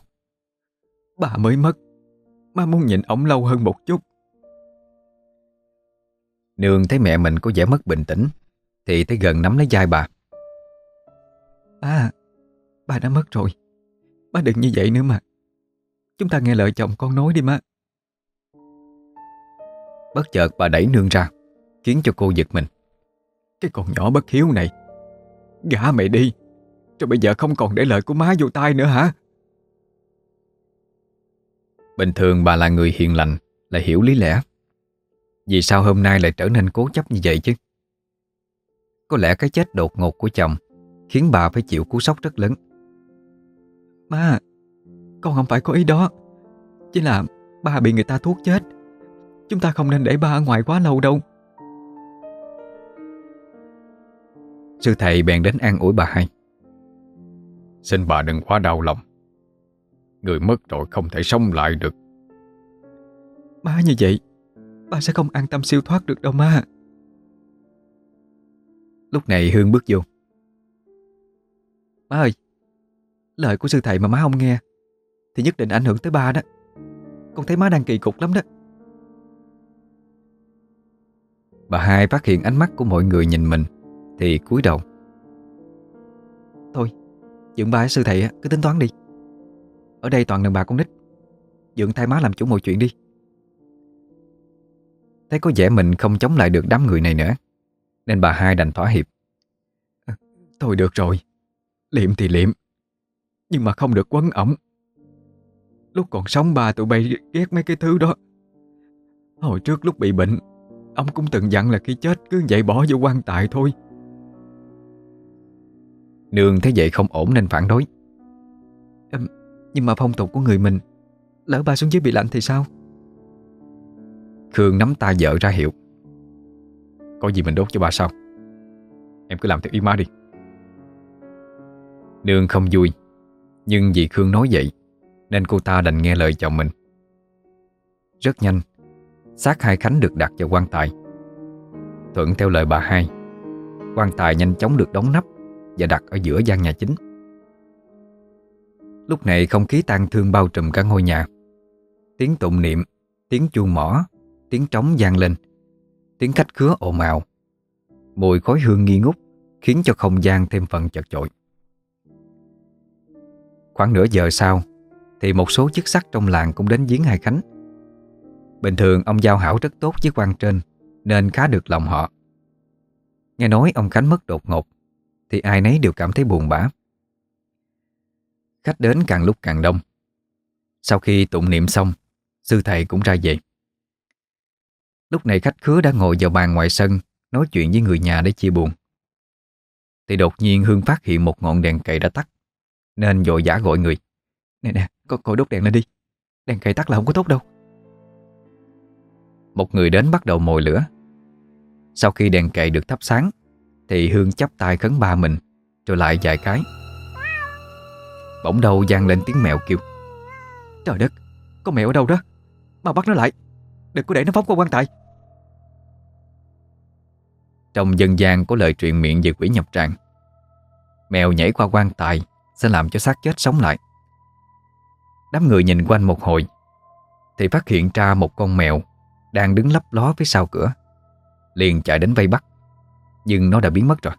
Bà mới mất. Má muốn nhìn ổng lâu hơn một chút. Nương thấy mẹ mình có vẻ mất bình tĩnh Thì tới gần nắm lấy vai bà. Ba Ba đã mất rồi. Ba đừng như vậy nữa mà. Chúng ta nghe lời chồng con nói đi má. Bất chợt bà đẩy nương ra Khiến cho cô giật mình. Cái con nhỏ bất hiếu này Gả mày đi Rồi bây giờ không còn để lời của má vô tai nữa hả? Bình thường bà là người hiền lành Lại hiểu lý lẽ. Vì sao hôm nay lại trở nên cố chấp như vậy chứ? Có lẽ cái chết đột ngột của chồng Khiến bà phải chịu cú sốc rất lớn. Má Con không phải có ý đó. Chỉ là ba bị người ta thuốc chết. Chúng ta không nên để ba ở ngoài quá lâu đâu. Sư thầy bèn đến an ủi bà hai Xin bà đừng quá đau lòng. Người mất rồi không thể sống lại được. Má, như vậy, Ba sẽ không an tâm siêu thoát được đâu, má. Lúc này Hương bước vô. Má ơi, Lời của sư thầy mà má không nghe, Thì nhất định ảnh hưởng tới ba đó. Con thấy má đang kỳ cục lắm đó. Bà hai phát hiện ánh mắt của mọi người nhìn mình, Thì cúi đầu. Dượng ba sư thị cứ tính toán đi. Ở đây toàn đàn bà con nít. Dượng thay má làm chủ mọi chuyện đi. Thấy có vẻ mình không chống lại được đám người này nữa, Nên bà hai đành thỏa hiệp. Ờ, thôi được rồi, Liệm thì liệm, Nhưng mà không được quấn ổng. Lúc còn sống ba tụi bay ghét mấy cái thứ đó. Hồi trước lúc bị bệnh Ông cũng từng dặn là khi chết cứ vậy bỏ vô quan tài thôi. Nương thấy vậy không ổn nên phản đối. Nhưng mà phong tục của người mình Lỡ ba xuống dưới bị lạnh thì sao? Khương nắm tay vợ ra hiệu. Có gì mình đốt cho ba sao Em cứ làm theo ý má đi. Nương không vui Nhưng vì Khương nói vậy Nên cô ta đành nghe lời chồng mình. Rất nhanh xác hai Khánh được đặt vào quan tài. Thuận theo lời bà hai quan tài nhanh chóng được đóng nắp và đặt ở giữa gian nhà chính. Lúc này không khí tang thương bao trùm cả ngôi nhà. Tiếng tụng niệm, Tiếng chuông mỏ, Tiếng trống vang lên, Tiếng khách khứa ồn ào. Mùi khói hương nghi ngút Khiến cho không gian thêm phần chật chội. Khoảng nửa giờ sau, Thì một số chức sắc trong làng cũng đến viếng hai Khánh. Bình thường ông giao hảo rất tốt với quan trên, Nên khá được lòng họ. Nghe nói ông Khánh mất đột ngột. Thì ai nấy đều cảm thấy buồn bã. Khách đến càng lúc càng đông. Sau khi tụng niệm xong Sư thầy cũng ra về. Lúc này khách khứa đã ngồi vào bàn ngoài sân Nói chuyện với người nhà để chia buồn. Thì đột nhiên Hương phát hiện một ngọn đèn cậy đã tắt Nên vội giả gọi người. Nè nè, có coi đốt đèn lên đi. Đèn cậy tắt là không có tốt đâu. Một người đến bắt đầu mồi lửa. Sau khi đèn cậy được thắp sáng thì Hương chắp tay khấn ba mình Rồi lại vài cái. Bỗng đầu vang lên tiếng mèo kêu Trời đất, con mèo ở đâu đó? Mà bắt nó lại Đừng có để nó phóng qua quan tài. Trong dân gian có lời truyền miệng về quỷ nhập tràng. Mèo nhảy qua quan tài Sẽ làm cho xác chết sống lại. Đám người nhìn quanh một hồi Thì phát hiện ra một con mèo Đang đứng lấp ló phía sau cửa Liền chạy đến vây bắt. Nhưng nó đã biến mất rồi.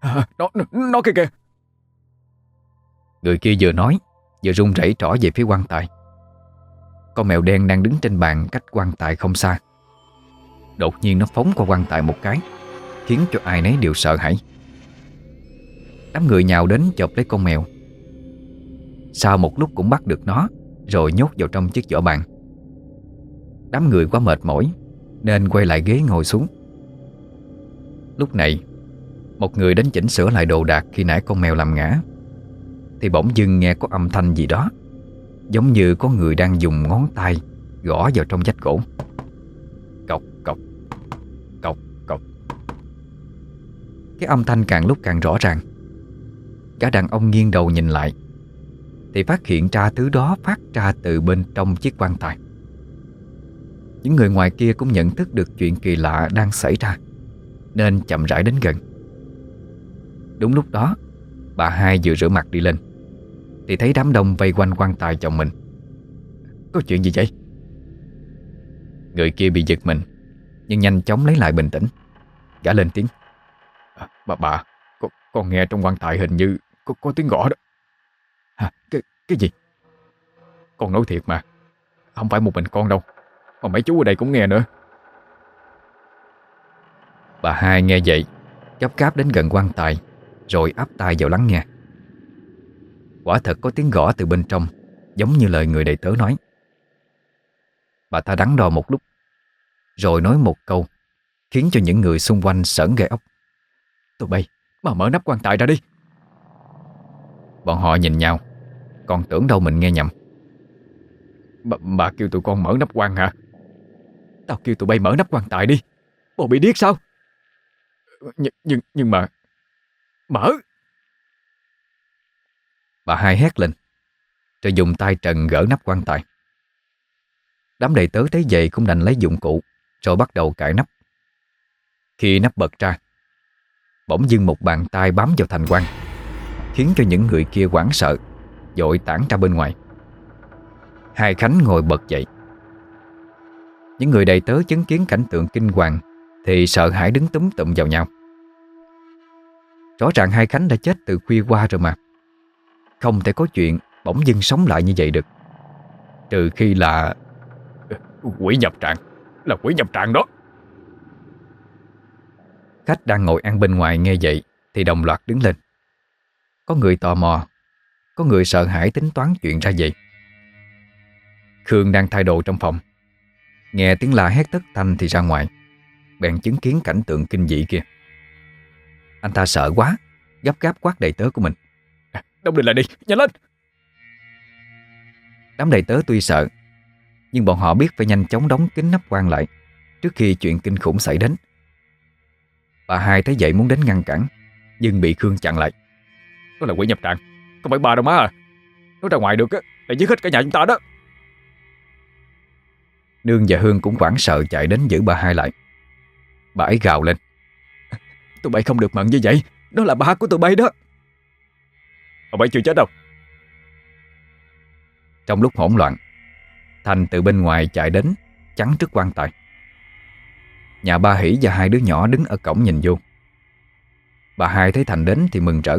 À, Nó, nó, nó kìa kìa. Người kia vừa nói Vừa run rẩy trỏ về phía quan tài. Con mèo đen đang đứng trên bàn cách quan tài không xa. Đột nhiên nó phóng qua quan tài một cái Khiến cho ai nấy đều sợ hãi. Đám người nhào đến chộp lấy con mèo. Sau một lúc cũng bắt được nó Rồi nhốt vào trong chiếc vỏ bàn. Đám người quá mệt mỏi Nên quay lại ghế ngồi xuống Lúc này, Một người đến chỉnh sửa lại đồ đạc Khi nãy con mèo làm ngã. Thì bỗng dưng nghe có âm thanh gì đó, Giống như có người đang dùng ngón tay Gõ vào trong vách gỗ. Cọc cọc Cọc cọc Cái âm thanh càng lúc càng rõ ràng. Cả đàn ông nghiêng đầu nhìn lại, Thì phát hiện ra thứ đó phát ra từ bên trong chiếc quan tài. Những người ngoài kia cũng nhận thức được chuyện kỳ lạ đang xảy ra. Nên chậm rãi đến gần. Đúng lúc đó Bà hai vừa rửa mặt đi lên Thì thấy đám đông vây quanh quan tài chồng mình. Có chuyện gì vậy? Người kia bị giật mình Nhưng nhanh chóng lấy lại bình tĩnh Gã lên tiếng. À, Bà bà con, con nghe trong quan tài hình như Có, có tiếng gõ đó. À, Cái, cái gì? Con nói thiệt mà Không phải một mình con đâu Mà mấy chú ở đây cũng nghe nữa. Bà hai nghe vậy Gấp gáp đến gần quan tài Rồi áp tai vào lắng nghe. Quả thật có tiếng gõ từ bên trong Giống như lời người đầy tớ nói. Bà ta đắn đo một lúc Rồi nói một câu Khiến cho những người xung quanh sởn gai ốc. Tụi bay Mà mở nắp quan tài ra đi. Bọn họ nhìn nhau Còn tưởng đâu mình nghe nhầm. Bà, bà kêu tụi con mở nắp quan hả? Tao kêu tụi bay mở nắp quan tài đi. Bộ bị điếc sao? Nhưng, nhưng, nhưng mà Mở. Bà hai hét lên Rồi dùng tay trần gỡ nắp quan tài. Đám đầy tớ thấy vậy cũng đành lấy dụng cụ Rồi bắt đầu cải nắp. Khi nắp bật ra Bỗng dưng một bàn tay bám vào thành quan Khiến cho những người kia hoảng sợ Dội tản ra bên ngoài. Hai Khánh ngồi bật dậy. Những người đầy tớ chứng kiến cảnh tượng kinh hoàng thì sợ hãi đứng túm tụm vào nhau. Rõ ràng hai Khánh đã chết từ khuya qua rồi mà. Không thể có chuyện bỗng dưng sống lại như vậy được. Trừ khi là ờ, Quỷ nhập trạng Là quỷ nhập trạng đó. Khách đang ngồi ăn bên ngoài nghe vậy Thì đồng loạt đứng lên. Có người tò mò, Có người sợ hãi tính toán chuyện ra vậy. Khương đang thay đồ trong phòng. Nghe tiếng la hét tất thanh thì ra ngoài. Bèn chứng kiến cảnh tượng kinh dị kia. Anh ta sợ quá Gấp gáp quát đầy tớ của mình. Đông định lại đi, nhanh lên! Đám đầy tớ tuy sợ Nhưng bọn họ biết phải nhanh chóng đóng kín nắp quan lại Trước khi chuyện kinh khủng xảy đến. Bà hai thấy vậy muốn đến ngăn cản Nhưng bị Khương chặn lại. Nó là quỷ nhập trạng Không phải bà đâu má à. Nó ra ngoài được á Là giết hết cả nhà chúng ta đó. Nương và Hương cũng hoảng sợ chạy đến giữ bà hai lại Bà ấy gào lên. Tụi bay không được mận như vậy. Đó là ba của tụi bay đó. Ông ấy chưa chết đâu. Trong lúc hỗn loạn Thành từ bên ngoài chạy đến Chắn trước quan tài. Nhà ba Hỷ và hai đứa nhỏ đứng ở cổng nhìn vô. Bà hai thấy Thành đến thì mừng rỡ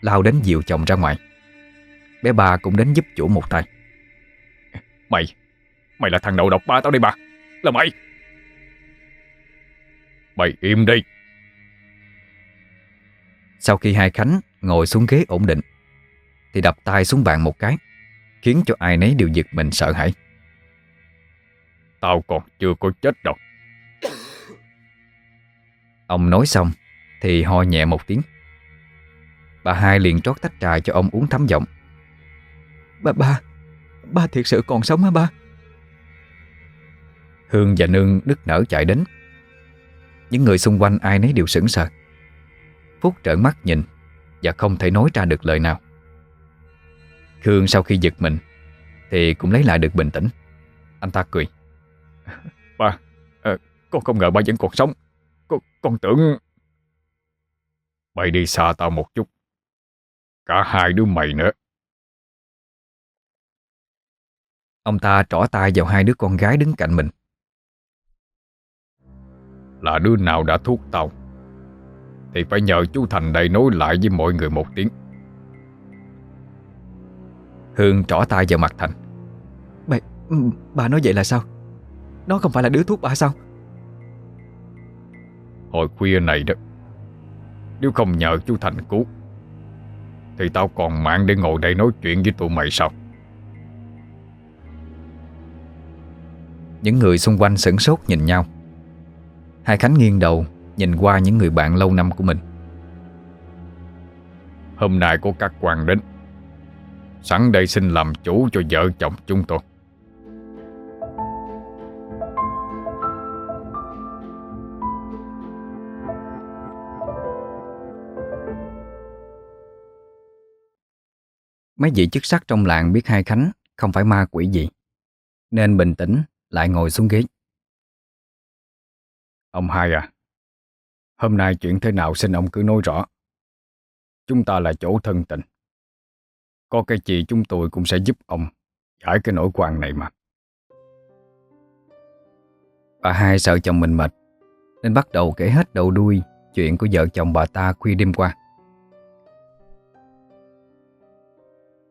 Lao đến dìu chồng ra ngoài. Bé ba cũng đến giúp chủ một tay. Mày Mày là thằng đầu độc ba tao đây bà. Là mày Mày im đi. Sau khi hai Khánh ngồi xuống ghế ổn định Thì đập tay xuống bàn một cái Khiến cho ai nấy đều giật mình sợ hãi. Tao còn chưa có chết đâu. Ông nói xong Thì ho nhẹ một tiếng. Bà hai liền trót tách trà cho ông uống thấm giọng. Ba ba Ba thiệt sự còn sống hả ba? Hương và Nương nức nở chạy đến Những người xung quanh ai nấy đều sững sờ. Phúc trợn mắt nhìn Và không thể nói ra được lời nào. Hương sau khi giật mình Thì cũng lấy lại được bình tĩnh. Anh ta cười. [laughs] Ba à, Con không ngờ ba vẫn còn sống. Con, con tưởng Mày đi xa tao một chút. Cả hai đứa mày nữa. Ông ta trỏ tay vào hai đứa con gái đứng cạnh mình Là đứa nào đã thuốc tao. Thì phải nhờ chú Thành đây nói lại với mọi người một tiếng. Hương trỏ tay vào mặt Thành. Bà, bà nói vậy là sao? Nó không phải là đứa thuốc bà sao? Hồi khuya này đó Nếu không nhờ chú Thành cứu Thì tao còn mạng để ngồi đây nói chuyện với tụi mày sao? Những người xung quanh sửng sốt nhìn nhau Hai Khánh nghiêng đầu Nhìn qua những người bạn lâu năm của mình. Hôm nay có các quan đến Sẵn đây xin làm chủ cho vợ chồng chúng tôi. Mấy vị chức sắc trong làng biết hai Khánh Không phải ma quỷ gì Nên bình tĩnh lại ngồi xuống ghế Ông hai à Hôm nay chuyện thế nào xin ông cứ nói rõ. Chúng ta là chỗ thân tình. Có cái gì chúng tôi cũng sẽ giúp ông Giải cái nỗi quan này mà. Bà hai sợ chồng mình mệt, Nên bắt đầu kể hết đầu đuôi Chuyện của vợ chồng bà ta khuya đêm qua.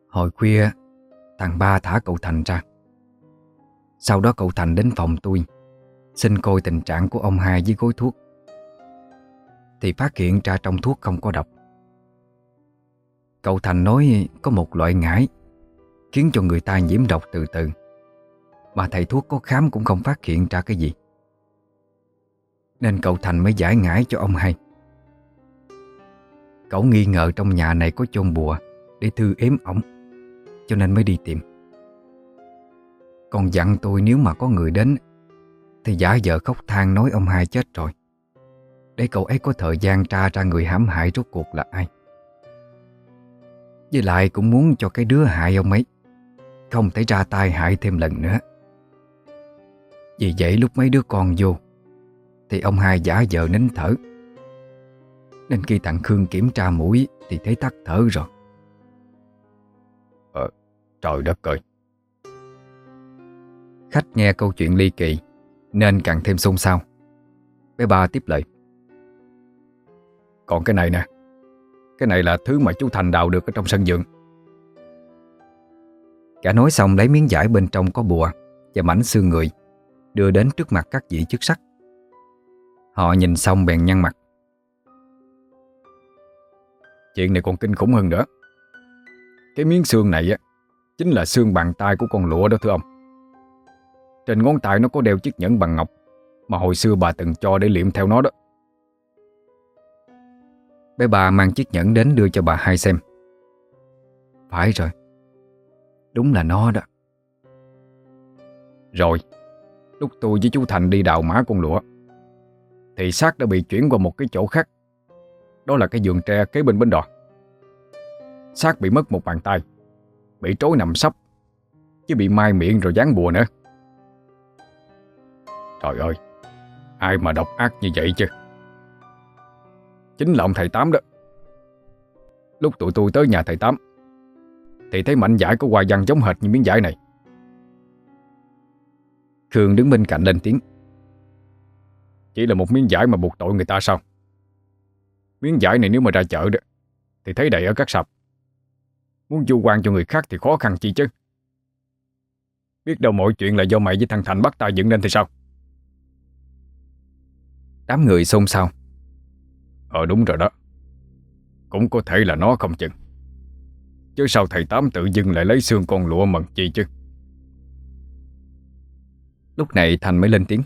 Hồi khuya, Thằng ba thả cậu Thành ra. Sau đó cậu Thành đến phòng tôi. Xin coi tình trạng của ông hai với gói thuốc. Thì phát hiện ra trong thuốc không có độc. Cậu Thành nói có một loại ngải, Khiến cho người ta nhiễm độc từ từ. Mà thầy thuốc có khám cũng không phát hiện ra cái gì. Nên cậu Thành mới giải ngải cho ông hai. Cậu nghi ngờ trong nhà này có chôn bùa Để thư ếm ổng, Cho nên mới đi tìm. Còn dặn tôi nếu mà có người đến thì giả vờ khóc than nói ông hai chết rồi. Để cậu ấy có thời gian tra ra người hãm hại rốt cuộc là ai. Với lại cũng muốn cho cái đứa hại ông ấy Không thể ra tay hại thêm lần nữa. Vì vậy lúc mấy đứa con vô Thì ông hai giả vờ nín thở. Nên khi thằng Khương kiểm tra mũi Thì thấy tắt thở rồi. Ờ, trời đất ơi. Khách nghe câu chuyện ly kỳ nên càng thêm xôn xao. Bé ba tiếp lời. Còn cái này nè, Cái này là thứ mà chú Thành đào được ở trong sân vườn. Cả nói xong lấy miếng vải bên trong có bùa Và mảnh xương người, Đưa đến trước mặt các vị chức sắc. Họ nhìn xong bèn nhăn mặt. Chuyện này còn kinh khủng hơn nữa. Cái miếng xương này á, Chính là xương bàn tay của con lụa đó thưa ông. Trên ngón tay nó có đeo chiếc nhẫn bằng ngọc, Mà hồi xưa bà từng cho để liệm theo nó đó. Bé bà mang chiếc nhẫn đến đưa cho bà hai xem. Phải rồi, Đúng là nó đó. Rồi, Lúc tôi với chú Thành đi đào mã con lụa, Thì xác đã bị chuyển qua một cái chỗ khác. Đó là cái giường tre kế bên bến đò. Xác bị mất một bàn tay, Bị trối nằm sấp, Chứ bị mai miệng rồi dán bùa nữa. Trời ơi, Ai mà độc ác như vậy chứ? Chính là ông thầy Tám đó. Lúc tụi tôi tới nhà thầy Tám, Thì thấy mảnh giải có hoài văn giống hệt như miếng giải này. Khương đứng bên cạnh lên tiếng. Chỉ là một miếng giải mà buộc tội người ta sao? Miếng giải này nếu mà ra chợ đó, Thì thấy đầy ở các sạp. Muốn du quan cho người khác thì khó khăn chi chứ? Biết đâu mọi chuyện là do mày với thằng Thành bắt tay dựng nên thì sao? Đám người xôn xao. Ờ đúng rồi đó. Cũng có thể là nó không chừng. Chứ sao thầy Tám tự dưng lại lấy xương con lụa mần chi chứ? Lúc này Thành mới lên tiếng.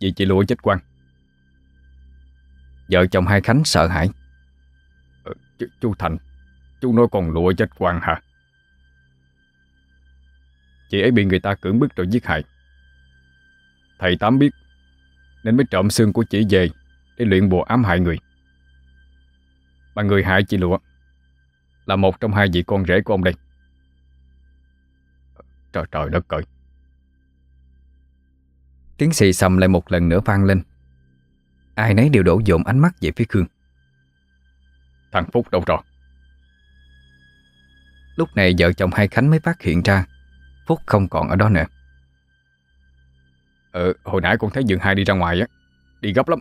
Vì chị lụa chết quan Vợ chồng hai Khánh sợ hãi. Ờ, chú, chú Thành Chú nói con lụa chết quan hả? Chị ấy bị người ta cưỡng bức rồi giết hại. Thầy Tám biết nên mới trộm xương của chị về Để luyện bùa ám hại người. Mà người hại chị lụa Là một trong hai vị con rể của ông đây. Trời trời đất ơi. Tiếng xì xầm lại một lần nữa vang lên. Ai nấy đều đổ dồn ánh mắt về phía Khương. Thằng Phúc đâu rồi? Lúc này vợ chồng hai Khánh mới phát hiện ra Phúc không còn ở đó nữa. Ờ hồi nãy con thấy dượng hai đi ra ngoài á, Đi gấp lắm.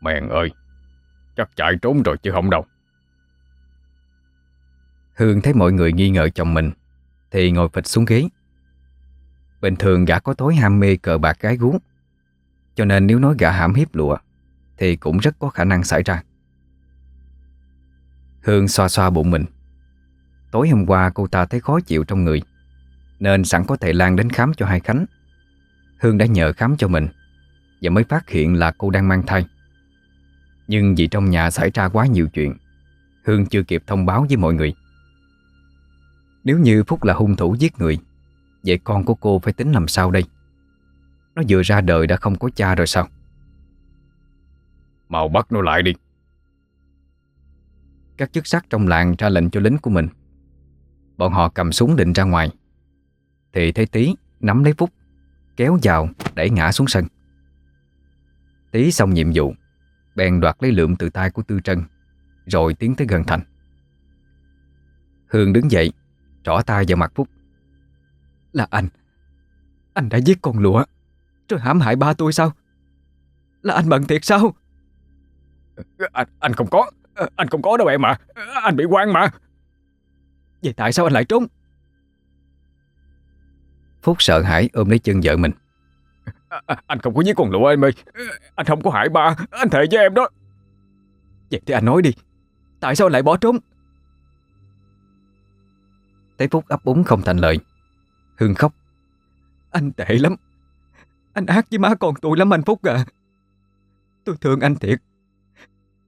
Mèn ơi, Chắc chạy trốn rồi chứ không đâu. Hương thấy mọi người nghi ngờ chồng mình, Thì ngồi phịch xuống ghế. Bình thường gã có tối ham mê cờ bạc gái gú, Cho nên nếu nói gã hãm hiếp lụa, Thì cũng rất có khả năng xảy ra. Hương xoa xoa bụng mình. Tối hôm qua cô ta thấy khó chịu trong người, Nên sẵn có thể Lan đến khám cho hai Khánh. Hương đã nhờ khám cho mình Và mới phát hiện là cô đang mang thai. Nhưng vì trong nhà xảy ra quá nhiều chuyện Hương chưa kịp thông báo với mọi người. Nếu như Phúc là hung thủ giết người Vậy con của cô phải tính làm sao đây? Nó vừa ra đời đã không có cha rồi sao? Mau bắt nó lại đi. Các chức sắc trong làng ra lệnh cho lính của mình. Bọn họ cầm súng định ra ngoài. Thì thấy Tý nắm lấy Phúc Kéo vào đẩy ngã xuống sân. Tý xong nhiệm vụ Bèn đoạt lấy lượm từ tay của Tư Trân Rồi tiến tới gần Thành. Hương đứng dậy Trỏ tay vào mặt Phúc. Là anh. Anh đã giết con lụa. Rồi hãm hại ba tôi sao? Là anh bận thiệt sao? Anh, anh không có Anh không có đâu em mà Anh bị quan mà. Vậy tại sao anh lại trốn Phúc sợ hãi ôm lấy chân vợ mình. À, Anh không có giết con lụa em ơi. Anh không có hại ba Anh thề với em đó. Vậy thì anh nói đi Tại sao lại bỏ trốn? Thấy Phúc ấp úng không thành lời Hương khóc. Anh tệ lắm. Anh ác với má con tôi lắm anh Phúc à. Tôi thương anh thiệt.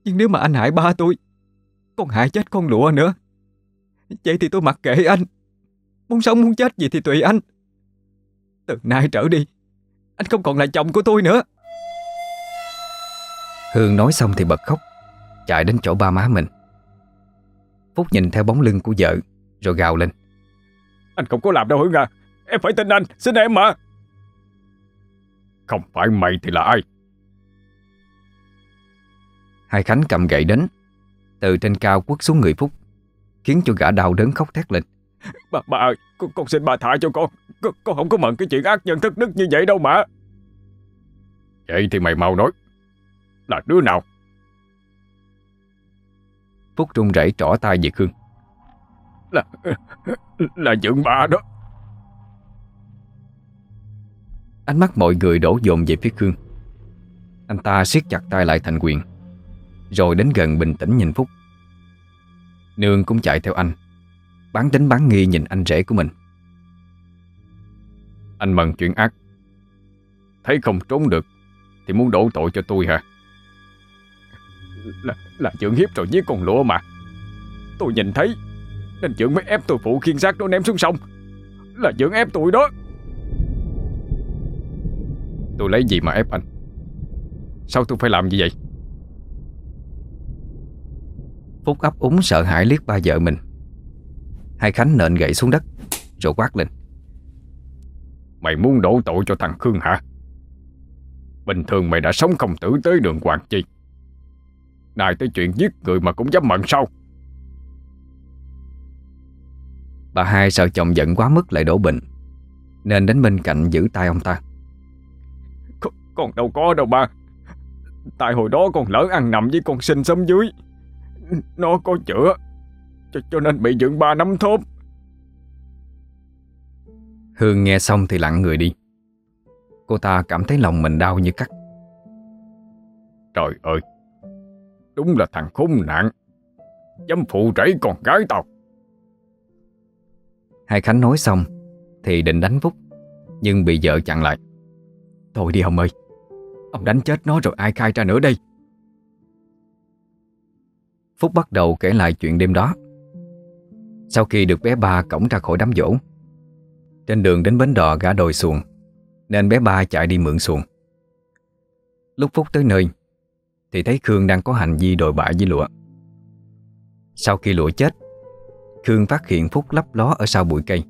Nhưng nếu mà anh hại ba tôi Còn hại chết con lụa nữa. Vậy thì tôi mặc kệ anh. Muốn sống muốn chết gì thì tùy anh Từ nay trở đi Anh không còn là chồng của tôi nữa. Hương nói xong thì bật khóc Chạy đến chỗ ba má mình. Phúc nhìn theo bóng lưng của vợ Rồi gào lên. Anh không có làm đâu Hương à Em phải tin anh Xin em mà. Không phải mày thì là ai? Hai Khánh cầm gậy đến Từ trên cao quất xuống người Phúc Khiến cho gã đau đớn khóc thét lên. Bà, bà ơi con, con xin bà tha cho con. con Con không có mận cái chuyện ác nhân thất đức như vậy đâu mà. Vậy thì mày mau nói. Là đứa nào? Phúc run rẩy trỏ tay về Khương. Là Là dưỡng bà đó. Ánh mắt mọi người đổ dồn về phía Khương. Anh ta siết chặt tay lại thành quyền Rồi đến gần bình tĩnh nhìn Phúc. Nương cũng chạy theo anh Bán tính bán nghi nhìn anh rể của mình. Anh mần chuyện ác. Thấy không trốn được Thì muốn đổ tội cho tôi hả? Là, là trưởng hiếp rồi giết con lúa mà. Tôi nhìn thấy Nên trưởng mới ép tôi phụ khiên xác nó ném xuống sông. Là trưởng ép tôi đó. Tôi lấy gì mà ép anh? Sao tôi phải làm như vậy? Phúc ấp úng sợ hãi liếc ba vợ mình Hai Khánh nện gậy xuống đất Rồi quát lên. Mày muốn đổ tội cho thằng Khương hả? Bình thường mày đã sống không tử tới đường Hoàng Chi. Này tới chuyện giết người mà cũng dám mận sao? Bà hai sợ chồng giận quá mức lại đổ bệnh Nên đến bên cạnh giữ tay ông ta. Con, con đâu có đâu ba. Tại hồi đó con lỡ ăn nằm với con sinh sống dưới Nó có chữa cho, cho nên bị dựng ba nắm thốt. Hương nghe xong thì lặng người đi. Cô ta cảm thấy lòng mình đau như cắt. Trời ơi Đúng là thằng khốn nạn. Dám phụ rẫy con gái tao. Hai Khánh nói xong Thì định đánh Phúc Nhưng bị vợ chặn lại. Thôi đi ông ơi Ông đánh chết nó rồi ai khai ra nữa đây? Phúc bắt đầu kể lại chuyện đêm đó sau khi được bé ba cổng ra khỏi đám dỗ Trên đường đến bến đò gã đồi xuồng, Nên bé ba chạy đi mượn xuồng. Lúc Phúc tới nơi, Thì thấy Khương đang có hành vi đồi bại với lụa. Sau khi lụa chết, Khương phát hiện Phúc lấp ló ở sau bụi cây,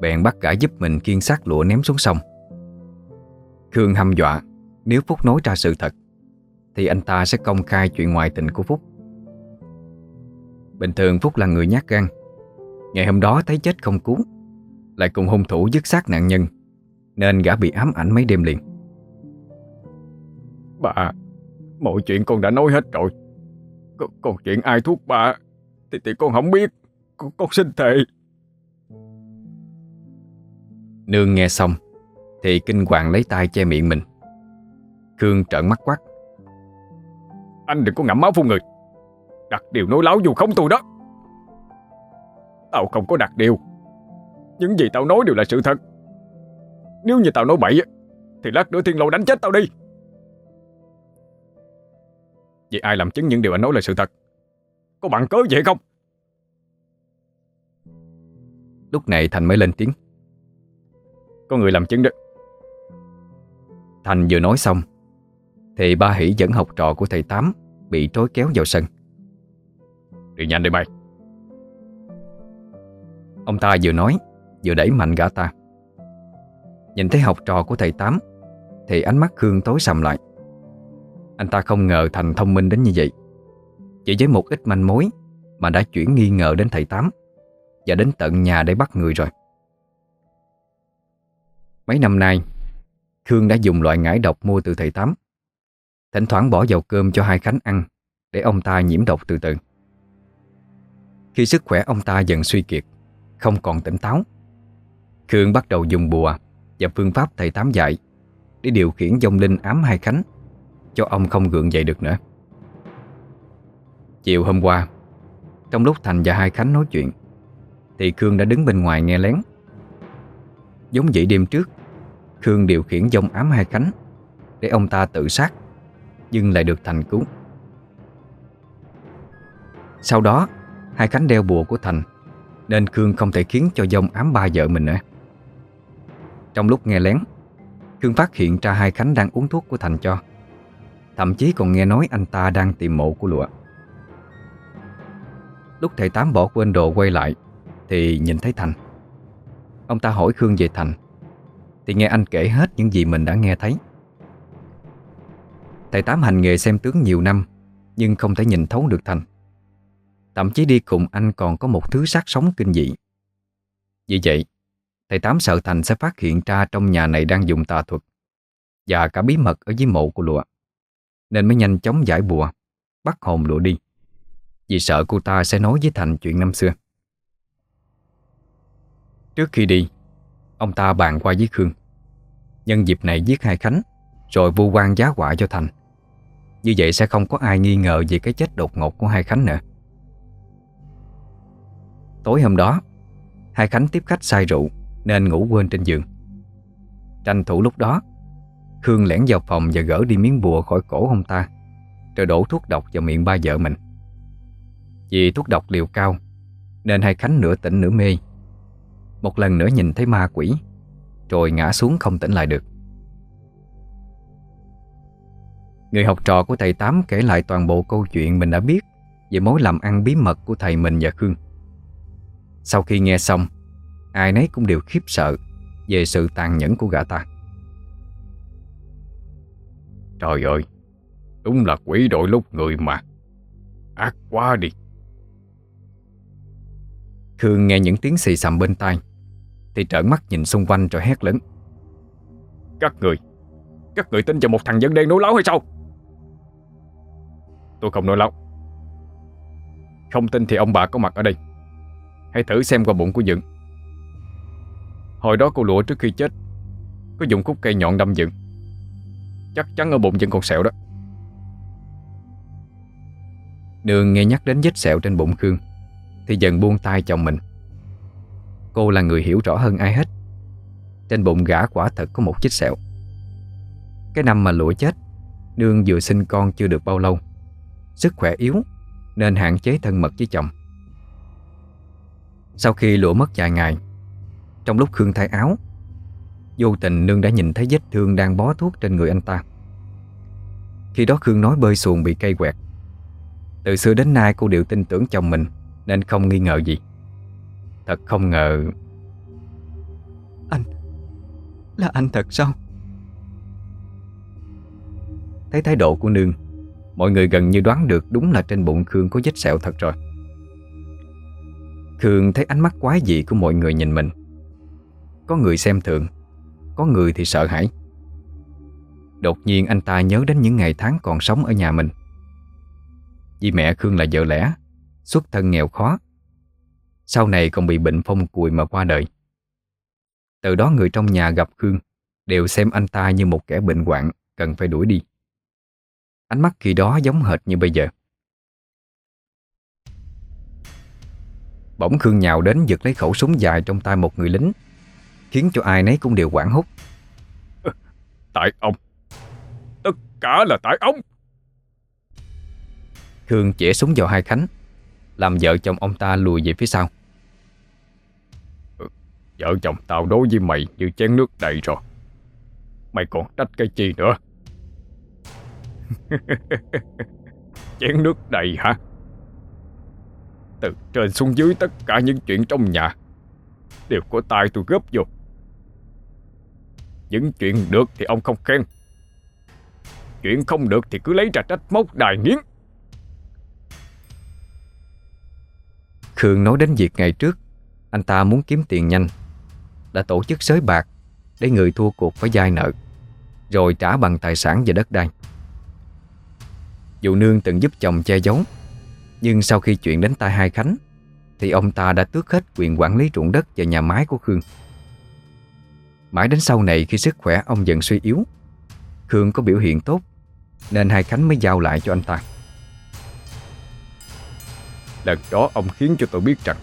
Bèn bắt gã giúp mình kiên xác lụa ném xuống sông. Khương hăm dọa, Nếu Phúc nói ra sự thật, Thì anh ta sẽ công khai chuyện ngoại tình của Phúc. Bình thường Phúc là người nhát gan Ngày hôm đó thấy chết không cứu Lại cùng hung thủ dứt xác nạn nhân Nên gã bị ám ảnh mấy đêm liền. Bà Mọi chuyện con đã nói hết rồi. Còn, còn chuyện ai thuốc bà Thì, thì con không biết. Con, con xin thề. Nương nghe xong Thì kinh hoàng lấy tay che miệng mình. Khương trợn mắt quát. Anh đừng có ngậm máu phun người. Đặt điều nói láo dù không tôi đó Tao không có đặt điều. Những gì tao nói đều là sự thật. Nếu như tao nói bậy, Thì lát nữa thiên lâu đánh chết tao đi. Vậy ai làm chứng những điều anh nói là sự thật? Có bằng cớ vậy không? Lúc này Thành mới lên tiếng. Có người làm chứng đó. Thành vừa nói xong, Thì ba hỷ dẫn học trò của thầy Tám Bị trối kéo vào sân. Đi nhanh đi mày. Ông ta vừa nói, Vừa đẩy mạnh gã ta. Nhìn thấy học trò của thầy Tám, Thì ánh mắt Khương tối sầm lại. Anh ta không ngờ Thành thông minh đến như vậy. Chỉ với một ít manh mối Mà đã chuyển nghi ngờ đến thầy Tám Và đến tận nhà để bắt người rồi. Mấy năm nay, Khương đã dùng loại ngải độc mua từ thầy Tám. Thỉnh thoảng bỏ vào cơm cho hai Khánh ăn Để ông ta nhiễm độc từ từ. Khi sức khỏe ông ta dần suy kiệt không còn tỉnh táo. Khương bắt đầu dùng bùa Và phương pháp thầy Tám dạy Để điều khiển dông linh ám hai Khánh, Cho ông không gượng dậy được nữa. Chiều hôm qua, Trong lúc Thành và hai Khánh nói chuyện, Thì Khương đã đứng bên ngoài nghe lén. Giống vậy đêm trước, Khương điều khiển dông ám hai Khánh Để ông ta tự sát, Nhưng lại được Thành cứu. Sau đó, Hai Khánh đeo bùa của Thành nên Khương không thể khiến cho dông ám ba vợ mình nữa. Trong lúc nghe lén, Khương phát hiện ra hai Khánh đang uống thuốc của Thành cho. Thậm chí còn nghe nói anh ta đang tìm mộ của lụa. Lúc thầy Tám bỏ quên đồ quay lại, Thì nhìn thấy Thành. Ông ta hỏi Khương về Thành, Thì nghe anh kể hết những gì mình đã nghe thấy. Thầy Tám hành nghề xem tướng nhiều năm, Nhưng không thể nhìn thấu được Thành. Thậm chí đi cùng anh còn có một thứ sát sống kinh dị. Vì vậy, Thầy Tám sợ Thành sẽ phát hiện ra trong nhà này đang dùng tà thuật Và cả bí mật ở dưới mộ của lụa. Nên mới nhanh chóng giải bùa, Bắt hồn lụa đi, Vì sợ cô ta sẽ nói với Thành chuyện năm xưa. Trước khi đi, Ông ta bàn qua với Khương. Nhân dịp này giết hai Khánh, Rồi vu quan giá quả cho Thành. Như vậy sẽ không có ai nghi ngờ Về cái chết đột ngột của hai Khánh nữa. Tối hôm đó, Hai Khánh tiếp khách say rượu Nên ngủ quên trên giường. Tranh thủ lúc đó, Khương lẻn vào phòng và gỡ đi miếng bùa khỏi cổ ông ta, Rồi đổ thuốc độc vào miệng ba vợ mình. Vì thuốc độc liều cao, Nên hai Khánh nửa tỉnh nửa mê. Một lần nữa nhìn thấy ma quỷ, Rồi ngã xuống không tỉnh lại được. Người học trò của thầy Tám kể lại toàn bộ câu chuyện mình đã biết Về mối làm ăn bí mật của thầy mình và Khương. Sau khi nghe xong Ai nấy cũng đều khiếp sợ Về sự tàn nhẫn của gã ta. Trời ơi Đúng là quỷ đội lúc người mà. Ác quá đi. Khương nghe những tiếng xì xầm bên tai Thì trợn mắt nhìn xung quanh rồi hét lớn. Các người Các người tin vào một thằng dân đen nói láo hay sao? Tôi không nói láo Không tin thì ông bà có mặt ở đây Hãy thử xem qua bụng của Dượng Hồi đó cô lụa trước khi chết, Có dùng khúc cây nhọn đâm Dượng Chắc chắn ở bụng vẫn còn sẹo đó. Nương nghe nhắc đến vết sẹo trên bụng Khương, Thì dần buông tay chồng mình. Cô là người hiểu rõ hơn ai hết. Trên bụng gã quả thật có một chiếc sẹo. Cái năm mà lũa chết, Nương vừa sinh con chưa được bao lâu. Sức khỏe yếu, Nên hạn chế thân mật với chồng. Sau khi lũa mất vài ngày Trong lúc Khương thay áo Vô tình Nương đã nhìn thấy vết thương đang bó thuốc trên người anh ta. Khi đó Khương nói bơi xuồng bị cây quẹt. Từ xưa đến nay cô đều tin tưởng chồng mình Nên không nghi ngờ gì. Thật không ngờ Anh Là anh thật sao? Thấy thái độ của Nương Mọi người gần như đoán được đúng là trên bụng Khương có vết sẹo thật rồi thường thấy ánh mắt quái dị của mọi người nhìn mình. Có người xem thường, Có người thì sợ hãi. Đột nhiên anh ta nhớ đến những ngày tháng còn sống ở nhà mình. Vì mẹ Khương là vợ lẽ, Xuất thân nghèo khó, Sau này còn bị bệnh phong cùi mà qua đời. Từ đó người trong nhà gặp Khương Đều xem anh ta như một kẻ bệnh hoạn, Cần phải đuổi đi. Ánh mắt khi đó giống hệt như bây giờ. Bỗng Khương nhào đến giật lấy khẩu súng dài trong tay một người lính Khiến cho ai nấy cũng đều quảng hốt. Tại ông. Tất cả là tại ông. Khương chĩa súng vào hai Khánh Làm vợ chồng ông ta lùi về phía sau. Vợ chồng tao đối với mày như chén nước đầy rồi. Mày còn trách cái chi nữa? [laughs] Chén nước đầy hả từ trên xuống dưới tất cả những chuyện trong nhà Đều có tay tôi góp vô. Những chuyện được thì ông không khen. Chuyện không được thì cứ lấy ra trách móc đài nghiến. Khương nói đến việc ngày trước, Anh ta muốn kiếm tiền nhanh, Đã tổ chức sới bạc Để người thua cuộc phải dai nợ, Rồi trả bằng tài sản và đất đai. Dù nương từng giúp chồng che giấu nhưng sau khi chuyện đến tay hai Khánh, Thì ông ta đã tước hết quyền quản lý ruộng đất và nhà máy của Khương. Mãi đến sau này khi sức khỏe ông dần suy yếu, Khương có biểu hiện tốt, Nên hai Khánh mới giao lại cho anh ta. Lần đó ông khiến cho tôi biết rằng,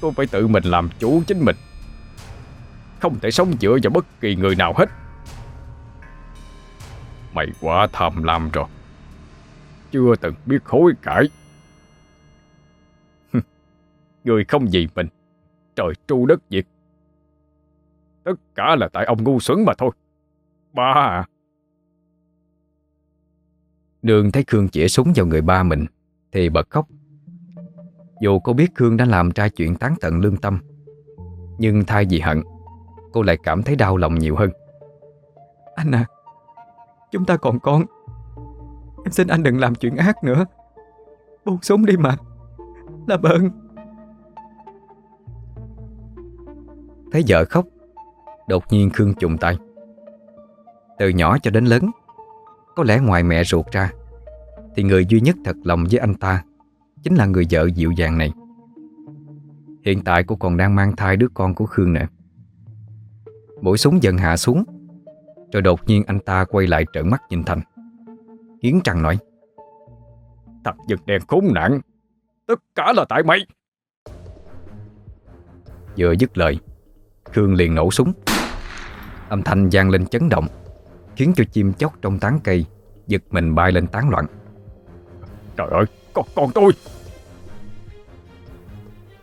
Tôi phải tự mình làm chủ chính mình, Không thể sống dựa vào bất kỳ người nào hết. Mày quá tham lam rồi. Chưa từng biết hối cải. Người không vì mình, Trời tru đất diệt. Tất cả là tại ông ngu xuẩn mà thôi. Ba à. Đường thấy Khương chĩa súng vào người ba mình, Thì bật khóc. Dù cô biết Khương đã làm ra chuyện tán tận lương tâm, Nhưng thay vì hận, Cô lại cảm thấy đau lòng nhiều hơn. Anh à Chúng ta còn con. Em xin anh đừng làm chuyện ác nữa. Buông súng đi mà. Làm ơn. Thấy vợ khóc, Đột nhiên Khương trùng tay. Từ nhỏ cho đến lớn, Có lẽ ngoài mẹ ruột ra, Thì người duy nhất thật lòng với anh ta Chính là người vợ dịu dàng này. Hiện tại cô còn đang mang thai đứa con của Khương nè. Mũi súng dần hạ xuống, Rồi đột nhiên anh ta quay lại trợn mắt nhìn Thành. Hiến trăng nói. Thật giật đèn khốn nạn. Tất cả là tại mày. Vừa dứt lời Khương liền nổ súng. Âm thanh vang lên chấn động Khiến cho chim chóc trong tán cây Giật mình bay lên tán loạn. Trời ơi con, con tôi.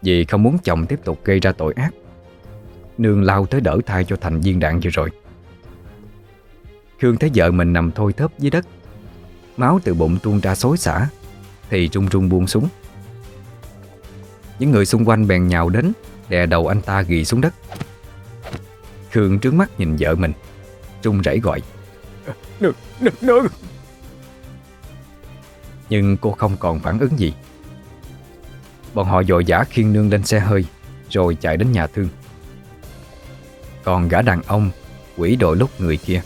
Vì không muốn chồng tiếp tục gây ra tội ác Nương lao tới đỡ thai cho thành viên đạn vừa rồi. Khương thấy vợ mình nằm thôi thớp dưới đất Máu từ bụng tuôn ra xối xả Thì trung trung buông súng Những người xung quanh bèn nhào đến Đè đầu anh ta ghi xuống đất. Khương trướng mắt nhìn vợ mình Trung rẩy gọi. Nương, nương, nương Nhưng cô không còn phản ứng gì. Bọn họ dội vã khiêng nương lên xe hơi Rồi chạy đến nhà thương. Còn gã đàn ông Quỷ đội lúc người kia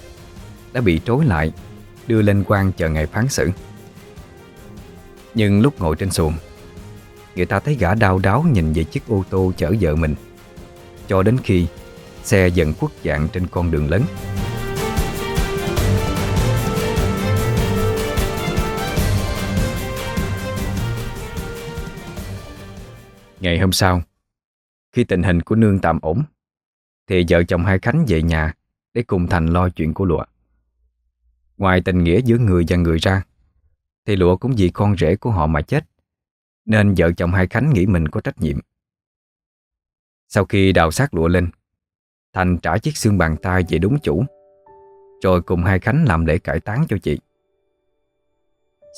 Đã bị trối lại Đưa lên quan chờ ngày phán xử. Nhưng lúc ngồi trên xuồng, Người ta thấy gã đau đáo nhìn về chiếc ô tô chở vợ mình, Cho đến khi Xe dần khuất dạng trên con đường lớn. Ngày hôm sau, Khi tình hình của nương tạm ổn, Thì vợ chồng hai Khánh về nhà Để cùng Thành lo chuyện của Lụa. Ngoài tình nghĩa giữa người và người ra, Thì Lụa cũng vì con rể của họ mà chết, Nên vợ chồng hai Khánh nghĩ mình có trách nhiệm. Sau khi đào xác Lụa lên, Thành trả chiếc xương bàn tay về đúng chủ, Rồi cùng hai Khánh làm lễ cải táng cho chị.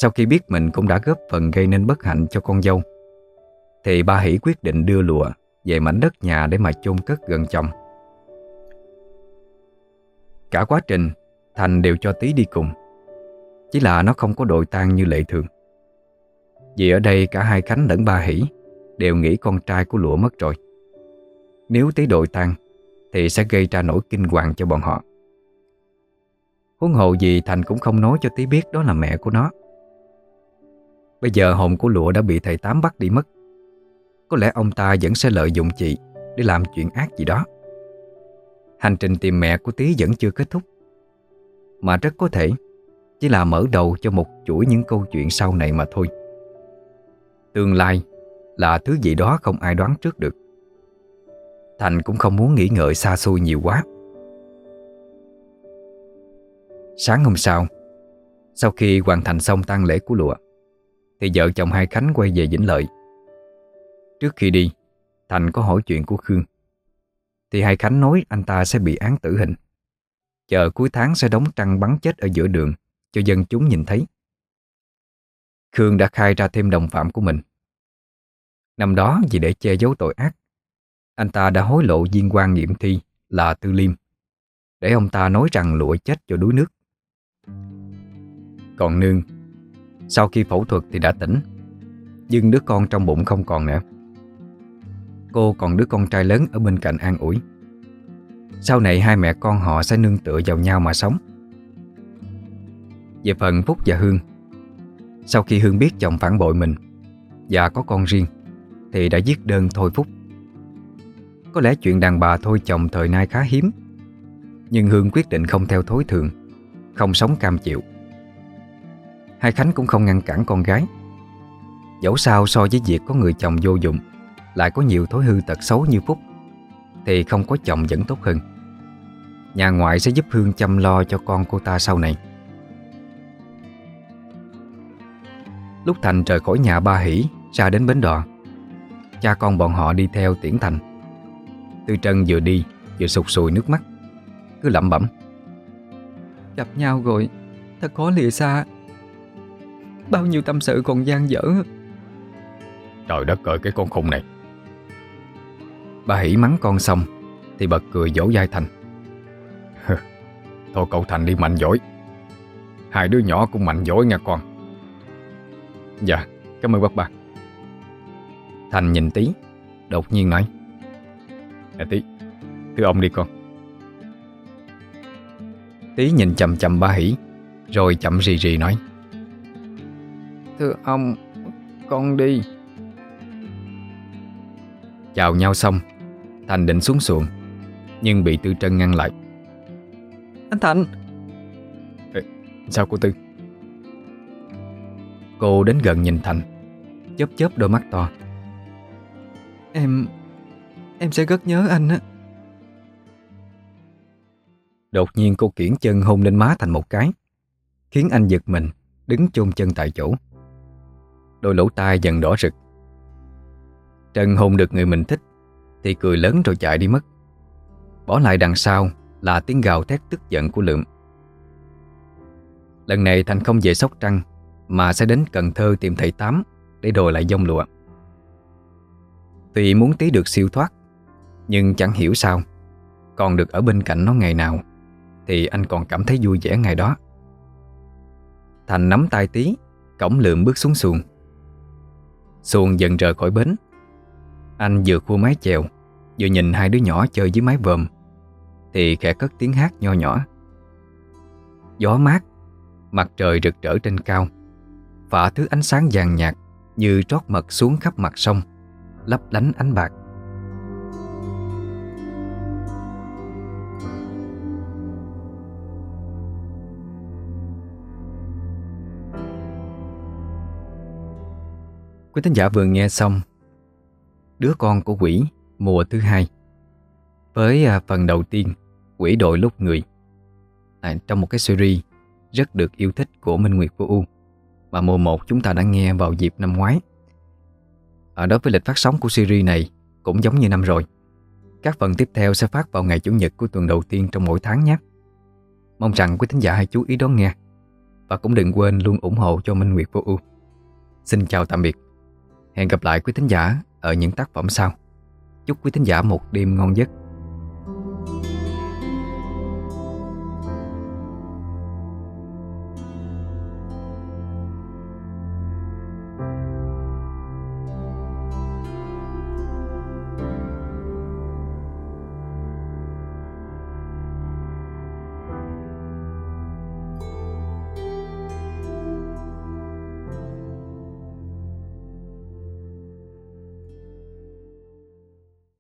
Sau khi biết mình cũng đã góp phần gây nên bất hạnh cho con dâu, Thì ba Hỷ quyết định đưa lụa Về mảnh đất nhà để mà chôn cất gần chồng. Cả quá trình Thành đều cho tí đi cùng. Chỉ là nó không có đội tang như lệ thường. Vì ở đây cả hai Khánh lẫn ba Hỷ Đều nghĩ con trai của lụa mất rồi. Nếu tí đội tang, thì sẽ gây ra nỗi kinh hoàng cho bọn họ. Huống hồ gì Thành cũng không nói cho tí biết đó là mẹ của nó. Bây giờ hồn của lụa đã bị thầy Tám bắt đi mất. Có lẽ ông ta vẫn sẽ lợi dụng chị Để làm chuyện ác gì đó. Hành trình tìm mẹ của Tí vẫn chưa kết thúc. Mà rất có thể Chỉ là mở đầu cho một chuỗi những câu chuyện sau này mà thôi. Tương lai là thứ gì đó không ai đoán trước được. Thành cũng không muốn nghĩ ngợi xa xôi nhiều quá. Sáng hôm sau Sau khi hoàn thành xong tang lễ của lụa, Thì vợ chồng hai Khánh quay về Vĩnh Lợi. Trước khi đi, Thành có hỏi chuyện của Khương. Thì hai Khánh nói anh ta sẽ bị án tử hình. Chờ cuối tháng sẽ đóng trăng bắn chết ở giữa đường Cho dân chúng nhìn thấy Khương đã khai ra thêm đồng phạm của mình Năm đó vì để che giấu tội ác anh ta đã hối lộ viên quan nghiệm thi là Tư Liêm để ông ta nói rằng lụa chết cho đuối nước. Còn Nương, sau khi phẫu thuật thì đã tỉnh, nhưng đứa con trong bụng không còn nữa. Cô còn đứa con trai lớn ở bên cạnh an ủi. Sau này hai mẹ con họ sẽ nương tựa vào nhau mà sống. Về phần Phúc và Hương, sau khi Hương biết chồng phản bội mình và có con riêng, thì đã viết đơn thôi Phúc. Có lẽ chuyện đàn bà thôi chồng thời nay khá hiếm Nhưng Hương quyết định không theo thối thường Không sống cam chịu. Hai Khánh cũng không ngăn cản con gái. Dẫu sao so với việc có người chồng vô dụng Lại có nhiều thói hư tật xấu như Phúc Thì không có chồng vẫn tốt hơn. Nhà ngoại sẽ giúp Hương chăm lo cho con cô ta sau này. Lúc Thành rời khỏi nhà ba hỷ Ra đến bến đò. Cha con bọn họ đi theo tiễn Thành. Tư Trân vừa đi Vừa sụt sùi nước mắt. Cứ lẩm bẩm. Gặp nhau rồi Thật khó lìa xa. Bao nhiêu tâm sự còn gian dở. Trời đất ơi cái con khùng này. Bà hỉ mắng con xong Thì bật cười dỗ dai Thành Thôi cậu Thành đi mạnh giỏi Hai đứa nhỏ cũng mạnh giỏi nha con. Dạ cảm ơn bác ba. Thành nhìn tí Đột nhiên nói. Nè tí Thưa ông đi con. Tí nhìn chầm chầm ba hỉ Rồi chậm rì rì nói. Thưa ông Con đi. Chào nhau xong Thành định xuống xuồng Nhưng bị Tư Trân ngăn lại Anh Thành. Sao cô Tư? Cô đến gần nhìn Thành Chớp chớp đôi mắt to. Em Em sẽ rất nhớ anh á. Đột nhiên cô kiển chân hôn lên má Thành một cái Khiến anh giật mình Đứng chôn chân tại chỗ. Đôi lỗ tai dần đỏ rực. Trần hôn được người mình thích Thì cười lớn rồi chạy đi mất. Bỏ lại đằng sau là tiếng gào thét tức giận của Lượm. Lần này Thành không về Sóc Trăng, Mà sẽ đến Cần Thơ tìm thầy Tám Để đòi lại dông lụa. Tuy muốn tí được siêu thoát, Nhưng chẳng hiểu sao, Còn được ở bên cạnh nó ngày nào, Thì anh còn cảm thấy vui vẻ ngày đó. Thành nắm tay tí Cổng lượm bước xuống xuồng. Xuồng dần rời khỏi bến. Anh vừa cua mái chèo, Vừa nhìn hai đứa nhỏ chơi với mái vòm. Thì khẽ cất tiếng hát nho nhỏ. Gió mát, Mặt trời rực rỡ trên cao, Phả thứ ánh sáng vàng nhạt Như trót mật xuống khắp mặt sông, Lấp lánh ánh bạc. Quý thính giả vừa nghe xong, Đứa con của quỷ, mùa thứ hai. Với à, phần đầu tiên Quỷ đội lúc người. À, Trong một cái series rất được yêu thích của Minh Nguyệt Vô U. Mà mùa 1 chúng ta đã nghe vào dịp năm ngoái. Ở đối với lịch phát sóng của series này Cũng giống như năm rồi. Các phần tiếp theo sẽ phát vào ngày Chủ nhật của tuần đầu tiên trong mỗi tháng nhé. Mong rằng quý thính giả hãy chú ý đón nghe. Và cũng đừng quên luôn ủng hộ cho Minh Nguyệt Vô U. Xin chào tạm biệt. Hẹn gặp lại quý thính giả ở những tác phẩm sau. Chúc quý thính giả một đêm ngon giấc.